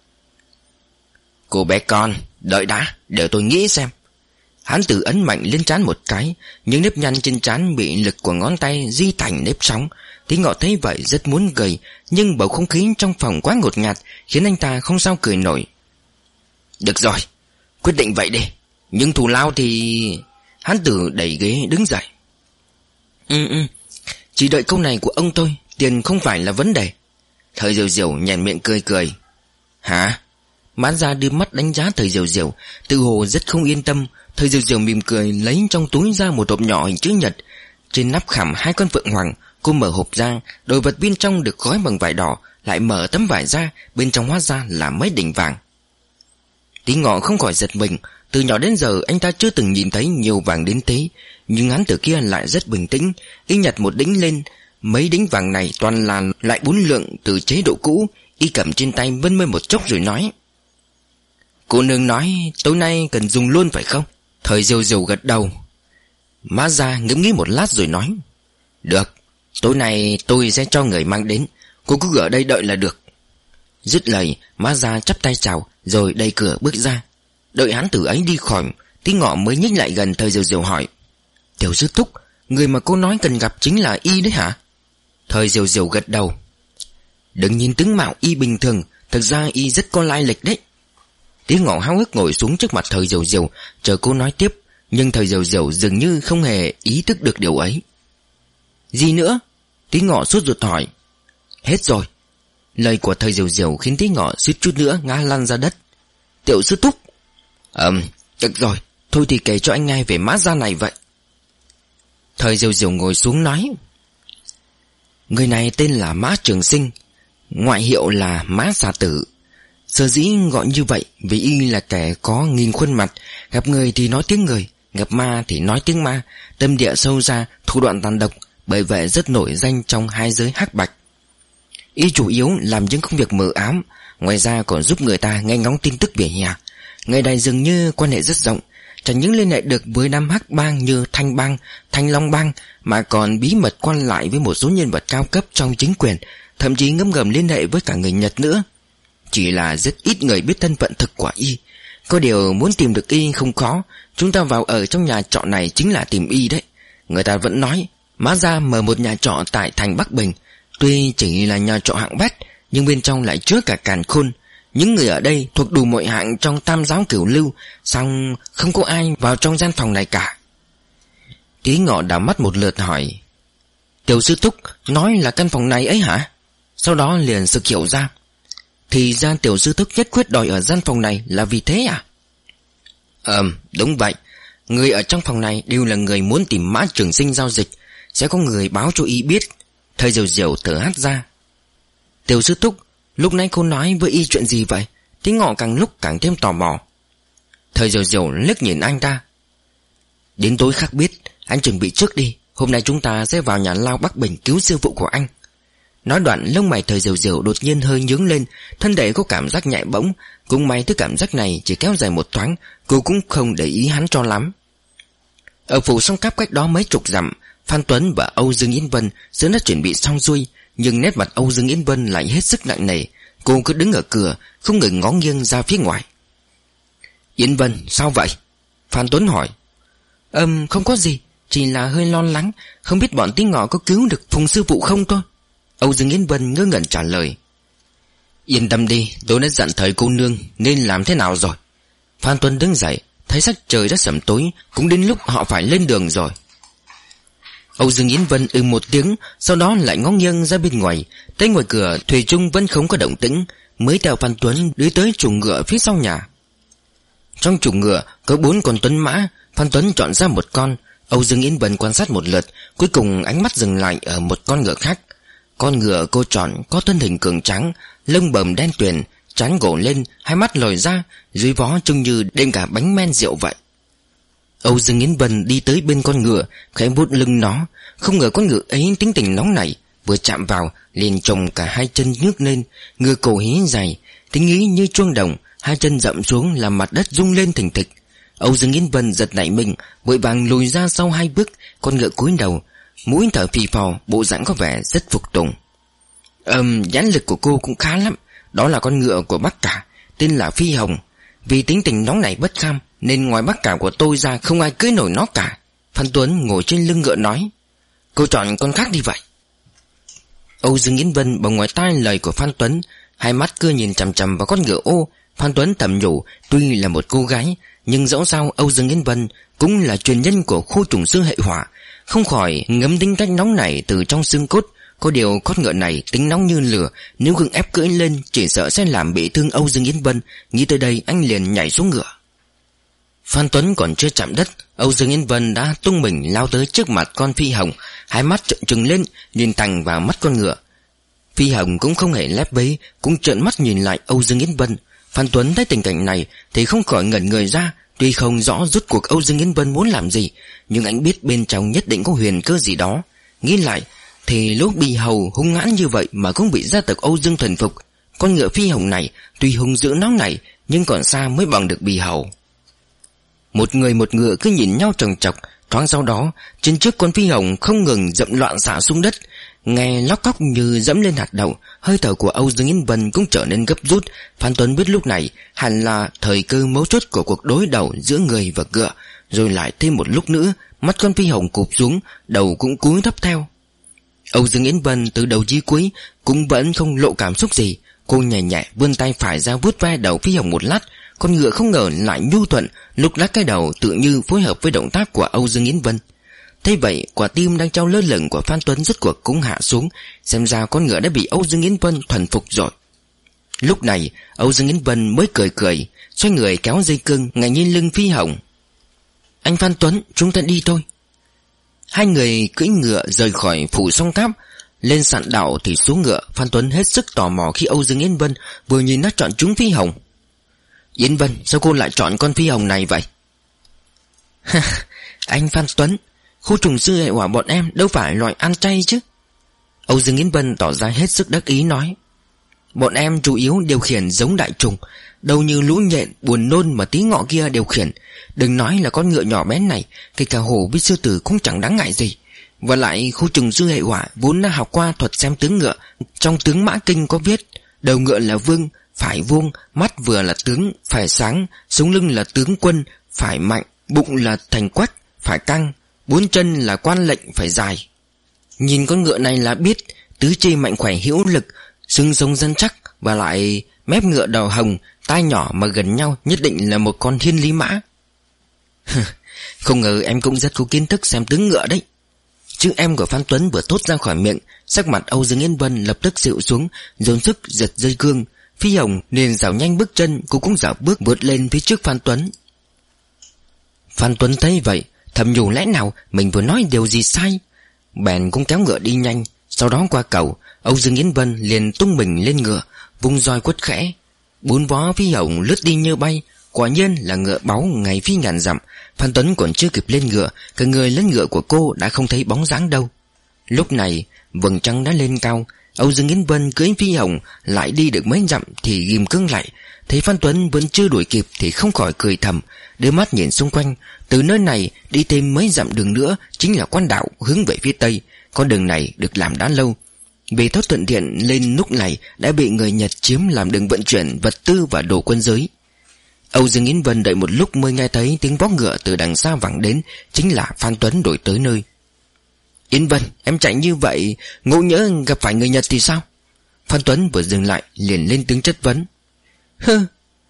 Cô bé con, Đợi đã, để tôi nghĩ xem. Hắn tử ấn mạnh lên trán một cái, Những nếp nhăn trên trán bị lực của ngón tay Di thành nếp sóng. Tí ngọ thấy vậy rất muốn gầy, Nhưng bầu không khí trong phòng quá ngột ngạt, Khiến anh ta không sao cười nổi. Được rồi, Quyết định vậy đi. Nhưng thù lao thì Hắn tử đẩy ghế đứng dậy. Ừ ừ. Chỉ đợi câu này của ông thôi Tiền không phải là vấn đề. Thời diều diều nhèn miệng cười cười. Hả? Mãn ra đưa mắt đánh giá thời diều diều. Tự hồ rất không yên tâm. Thời diều diều mỉm cười Lấy trong túi ra một hộp nhỏ hình chữ nhật. Trên nắp khảm hai con phượng hoàng Cô mở hộp ra. Đồ vật bên trong được gói bằng vải đỏ Lại mở tấm vải ra. Bên trong hóa ra là mấy đỉnh vàng. Tí ngọ không khỏi giật mình từ nhỏ đến giờ, anh ta chưa từng nhìn thấy nhiều vàng đến thế, Nhưng hắn từ kia lại rất bình tĩnh, Y nhặt một đính lên. Mấy đính vàng này toàn là lại bốn lượng từ chế độ cũ, Y cầm trên tay vân mê một chốc rồi nói. Cô nương nói, tối nay cần dùng luôn phải không? Thời diều diều gật đầu. Má ra ngẫm nghĩ một lát rồi nói, Được, Tối nay tôi sẽ cho người mang đến, Cô cứ ở đây đợi là được. Dứt lời, má ra chắp tay chào, Rồi đẩy cửa bước ra. Đợi hắn từ ấy đi khỏi, Tí ngọ mới nhích lại gần thời diều diều hỏi. Tiểu sư thúc, Người mà cô nói cần gặp chính là y đấy hả? Thời diều diều gật đầu. Đừng nhìn tướng mạo y bình thường Thực ra y rất có lai lịch đấy. Tí ngọ háo hức ngồi xuống trước mặt thời diều diều, Chờ cô nói tiếp, Nhưng thời diều diều dường như không hề ý thức được điều ấy. Gì nữa? Tí ngọ suốt ruột hỏi. Hết rồi. Lời của thời diều diều khiến tí ngọ suýt chút nữa ngã lăn ra đất. Tiểu sư thúc. Ừm, được rồi. Thôi thì kể cho anh nghe về má gia này vậy. Thời diều diều ngồi xuống nói. Người này tên là Mã Trường Sinh, Ngoại hiệu là Mã Xà Tử. Sở dĩ gọi như vậy Vì y là kẻ có nghìn khuôn mặt, Gặp người thì nói tiếng người, Gặp ma thì nói tiếng ma, Tâm địa sâu ra thủ đoạn tàn độc, Bởi vậy rất nổi danh trong hai giới hắc bạch. Y chủ yếu làm những công việc mờ ám, Ngoài ra còn giúp người ta nghe ngóng tin tức về nhà. Người này dường như quan hệ rất rộng. Chẳng những liên hệ được với năm hắc bang như Thanh bang, Thanh Long bang Mà còn bí mật quan lại với một số nhân vật cao cấp trong chính quyền Thậm chí ngấm ngầm liên hệ với cả người Nhật nữa. Chỉ là rất ít người biết thân phận thực của y. Có điều muốn tìm được y không khó. Chúng ta vào ở trong nhà trọ này chính là tìm y đấy. Người ta vẫn nói Má ra mở một nhà trọ tại thành Bắc Bình. Tuy chỉ là nhà trọ hạng bét Nhưng bên trong lại chứa cả càn khôn. Những người ở đây thuộc đủ mọi hạng trong tam giáo cửu lưu Xong không có ai vào trong gian phòng này cả Tí ngọ đảo mắt một lượt hỏi Tiểu sư thúc nói là căn phòng này ấy hả? Sau đó liền sực hiểu ra Thì ra tiểu sư thúc nhất quyết đòi ở gian phòng này là vì thế à? Ờm, đúng vậy Người ở trong phòng này đều là người muốn tìm mã trường sinh giao dịch Sẽ có người báo cho y biết Thời diều diều thở hát ra Tiểu sư thúc. Lúc nãy cô nói với y chuyện gì vậy? Tí ngọ càng lúc càng thêm tò mò. Thời diều diều liếc nhìn anh ta Đến tối khác biết, Anh chuẩn bị trước đi. Hôm nay chúng ta sẽ vào nhà lao Bắc Bình cứu sư phụ của anh. Nói đoạn, lông mày thời diều diều đột nhiên hơi nhướng lên. Thân thể có cảm giác nhạy bỗng. Cũng may thứ cảm giác này chỉ kéo dài một thoáng. Cô cũng không để ý hắn cho lắm. Ở phủ song cáp cách đó mấy chục dặm, Phan Tuấn và Âu Dương yên Vân sớm đã chuẩn bị xong xuôi. Nhưng nét mặt Âu Dương Yến Vân lại hết sức nặng nề. Cô cứ đứng ở cửa, Không ngừng ngó nghiêng ra phía ngoài. Yến Vân, sao vậy? Phan Tuấn hỏi. Ừm, không có gì, Chỉ là hơi lo lắng. Không biết bọn tiếng ngọ có cứu được Phùng sư phụ không thôi? Âu Dương Yến Vân ngơ ngẩn trả lời. Yên tâm đi, Tôi đã dặn thời cô nương Nên làm thế nào rồi? Phan Tuấn đứng dậy, Thấy sắc trời đã sẩm tối, Cũng đến lúc họ phải lên đường rồi. Âu Dương Yến Vân ư ừ một tiếng, Sau đó lại ngó nghiêng ra bên ngoài. Tới ngoài cửa Thủy Trung vẫn không có động tĩnh. Mới theo Phan Tuấn đi tới chuồng ngựa phía sau nhà. Trong chuồng ngựa, Có bốn con tuấn mã. Phan Tuấn chọn ra một con. Âu Dương Yến Vân quan sát một lượt. Cuối cùng, ánh mắt dừng lại ở một con ngựa khác. Con ngựa cô chọn có thân hình cường trắng Lông bầm đen tuyền, Trán gỗ lên, Hai mắt lồi ra, Dưới vó trông như đêm cả bánh men rượu vậy. Âu Dương Yến Vân đi tới bên con ngựa, Khẽ vuốt lưng nó. Không ngờ con ngựa ấy tính tình nóng nảy, Vừa chạm vào, liền trồng cả hai chân nhước lên, Ngựa cổ hí dài. Tính ý như chuông đồng, Hai chân dậm xuống làm mặt đất rung lên thình thịch. Âu Dương Yến Vân giật nảy mình, Vội vàng lùi ra sau hai bước, Con ngựa cúi đầu, Mũi thở phì phò, Bộ dạng có vẻ rất phục tùng. Ừm, nhãn lực của cô cũng khá lắm, Đó là con ngựa của bác cả, Tên là Phi Hồng. Vì tính tình nóng nảy bất kham nên ngoài bác cả của tôi ra không ai cưới nổi nó cả. Phan Tuấn ngồi trên lưng ngựa nói Cô chọn con khác đi vậy. Âu Dương Yến Vân bằng ngoài tai lời của Phan Tuấn, Hai mắt cưa nhìn chằm chằm vào con ngựa ô. Phan Tuấn thầm nhủ, Tuy là một cô gái, Nhưng dẫu sao Âu Dương Yến Vân Cũng là truyền nhân của khu trùng sư hệ hỏa Không khỏi ngấm tính cách nóng này từ trong xương cốt. Có điều con ngựa này tính nóng như lửa, Nếu gừng ép cưỡi lên Chỉ sợ sẽ làm bị thương Âu Dương Yến Vân. Nghĩ tới đây, anh liền nhảy xuống ngựa. Phan Tuấn còn chưa chạm đất, Âu Dương Yên Vân đã tung mình lao tới trước mặt con phi hồng, Hai mắt trợn trừng lên, Nhìn tành vào mắt con ngựa. Phi hồng cũng không hề lép bấy, Cũng trợn mắt nhìn lại Âu Dương Yên Vân. Phan Tuấn thấy tình cảnh này Thì không khỏi ngẩn người ra, Tuy không rõ rút cuộc Âu Dương Yên Vân muốn làm gì, Nhưng anh biết bên trong nhất định có huyền cơ gì đó. Nghĩ lại Thì lúc bị hầu hung ngãn như vậy Mà cũng bị gia tộc Âu Dương thần phục, Con ngựa phi hồng này Tuy hung dữ nóng này Nhưng còn xa mới bằng được bì hầu. Một người một ngựa cứ nhìn nhau trồng chọc Thoáng sau đó, Trên trước con phi hồng không ngừng dậm loạn xả xuống đất. Nghe lóc cóc như dẫm lên hạt đậu, Hơi thở của Âu Dương Yên Vân cũng trở nên gấp rút. Phan Tuấn biết lúc này Hẳn là thời cơ mấu chốt của cuộc đối đầu Giữa người và ngựa. Rồi lại thêm một lúc nữa, Mắt con phi hồng cụp xuống, Đầu cũng cúi thấp theo. Âu Dương Yến Vân từ đầu chí cuối Cũng vẫn không lộ cảm xúc gì. Cô nhẹ nhẹ vươn tay phải ra vuốt ve đầu phi hồng một lát con ngựa không ngờ lại nhu thuận, Lúc lắc cái đầu tự như phối hợp với động tác của Âu Dương Yến Vân. Thế vậy, quả tim đang trao lơ lửng của Phan Tuấn rất cuộc cũng hạ xuống, Xem ra con ngựa đã bị Âu Dương Yến Vân thuần phục rồi. Lúc này, Âu Dương Yến Vân mới cười cười, Xoay người kéo dây cưng ngay nhìn lưng phi hồng. Anh Phan Tuấn, chúng ta đi thôi. Hai người cưỡi ngựa rời khỏi phủ Song tháp. Lên sạn đảo thì xuống ngựa, Phan Tuấn hết sức tò mò khi Âu Dương Yến Vân Vừa nhìn nó chọn chúng phi hồng. Yến Vân sao cô lại chọn con phi hồng này vậy? Anh Phan Tuấn Khu trùng sư hệ hỏa bọn em đâu phải loại ăn chay chứ. Âu Dương Yến Vân tỏ ra hết sức đắc ý nói Bọn em chủ yếu điều khiển giống đại trùng Đâu như lũ nhện buồn nôn mà tí ngọ kia điều khiển. Đừng nói là con ngựa nhỏ bé này Kể cả hổ với sư tử cũng chẳng đáng ngại gì. Và lại khu trùng sư hệ hỏa Vốn đã học qua thuật xem tướng ngựa Trong tướng mã kinh có viết Đầu ngựa là vương, phải vuông Mắt vừa là tướng, phải sáng Sống lưng là tướng quân, phải mạnh Bụng là thành quách, phải căng Bốn chân là quan lệnh phải dài. Nhìn con ngựa này là biết Tứ chi mạnh khỏe hữu lực Xương sống dân chắc Và lại mép ngựa đầu hồng Tai nhỏ mà gần nhau nhất định là một con thiên lý mã. Không ngờ em cũng rất có kiến thức xem tướng ngựa đấy. Chữ em của Phan Tuấn vừa tốt ra khỏi miệng Sắc mặt Âu Dương Yên Vân lập tức dịu xuống Dồn sức giật dây cương Phi Hồng liền dạo nhanh bước chân, Cô cũng dạo bước vượt lên phía trước Phan Tuấn. Phan Tuấn thấy vậy, Thầm nhủ lẽ nào mình vừa nói điều gì sai? Bèn cũng kéo ngựa đi nhanh, Sau đó qua cầu, Âu Dương Yến Vân liền tung mình lên ngựa Vung roi quất khẽ. Bốn vó phi hồng lướt đi như bay, Quả nhiên là ngựa báu ngày phi ngàn dặm. Phan Tuấn còn chưa kịp lên ngựa, Cả người lên ngựa của cô đã không thấy bóng dáng đâu. Lúc này, vầng trăng đã lên cao Âu Dương Yến Vân cưới phi hồng, Lại đi được mấy dặm thì ghim cương lại. Thấy Phan Tuấn vẫn chưa đuổi kịp Thì không khỏi cười thầm, Đưa mắt nhìn xung quanh. Từ nơi này đi thêm mấy dặm đường nữa Chính là quan đạo hướng về phía tây. Con đường này được làm đã lâu. Vì thốt thuận tiện lên lúc này Đã bị người Nhật chiếm làm đường vận chuyển Vật tư và đồ quân giới. Âu Dương Yến Vân đợi một lúc mới nghe thấy Tiếng vó ngựa từ đằng xa vẳng đến, Chính là Phan Tuấn đổi tới nơi. Yến Vân, em chạy như vậy, Ngộ nhớ gặp phải người Nhật thì sao? Phan Tuấn vừa dừng lại, liền lên tiếng chất vấn. Hơ,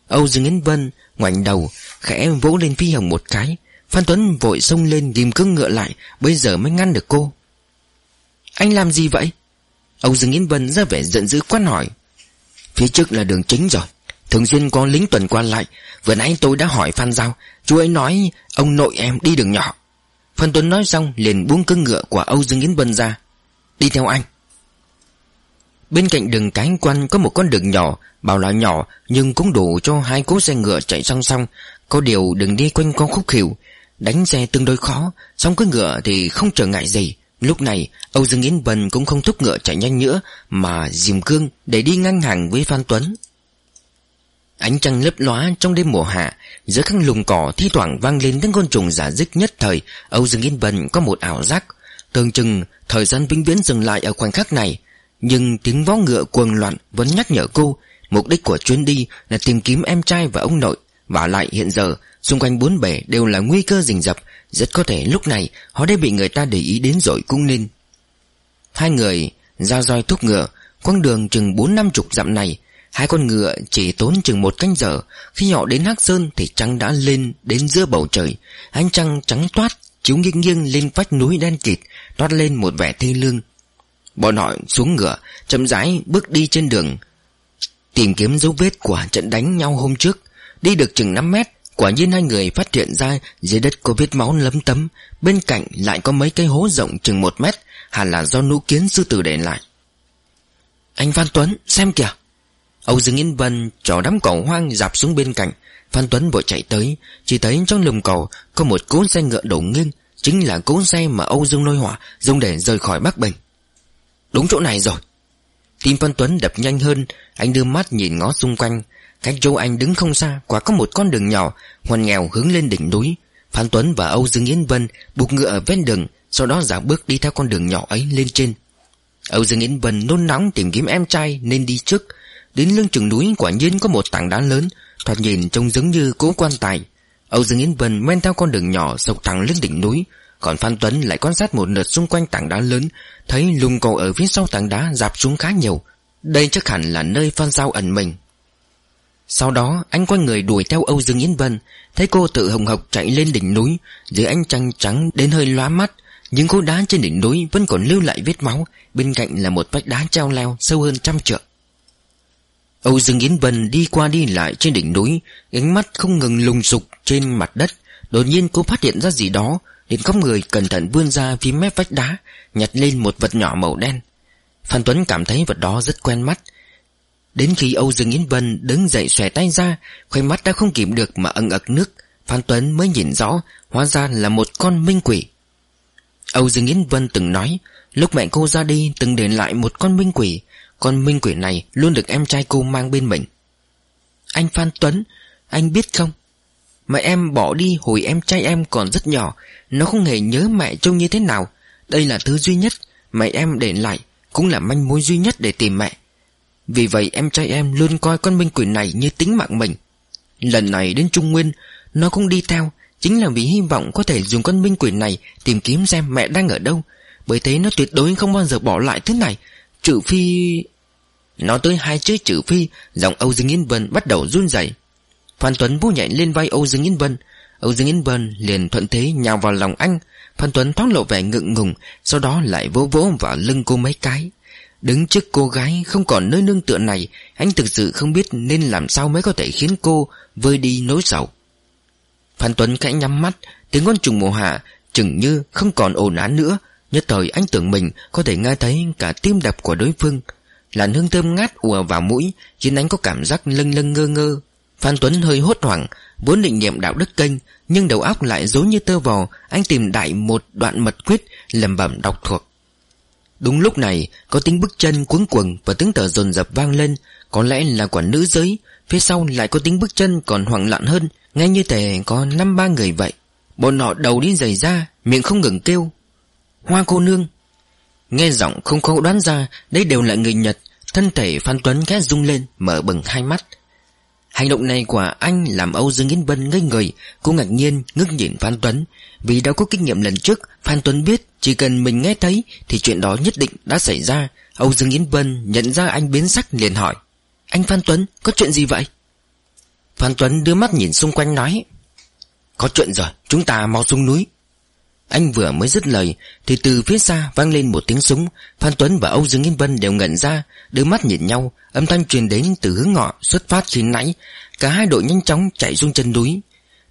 Âu Dương Yến Vân ngoảnh đầu, Khẽ vỗ lên phi hồng một cái. Phan Tuấn vội xông lên ghim cưng ngựa lại, Bây giờ mới ngăn được cô. Anh làm gì vậy? Âu Dương Yến Vân ra vẻ giận dữ quát hỏi. Phía trước là đường chính rồi, Thường xuyên có lính tuần qua lại. Vừa nãy tôi đã hỏi Phan Giao, Chú ấy nói ông nội em đi đường nhỏ. Phan Tuấn nói xong, liền buông cưng ngựa của Âu Dương Yến Vân ra. Đi theo anh. Bên cạnh đường cái quan có một con đường nhỏ Bảo là nhỏ, nhưng cũng đủ cho hai cỗ xe ngựa chạy song song. Có điều đừng đi quanh con khúc khỉu, Đánh xe tương đối khó Xong cái ngựa thì không trở ngại gì. Lúc này, Âu Dương Yến Vân cũng không thúc ngựa chạy nhanh nữa, Mà dìm cương để đi ngang hàng với Phan Tuấn. Ánh trăng lấp lóa trong đêm mùa hạ, Giữa khăn lùng cỏ thi thoảng vang lên tiếng côn trùng giả dích nhất thời, Âu Dương Yên bần có một ảo giác. Tưởng chừng thời gian vĩnh viễn dừng lại ở khoảnh khắc này, Nhưng tiếng vó ngựa cuồng loạn vẫn nhắc nhở cô, Mục đích của chuyến đi là tìm kiếm em trai và ông nội. Và lại hiện giờ, Xung quanh bốn bể đều là nguy cơ rình rập, Rất có thể lúc này Họ đã bị người ta để ý đến rồi cũng nên. Hai người Giao roi thúc ngựa, Quãng đường chừng bốn năm chục dặm này Hai con ngựa chỉ tốn chừng một canh giờ. Khi họ đến Hắc Sơn thì trăng đã lên đến giữa bầu trời. Ánh trăng trắng toát, Chiếu nghiêng nghiêng lên vách núi đen kịt, Toát lên một vẻ thê lương. Bọn họ xuống ngựa, chậm rãi bước đi trên đường, Tìm kiếm dấu vết của trận đánh nhau hôm trước. Đi được chừng 5 mét, Quả nhiên hai người phát hiện ra dưới đất có vết máu lấm tấm. Bên cạnh lại có mấy cây hố rộng chừng một mét, Hẳn là do nũ kiến sư tử để lại. Anh Phan Tuấn, xem kìa. Âu Dương Yên Vân trò đám cỏ hoang dạp xuống bên cạnh. Phan Tuấn vội chạy tới, Chỉ thấy trong lùm cầu có một cỗ xe ngựa đổ nghiêng, Chính là cỗ xe mà Âu Dương Lôi Hỏa Dùng để rời khỏi Bắc Bình. Đúng chỗ này rồi. Tim Phan Tuấn đập nhanh hơn, Anh đưa mắt nhìn ngó xung quanh. Cách chỗ anh đứng không xa, Quả có một con đường nhỏ, Ngoằn nghèo hướng lên đỉnh núi. Phan Tuấn và Âu Dương Yến Vân buộc ngựa ở ven đường, Sau đó dạo bước đi theo con đường nhỏ ấy lên trên. Âu Dương Yến Vân nôn nóng tìm kiếm em trai nên đi trước. Đến lưng chừng núi quả nhiên có một tảng đá lớn, Thoạt nhìn trông giống như cố quan tài. Âu Dương Yến Vân men theo con đường nhỏ Dọc thẳng lên đỉnh núi, Còn Phan Tuấn lại quan sát một lượt xung quanh tảng đá lớn, Thấy lùng cầu ở phía sau tảng đá dạp xuống khá nhiều. Đây chắc hẳn là nơi Phan Giao ẩn mình. Sau đó, anh quay người đuổi theo Âu Dương Yến Vân, Thấy cô tự hồng hộc chạy lên đỉnh núi, Dưới ánh trăng trắng đến hơi lóa mắt, những khối đá trên đỉnh núi vẫn còn lưu lại vết máu, Bên cạnh là một vách đá treo leo sâu hơn trăm trượng. Âu Dương Yến Vân đi qua đi lại trên đỉnh núi, Ánh mắt không ngừng lùng sục trên mặt đất. Đột nhiên cô phát hiện ra gì đó Đến khóc người cẩn thận vươn ra phía mép vách đá, Nhặt lên một vật nhỏ màu đen. Phan Tuấn cảm thấy vật đó rất quen mắt. Đến khi Âu Dương Yến Vân đứng dậy xòe tay ra Khoai mắt đã không kìm được mà ẩn ực nước, Phan Tuấn mới nhìn rõ, Hóa ra là một con minh quỷ. Âu Dương Yến Vân từng nói, Lúc mẹ cô ra đi, từng để lại một con minh quỷ con minh quỷ này luôn được em trai cô mang bên mình. Anh Phan Tuấn, Anh biết không? Mẹ em bỏ đi hồi em trai em còn rất nhỏ, Nó không hề nhớ mẹ trông như thế nào. Đây là thứ duy nhất Mẹ em để lại, Cũng là manh mối duy nhất để tìm mẹ. Vì vậy em trai em luôn coi con minh quỷ này như tính mạng mình. Lần này đến Trung Nguyên, Nó cũng đi theo, Chính là vì hy vọng có thể dùng con minh quỷ này Tìm kiếm xem mẹ đang ở đâu. Bởi thế nó tuyệt đối không bao giờ bỏ lại thứ này, Trừ phi... Nói tới hai chữ trừ phi, Giọng Âu Dương Yên Vân bắt đầu run rẩy. Phan Tuấn bu nhảy lên vai Âu Dương Yên Vân. Âu Dương Yên Vân liền thuận thế nhào vào lòng anh. Phan Tuấn thoáng lộ vẻ ngượng ngùng, Sau đó lại vỗ vỗ vào lưng cô mấy cái. Đứng trước cô gái không còn nơi nương tựa này, Anh thực sự không biết nên làm sao mới có thể khiến cô vơi đi nỗi sầu. Phan Tuấn khẽ nhắm mắt, Tiếng con trùng mùa hạ chừng như không còn ồn án nữa. Nhất thời anh tưởng mình có thể nghe thấy cả tim đập của đối phương. Làn hương thơm ngát ùa vào mũi, Khiến anh có cảm giác lâng lâng ngơ ngơ. Phan Tuấn hơi hốt hoảng, Vốn định niệm đạo đức kênh, Nhưng đầu óc lại dối như tơ vò, Anh tìm đại một đoạn mật quyết lầm bẩm đọc thuộc. Đúng lúc này, Có tiếng bước chân cuống cuồng Và tiếng tờ dồn dập vang lên, Có lẽ là quản nữ giới, Phía sau lại có tiếng bước chân còn hoảng loạn hơn Ngay như thể có năm ba người vậy. Bọn họ đầu đi giày ra Miệng không ngừng kêu, Hoa cô nương Nghe giọng không khó đoán ra Đây đều là người Nhật. Thân thể Phan Tuấn khẽ rung lên, Mở bừng hai mắt. Hành động này của anh làm Âu Dương Yến Vân ngây người, Cô ngạc nhiên, ngước nhìn Phan Tuấn. Vì đã có kinh nghiệm lần trước, Phan Tuấn biết chỉ cần mình nghe thấy Thì chuyện đó nhất định đã xảy ra. Âu Dương Yến Vân nhận ra anh biến sắc liền hỏi, Anh Phan Tuấn, có chuyện gì vậy? Phan Tuấn đưa mắt nhìn xung quanh nói, Có chuyện rồi chúng ta mau xuống núi. Anh vừa mới dứt lời, Thì từ phía xa vang lên một tiếng súng. Phan Tuấn và Âu Dương yên Vân đều ngẩn ra đôi mắt nhìn nhau. Âm thanh truyền đến từ hướng ngọ, xuất phát khi nãy. Cả hai đội nhanh chóng chạy xuống chân núi.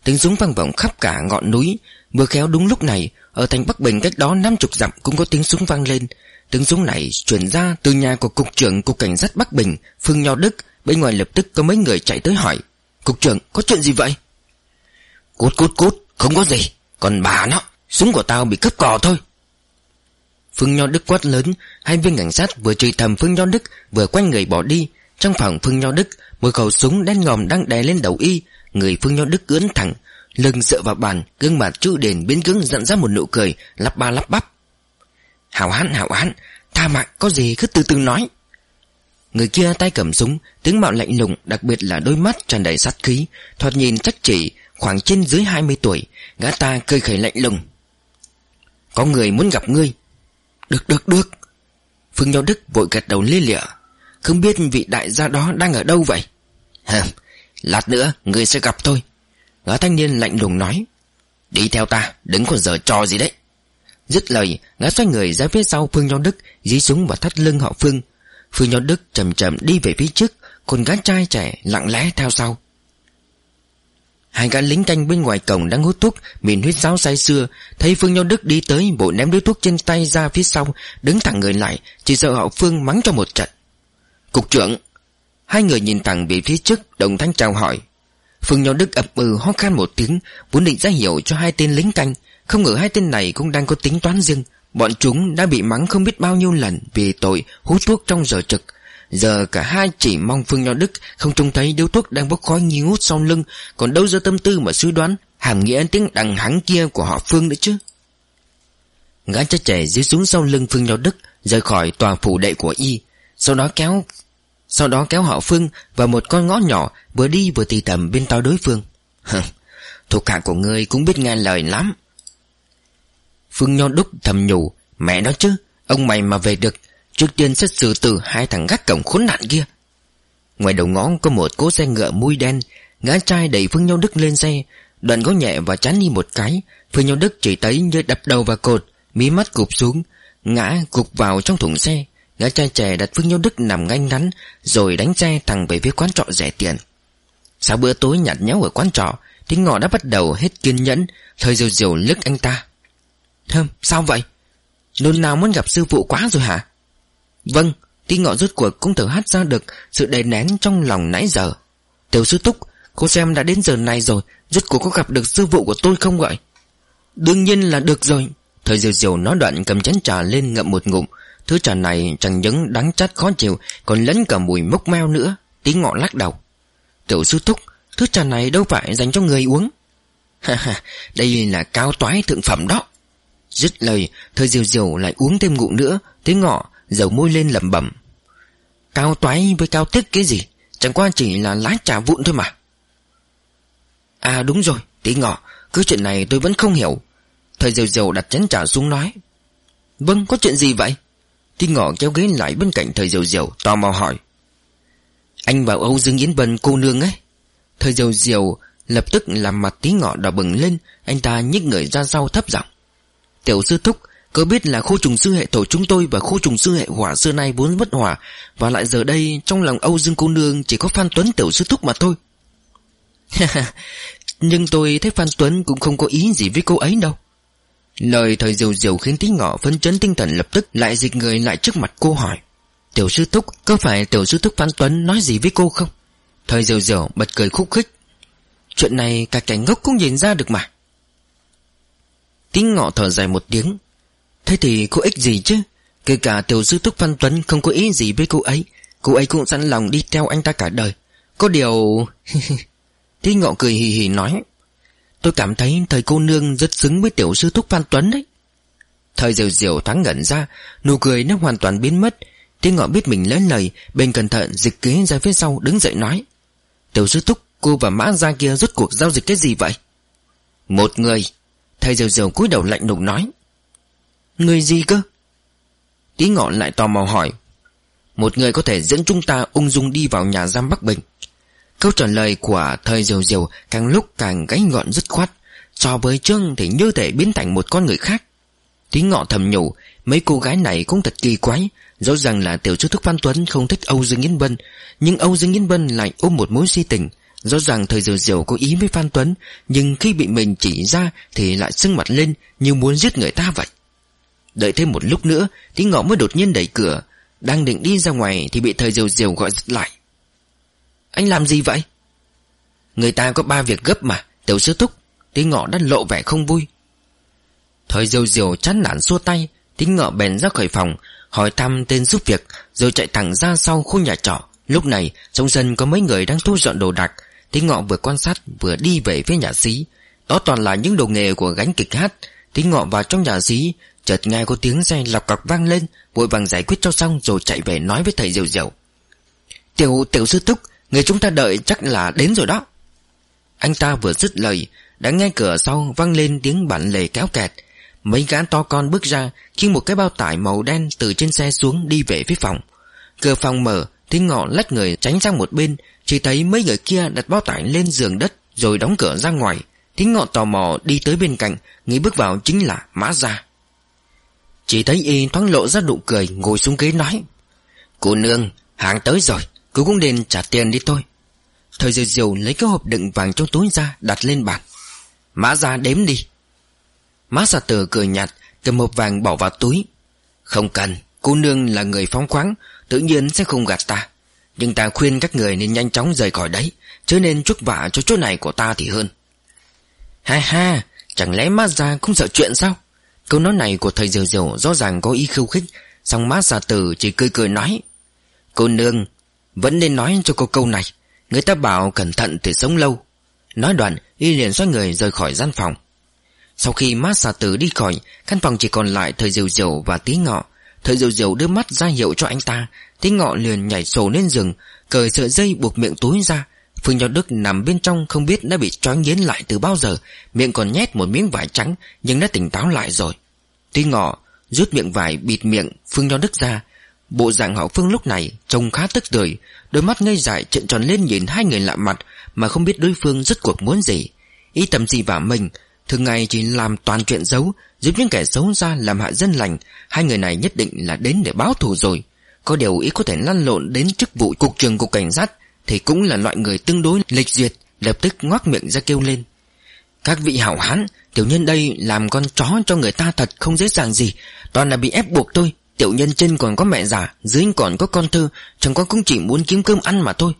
Tiếng súng vang vọng khắp cả ngọn núi. Vừa khéo đúng lúc này, Ở thành Bắc Bình cách đó năm chục dặm cũng có tiếng súng vang lên. Tiếng súng này truyền ra từ nhà của Cục trưởng Cục Cảnh sát Bắc Bình, Phương Nho Đức. Bên ngoài lập tức có mấy người chạy tới hỏi, Cục trưởng, có chuyện gì vậy? Cút cút cút, không có gì. Còn bà nó Súng của tao bị cướp cò thôi. Phương Nho Đức quát lớn, Hai viên cảnh sát vừa chửi thầm Phương Nho Đức, Vừa quay người bỏ đi. Trong phòng Phương Nho Đức, Một khẩu súng đen ngòm đang đè lên đầu y. Người Phương Nho Đức ướn thẳng, Lưng dựa vào bàn, Gương mặt chữ đền biến cứng dặn ra một nụ cười, Lắp ba lắp bắp. Hảo hán hảo hán, Tha mạng, có gì cứ từ từ nói. Người kia tay cầm súng Tướng mạo lạnh lùng, Đặc biệt là đôi mắt tràn đầy sát khí, Thoạt nhìn chắc chỉ, khoảng trên dưới 20 tuổi, Gã ta cười khẩy lạnh lùng. Có người muốn gặp ngươi. Được được được. Phương Nho Đức vội gật đầu lia lịa. Không biết vị đại gia đó đang ở đâu vậy? Hờ Lát nữa ngươi sẽ gặp tôi. Gã thanh niên lạnh lùng nói. Đi theo ta đứng còn giờ trò gì đấy. Dứt lời Gã xoay người ra phía sau Phương Nho Đức, Dí súng và thắt lưng họ Phương. Phương Nho Đức chậm chậm đi về phía trước Còn gã trai trẻ lặng lẽ theo sau. Hai gã lính canh bên ngoài cổng đang hút thuốc Mìn huyết sáo say xưa Thấy Phương Nho Đức đi tới, Bộ ném đứa thuốc trên tay ra phía sau, Đứng thẳng người lại, Chỉ sợ họ Phương mắng cho một trận. Cục trưởng. Hai người nhìn thẳng về phía trước, Đồng thanh chào hỏi. Phương Nho Đức ập ừ ho khan một tiếng, Vốn định ra hiểu cho hai tên lính canh, Không ngờ hai tên này cũng đang có tính toán riêng. Bọn chúng đã bị mắng không biết bao nhiêu lần Vì tội hút thuốc trong giờ trực. Giờ cả hai chỉ mong Phương Nho Đức Không trông thấy điếu thuốc đang bốc khói nghi ngút sau lưng. Còn đâu ra tâm tư mà suy đoán, Hàm nghĩa tiếng đằng hắng kia của họ Phương nữa chứ? Gã cha trẻ dưới xuống sau lưng Phương Nho Đức, Rời khỏi tòa phủ đệ của y. Sau đó kéo, Sau đó kéo họ Phương vào một con ngõ nhỏ Vừa đi vừa tì tầm bên tao đối phương. Thuộc hạ của ngươi cũng biết nghe lời lắm. Phương Nho Đúc thầm nhủ, Mẹ nói chứ, Ông mày mà về được Trước tiên xét xử từ hai thằng gác cổng khốn nạn kia. Ngoài đầu ngõ có một cỗ xe ngựa mui đen, Ngã trai đẩy Phương Nhau Đức lên xe. Đoạn gõ nhẹ và chán đi một cái, Phương Nhau Đức chỉ thấy như đập đầu vào cột, Mí mắt cụp xuống, Ngã gục vào trong thùng xe. Ngã trai trẻ đặt Phương Nhau Đức nằm ngay ngắn, Rồi đánh xe thẳng về phía quán trọ rẻ tiền. Sau bữa tối nhạt nhẽo ở quán trọ Tiếng ngọ đã bắt đầu hết kiên nhẫn, Thời diều diều lức anh ta. Thơm, sao vậy? Nôn nào muốn gặp sư phụ quá rồi hả? Vâng Tí ngọ rốt cuộc cũng thở hát ra được Sự đè nén trong lòng nãy giờ. Tiểu sư Túc, Cô xem đã đến giờ này rồi, Rốt cuộc có gặp được sư phụ của tôi không vậy? Đương nhiên là được rồi. Thời diều diều nói đoạn cầm chén trà lên ngậm một ngụm. Thứ trà này chẳng những đắng chát khó chịu, Còn lẫn cả mùi mốc meo nữa. Tí ngọ lắc đầu. Tiểu sư Túc, Thứ trà này đâu phải dành cho người uống. Ha ha, Đây là cao toái thượng phẩm đó. Dứt lời, Thời diều diều lại uống thêm ngụm nữa. Tí ngọ Dầu môi lên lẩm bẩm. Cao toái với cao tích cái gì? Chẳng qua chỉ là lá trà vụn thôi mà. À đúng rồi, Tí ngọ, Cứ chuyện này tôi vẫn không hiểu. Thời dầu dầu đặt chén trà xuống nói. Vâng có chuyện gì vậy? Tí ngọ kéo ghế lại bên cạnh thời dầu dầu, Tò mò hỏi. Anh vào Âu Dương Yến Bân cô nương ấy. Thời dầu dầu Lập tức làm mặt tí ngọ đỏ bừng lên, Anh ta nhích người ra sau thấp giọng. Tiểu sư thúc có biết là khu trùng sư hệ thổ chúng tôi Và khu trùng sư hệ hỏa xưa nay vốn bất hỏa Và lại giờ đây trong lòng Âu Dương cô nương Chỉ có Phan Tuấn tiểu sư thúc mà thôi. Nhưng tôi thấy Phan Tuấn cũng không có ý gì với cô ấy đâu. Lời thời diều diều khiến tí ngọ phấn chấn tinh thần lập tức Lại dịch người lại trước mặt cô hỏi, Tiểu sư thúc, Có phải tiểu sư thúc Phan Tuấn nói gì với cô không? Thời diều diều bật cười khúc khích, Chuyện này cả cảnh ngốc cũng nhìn ra được mà. Tí ngọ thở dài một tiếng Thế thì có ích gì chứ? Kể cả tiểu sư thúc Văn Tuấn không có ý gì với cô ấy Cô ấy cũng sẵn lòng đi theo anh ta cả đời. Có điều... Tí ngọ cười hì hì nói, Tôi cảm thấy thời cô nương rất xứng với tiểu sư thúc Văn Tuấn đấy. Thời diều diều thoáng ngẩn ra, Nụ cười nó hoàn toàn biến mất. Tí ngọ biết mình lớn lời, Bên cẩn thận dịch kế ra phía sau đứng dậy nói, Tiểu sư thúc, cô và mã ra kia rốt cuộc giao dịch cái gì vậy? Một người, Thầy diều diều cúi đầu lạnh lùng nói Người gì cơ? Tí ngọn lại tò mò hỏi. Một người có thể dẫn chúng ta ung dung đi vào nhà giam Bắc Bình. Câu trả lời của thời diều diều Càng lúc càng gánh ngọn dứt khoát. So với Trương thì như thể biến thành một con người khác. Tí ngọ thầm nhủ, Mấy cô gái này cũng thật kỳ quái. Rõ ràng là tiểu sư thúc Phan Tuấn không thích Âu Dương Yến Vân Nhưng Âu Dương Yến Vân lại ôm một mối si tình. Rõ ràng thời diều diều có ý với Phan Tuấn, Nhưng khi bị mình chỉ ra Thì lại sưng mặt lên Như muốn giết người ta vậy. Đợi thêm một lúc nữa Tí ngọ mới đột nhiên đẩy cửa. Đang định đi ra ngoài Thì bị thời diều diều gọi giật lại. Anh làm gì vậy? Người ta có ba việc gấp mà, Tiểu sư thúc. Tí ngọ đã lộ vẻ không vui. Thời diều diều chán nản xua tay, Tí ngọ bèn ra khỏi phòng, Hỏi thăm tên giúp việc, Rồi chạy thẳng ra sau khu nhà trọ. Lúc này, trong sân có mấy người đang thu dọn đồ đạc. Tí ngọ vừa quan sát, vừa đi về phía nhà xí. Đó toàn là những đồ nghề của gánh kịch hát. Tí ngọ vào trong nhà xí Chợt nghe có tiếng xe lọc cọc vang lên, Vội vàng giải quyết cho xong rồi chạy về nói với thầy Diệu Diệu. Tiểu tiểu sư thúc, Người chúng ta đợi chắc là đến rồi đó. Anh ta vừa dứt lời, Đã nghe cửa sau vang lên tiếng bản lề kéo kẹt. Mấy gã to con bước ra Khi một cái bao tải màu đen từ trên xe xuống đi về phía phòng. Cửa phòng mở thì ngọ lách người tránh sang một bên, Chỉ thấy mấy người kia đặt bao tải lên giường đất Rồi đóng cửa ra ngoài. Thì ngọ tò mò đi tới bên cạnh, Nghĩ bước vào chính là Mã Gia chỉ thấy y thoáng lộ ra nụ cười, Ngồi xuống ghế nói, Cô nương, hàng tới rồi cứ cũng nên trả tiền đi thôi. Thời diều diều lấy cái hộp đựng vàng trong túi ra, Đặt lên bàn. Mã ra đếm đi. Mã giả tử cười nhạt, Cầm hộp vàng bỏ vào túi. Không cần, Cô nương là người phóng khoáng, Tự nhiên sẽ không gạt ta. Nhưng ta khuyên các người nên nhanh chóng rời khỏi đấy Chứ nên chuốc vả cho chỗ này của ta thì hơn. Ha ha, Chẳng lẽ má ra không sợ chuyện sao? Câu nói này của thầy Diều Diều Rõ ràng có ý khiêu khích Xong mát ra tử chỉ cười cười nói, Cô nương, Vẫn nên nói cho cô câu này. Người ta bảo cẩn thận thì sống lâu. Nói đoạn, y liền xoay người rời khỏi gian phòng. Sau khi mát xà tử đi khỏi, Căn phòng chỉ còn lại thầy diều diều và tí ngọ. Thầy diều diều đưa mắt ra hiệu cho anh ta Tí ngọ liền nhảy sổ lên giường, Cởi sợi dây buộc miệng túi ra Phương Nho Đức nằm bên trong không biết đã bị trói nghiến lại từ bao giờ Miệng còn nhét một miếng vải trắng Nhưng đã tỉnh táo lại rồi. Tuy ngọ rút miệng vải bịt miệng Phương Nho Đức ra. Bộ dạng họ Phương lúc này trông khá tức đời, Đôi mắt ngây dại trợn tròn lên nhìn hai người lạ mặt Mà không biết đối phương rốt cuộc muốn gì. Ý tầm gì vào mình Thường ngày chỉ làm toàn chuyện xấu Giúp những kẻ xấu ra làm hạ dân lành Hai người này nhất định là đến để báo thù rồi. Có điều ý có thể lăn lộn đến chức vụ cục trường cục cảnh sát thì cũng là loại người tương đối lịch duyệt, Lập tức ngoác miệng ra kêu lên. Các vị hảo hán, Tiểu nhân đây làm con chó cho người ta thật không dễ dàng gì. Toàn là bị ép buộc thôi. Tiểu nhân trên còn có mẹ già, Dưới còn có con thơ. Chẳng có cũng chỉ muốn kiếm cơm ăn mà thôi.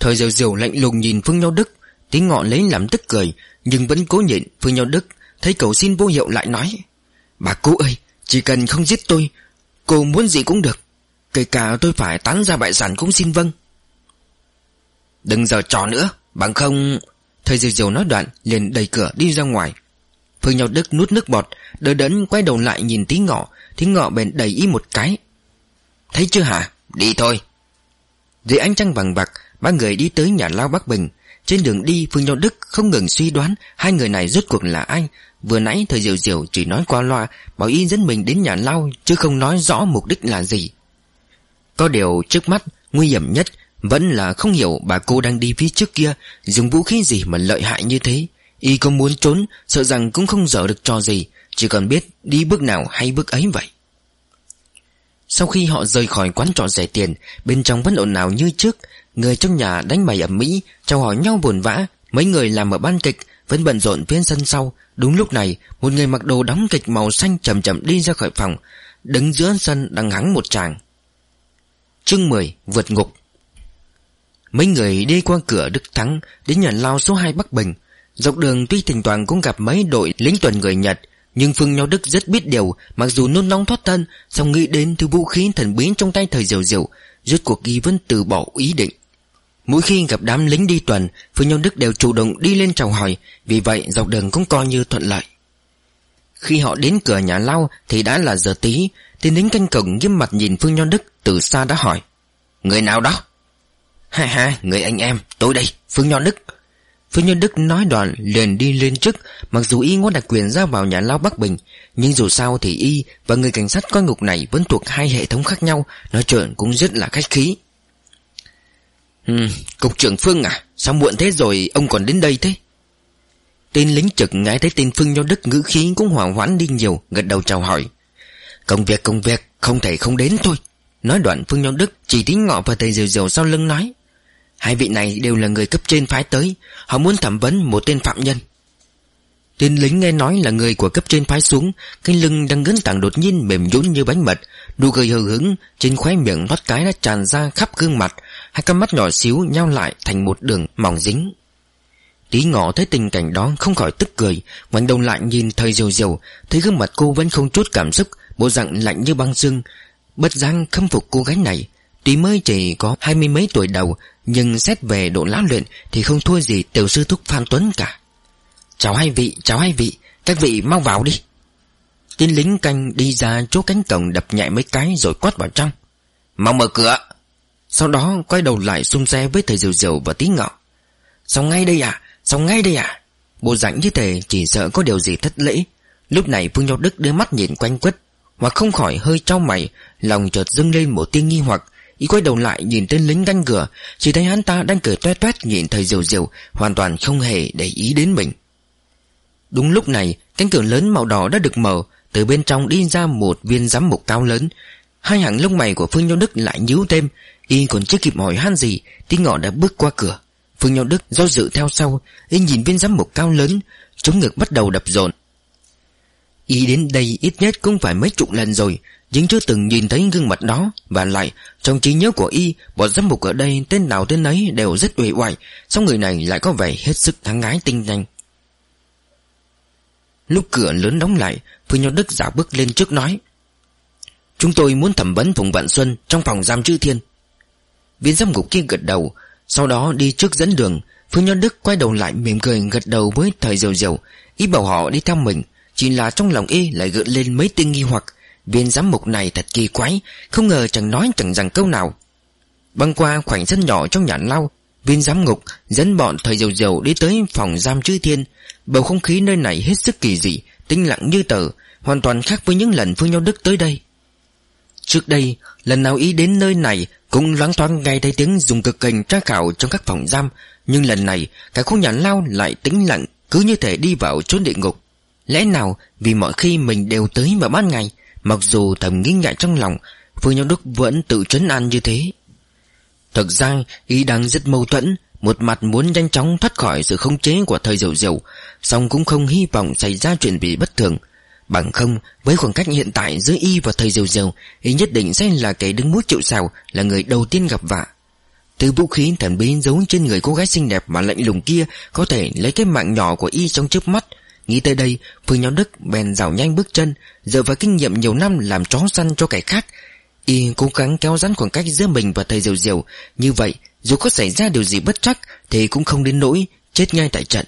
Thời diều diều lạnh lùng nhìn Phương Nho Đức. Tiếng ngọ lấy làm tức cười, Nhưng vẫn cố nhịn. Phương Nho Đức Thấy cầu xin vô hiệu lại nói, Bà cô ơi, Chỉ cần không giết tôi, Cô muốn gì cũng được. Kể cả tôi phải tán ra bại sản cũng xin vâng. Đừng giờ trò nữa. Bằng không Thời diều diều nói đoạn, liền đẩy cửa đi ra ngoài. Phương nhau Đức nút nước bọt, Đỡ đẫn quay đầu lại nhìn tí ngọ. Tí ngọ bèn đẩy ý một cái. Thấy chưa hả? Đi thôi. Dưới ánh trăng vàng bạc Ba người đi tới nhà lao Bắc Bình. Trên đường đi, Phương nhau Đức không ngừng suy đoán Hai người này rốt cuộc là ai. Vừa nãy thời diều diều chỉ nói qua loa, Bảo y dẫn mình đến nhà lao, Chứ không nói rõ mục đích là gì. Có điều trước mắt, Nguy hiểm nhất vẫn là không hiểu bà cô đang đi phía trước kia Dùng vũ khí gì mà lợi hại như thế. Y có muốn trốn, Sợ rằng cũng không dở được trò gì, Chỉ cần biết đi bước nào hay bước ấy vậy. Sau khi họ rời khỏi quán trọ rẻ tiền, Bên trong vẫn ồn ào như trước, Người trong nhà đánh bày ẩm mỹ Chào hỏi nhau buồn vã. Mấy người làm ở ban kịch Vẫn bận rộn phía sân sau. Đúng lúc này, Một người mặc đồ đóng kịch màu xanh chậm chậm đi ra khỏi phòng, Đứng giữa sân đang hắng một chàng Chương 10 Vượt ngục. Mấy người đi qua cửa Đức Thắng Đến nhà lao số 2 Bắc Bình. Dọc đường tuy thỉnh thoảng cũng gặp mấy đội lính tuần người Nhật, Nhưng Phương Nho Đức rất biết điều, Mặc dù nôn nóng thoát thân, song nghĩ đến thứ vũ khí thần bí trong tay thời diều diều, Rốt cuộc ghi vẫn từ bỏ ý định. Mỗi khi gặp đám lính đi tuần, Phương Nho Đức đều chủ động đi lên chào hỏi, Vì vậy dọc đường cũng coi như thuận lợi. Khi họ đến cửa nhà lao Thì đã là giờ tí Tên lính canh cổng nghiêm mặt nhìn Phương Nho Đức Từ xa đã hỏi, Người nào đó? Ha ha người anh em Tôi đây Phương Nho Đức. Phương Nho Đức nói đoạn liền đi lên trước Mặc dù y có đặc quyền ra vào nhà lao Bắc Bình Nhưng dù sao thì y và người cảnh sát coi ngục này Vẫn thuộc hai hệ thống khác nhau Nói chuyện cũng rất là khách khí. Hmm, Cục trưởng Phương à Sao muộn thế rồi ông còn đến đây thế? Tên lính trực nghe thấy tên Phương Nho Đức ngữ khí cũng hoảng hoãn đi nhiều Gật đầu chào hỏi. Công việc công việc không thể không đến thôi. Nói đoạn Phương Nho Đức chỉ tính ngọ và thầy diều diều sau lưng nói. Hai vị này đều là người cấp trên phái tới. Họ muốn thẩm vấn một tên phạm nhân. Tên lính nghe nói là người của cấp trên phái xuống, Cái lưng đang ngấn tảng đột nhiên mềm nhũn như bánh mật Đu cười hờ hứng Trên khóe miệng thoát cái đã tràn ra khắp gương mặt. Hai con mắt nhỏ xíu nhau lại thành một đường mỏng dính. Tí ngọ thấy tình cảnh đó không khỏi tức cười, Ngoảnh đầu lại nhìn thời diều diều Thấy gương mặt cô vẫn không chút cảm xúc, Bộ dạng lạnh như băng xương Bất giang khâm phục cô gái này Tuy mới chỉ có hai mươi mấy tuổi đầu Nhưng xét về độ lão luyện Thì không thua gì tiểu sư thúc Phan Tuấn cả. Chào hai vị, chào hai vị Các vị mau vào đi. Tên lính canh đi ra chỗ cánh cổng đập nhẹ mấy cái rồi quát vào trong. Mau mở cửa. Sau đó quay đầu lại xung xe với thầy Diều Diều và tí ngọ. Xong ngay đây à? Xong ngay đây à? Bộ rảnh như thế chỉ sợ có điều gì thất lễ. Lúc này Phương Nhọc Đức đưa mắt nhìn quanh quất Hoặc không khỏi hơi trao mày Lòng chợt dâng lên một tiếng nghi hoặc. Y quay đầu lại nhìn tên lính canh cửa Chỉ thấy hắn ta đang cười toét toét nhìn thầy diều diều, Hoàn toàn không hề để ý đến mình. Đúng lúc này, Cánh cửa lớn màu đỏ đã được mở, Từ bên trong đi ra một viên giám mục cao lớn. Hai hàng lông mày của Phương Nho Đức lại nhíu thêm, Y còn chưa kịp hỏi han gì, Tí ngọ đã bước qua cửa. Phương Nho Đức do dự theo sau, Y nhìn viên giám mục cao lớn Chống ngực bắt đầu đập rộn. Y đến đây ít nhất cũng phải mấy chục lần rồi nhưng chưa từng nhìn thấy gương mặt đó, Và lại, trong trí nhớ của Y, Bọn giám mục ở đây tên nào tên ấy đều rất uể oải, Xong người này lại có vẻ hết sức thắng ngái tinh nhanh. Lúc cửa lớn đóng lại Phương Nho Đức giả bước lên trước nói, Chúng tôi muốn thẩm vấn Phùng Vạn Xuân Trong phòng giam chữ thiên. Viên giám ngục kia gật đầu, Sau đó đi trước dẫn đường. Phương Nho Đức quay đầu lại mỉm cười gật đầu với thời diều diều Ý bảo họ đi theo mình, Chỉ là trong lòng y lại gợi lên mấy tinh nghi hoặc. Viên giám mục này thật kỳ quái, Không ngờ chẳng nói chẳng rằng câu nào. Băng qua khoảnh sân nhỏ trong nhà lau Viên giám ngục dẫn bọn thời dầu dầu đi tới phòng giam chữ thiên. Bầu không khí nơi này hết sức kỳ dị Tinh lặng như tờ, Hoàn toàn khác với những lần Phương nhau Đức tới đây. Trước đây, Lần nào ý đến nơi này Cũng loáng thoáng nghe thấy tiếng dùng cực kênh tra khảo trong các phòng giam, Nhưng lần này, Cả khu nhà lao lại tĩnh lặng, Cứ như thể đi vào chốn địa ngục. Lẽ nào vì mọi khi mình đều tới vào ban ngày Mặc dù thầm nghi ngại trong lòng Phương Nho Đức vẫn tự trấn an như thế. Thực ra y đang rất mâu thuẫn, Một mặt muốn nhanh chóng thoát khỏi sự khống chế của thời diệu diệu song cũng không hy vọng xảy ra chuyện bị bất thường. Bằng không, Với khoảng cách hiện tại giữa y và thầy Diều Diều Y nhất định sẽ là kẻ đứng mũi chịu sào, Là người đầu tiên gặp vạ. Từ vũ khí thần bí giấu trên người cô gái xinh đẹp Mà lạnh lùng kia Có thể lấy cái mạng nhỏ của y trong chớp mắt Nghĩ tới đây Phương Nhóm Đức bèn dạo nhanh bước chân Dựa vào kinh nghiệm nhiều năm làm chó săn cho kẻ khác. Y cố gắng kéo rắn khoảng cách giữa mình và thầy Diều Diều. Như vậy dù có xảy ra điều gì bất trắc, Thì cũng không đến nỗi chết ngay tại trận.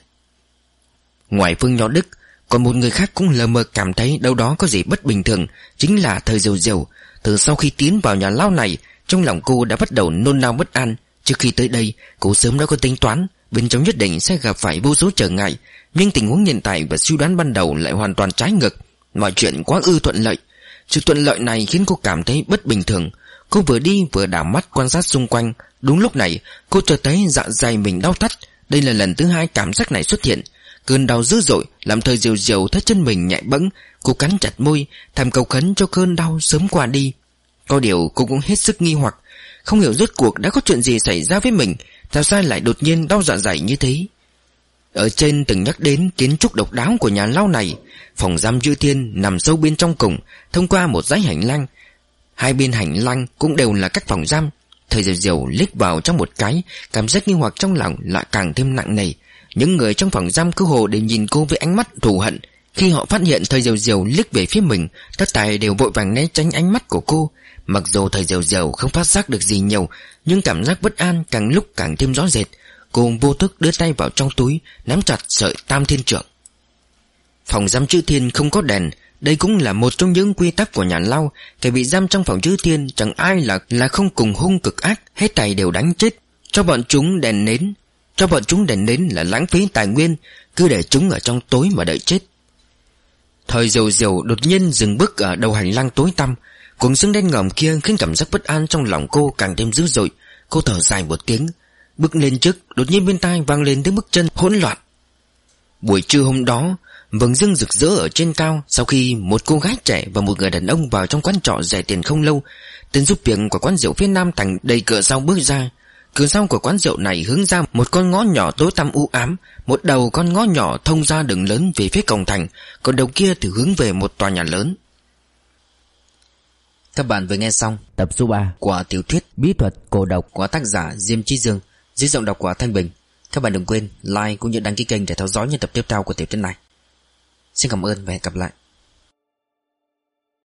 Ngoài Phương Nho Đức còn một người khác cũng lờ mờ cảm thấy đâu đó có gì bất bình thường Chính là thầy diều diều. Từ sau khi tiến vào nhà lao này Trong lòng cô đã bắt đầu nôn nao bất an. Trước khi tới đây Cô sớm đã có tính toán Bên trong nhất định sẽ gặp phải vô số trở ngại. Nhưng tình huống hiện tại và suy đoán ban đầu lại hoàn toàn trái ngược. Mọi chuyện quá ư thuận lợi. Sự thuận lợi này khiến cô cảm thấy bất bình thường. Cô vừa đi vừa đảo mắt quan sát xung quanh. Đúng lúc này, Cô chợt thấy dạ dày mình đau thắt. Đây là lần thứ hai cảm giác này xuất hiện. Cơn đau dữ dội Làm thời diều diều thấy chân mình nhạy bẫng. Cô cắn chặt môi Thầm cầu khấn cho cơn đau sớm qua đi. Có điều cô cũng hết sức nghi hoặc. Không hiểu rốt cuộc đã có chuyện gì xảy ra với mình. Tại sao lại đột nhiên đau dạ dày như thế. Ở trên từng nhắc đến kiến trúc độc đáo của nhà lao này, Phòng giam dư thiên nằm sâu bên trong cùng, Thông qua một dãy hành lang. Hai bên hành lang cũng đều là các phòng giam. Thời diều diều lít vào trong một cái, Cảm giác nghi hoặc trong lòng lại càng thêm nặng nề. Những người trong phòng giam cứ hồ để nhìn cô với ánh mắt thù hận. Khi họ phát hiện thời diều diều liếc về phía mình, Tất tài đều vội vàng né tránh ánh mắt của cô. Mặc dù thời diều diều không phát giác được gì nhiều, Nhưng cảm giác bất an càng lúc càng thêm rõ rệt. Cô vô thức đưa tay vào trong túi, Nắm chặt sợi tam thiên trượng Phòng giam chữ thiên không có đèn, Đây cũng là một trong những quy tắc của nhà lao Kẻ bị giam trong phòng chữ thiên, Chẳng ai là là không cùng hung cực ác, Hết tài đều đánh chết. Cho bọn chúng đèn nến, cho bọn chúng đèn nến là lãng phí tài nguyên, Cứ để chúng ở trong tối mà đợi chết. Thời diều diều đột nhiên dừng bước ở đầu hành lang tối tăm. Cuồng sương đen ngòm kia khiến cảm giác bất an trong lòng cô càng thêm dữ dội. Cô thở dài một tiếng Bước lên trước Đột nhiên bên tai vang lên tiếng bước chân hỗn loạn. Buổi trưa hôm đó Vầng dương rực rỡ ở trên cao Sau khi một cô gái trẻ và một người đàn ông vào trong quán trọ rẻ tiền không lâu. Tên giúp việc của quán rượu phía nam thành đầy cửa sau bước ra. Cửa sau của quán rượu này hướng ra một con ngõ nhỏ tối tăm u ám Một đầu con ngõ nhỏ thông ra đường lớn về phía cổng thành Còn đầu kia thì hướng về một tòa nhà lớn. Các bạn vừa nghe xong Tập số 3 của tiểu thuyết Bí thuật cổ độc của tác giả Diêm Chi Dương dưới giọng đọc của Thanh Bình, Các bạn đừng quên like cũng như đăng ký kênh để theo dõi những tập tiếp theo của tiểu thuyết này. Xin cảm ơn và hẹn gặp lại.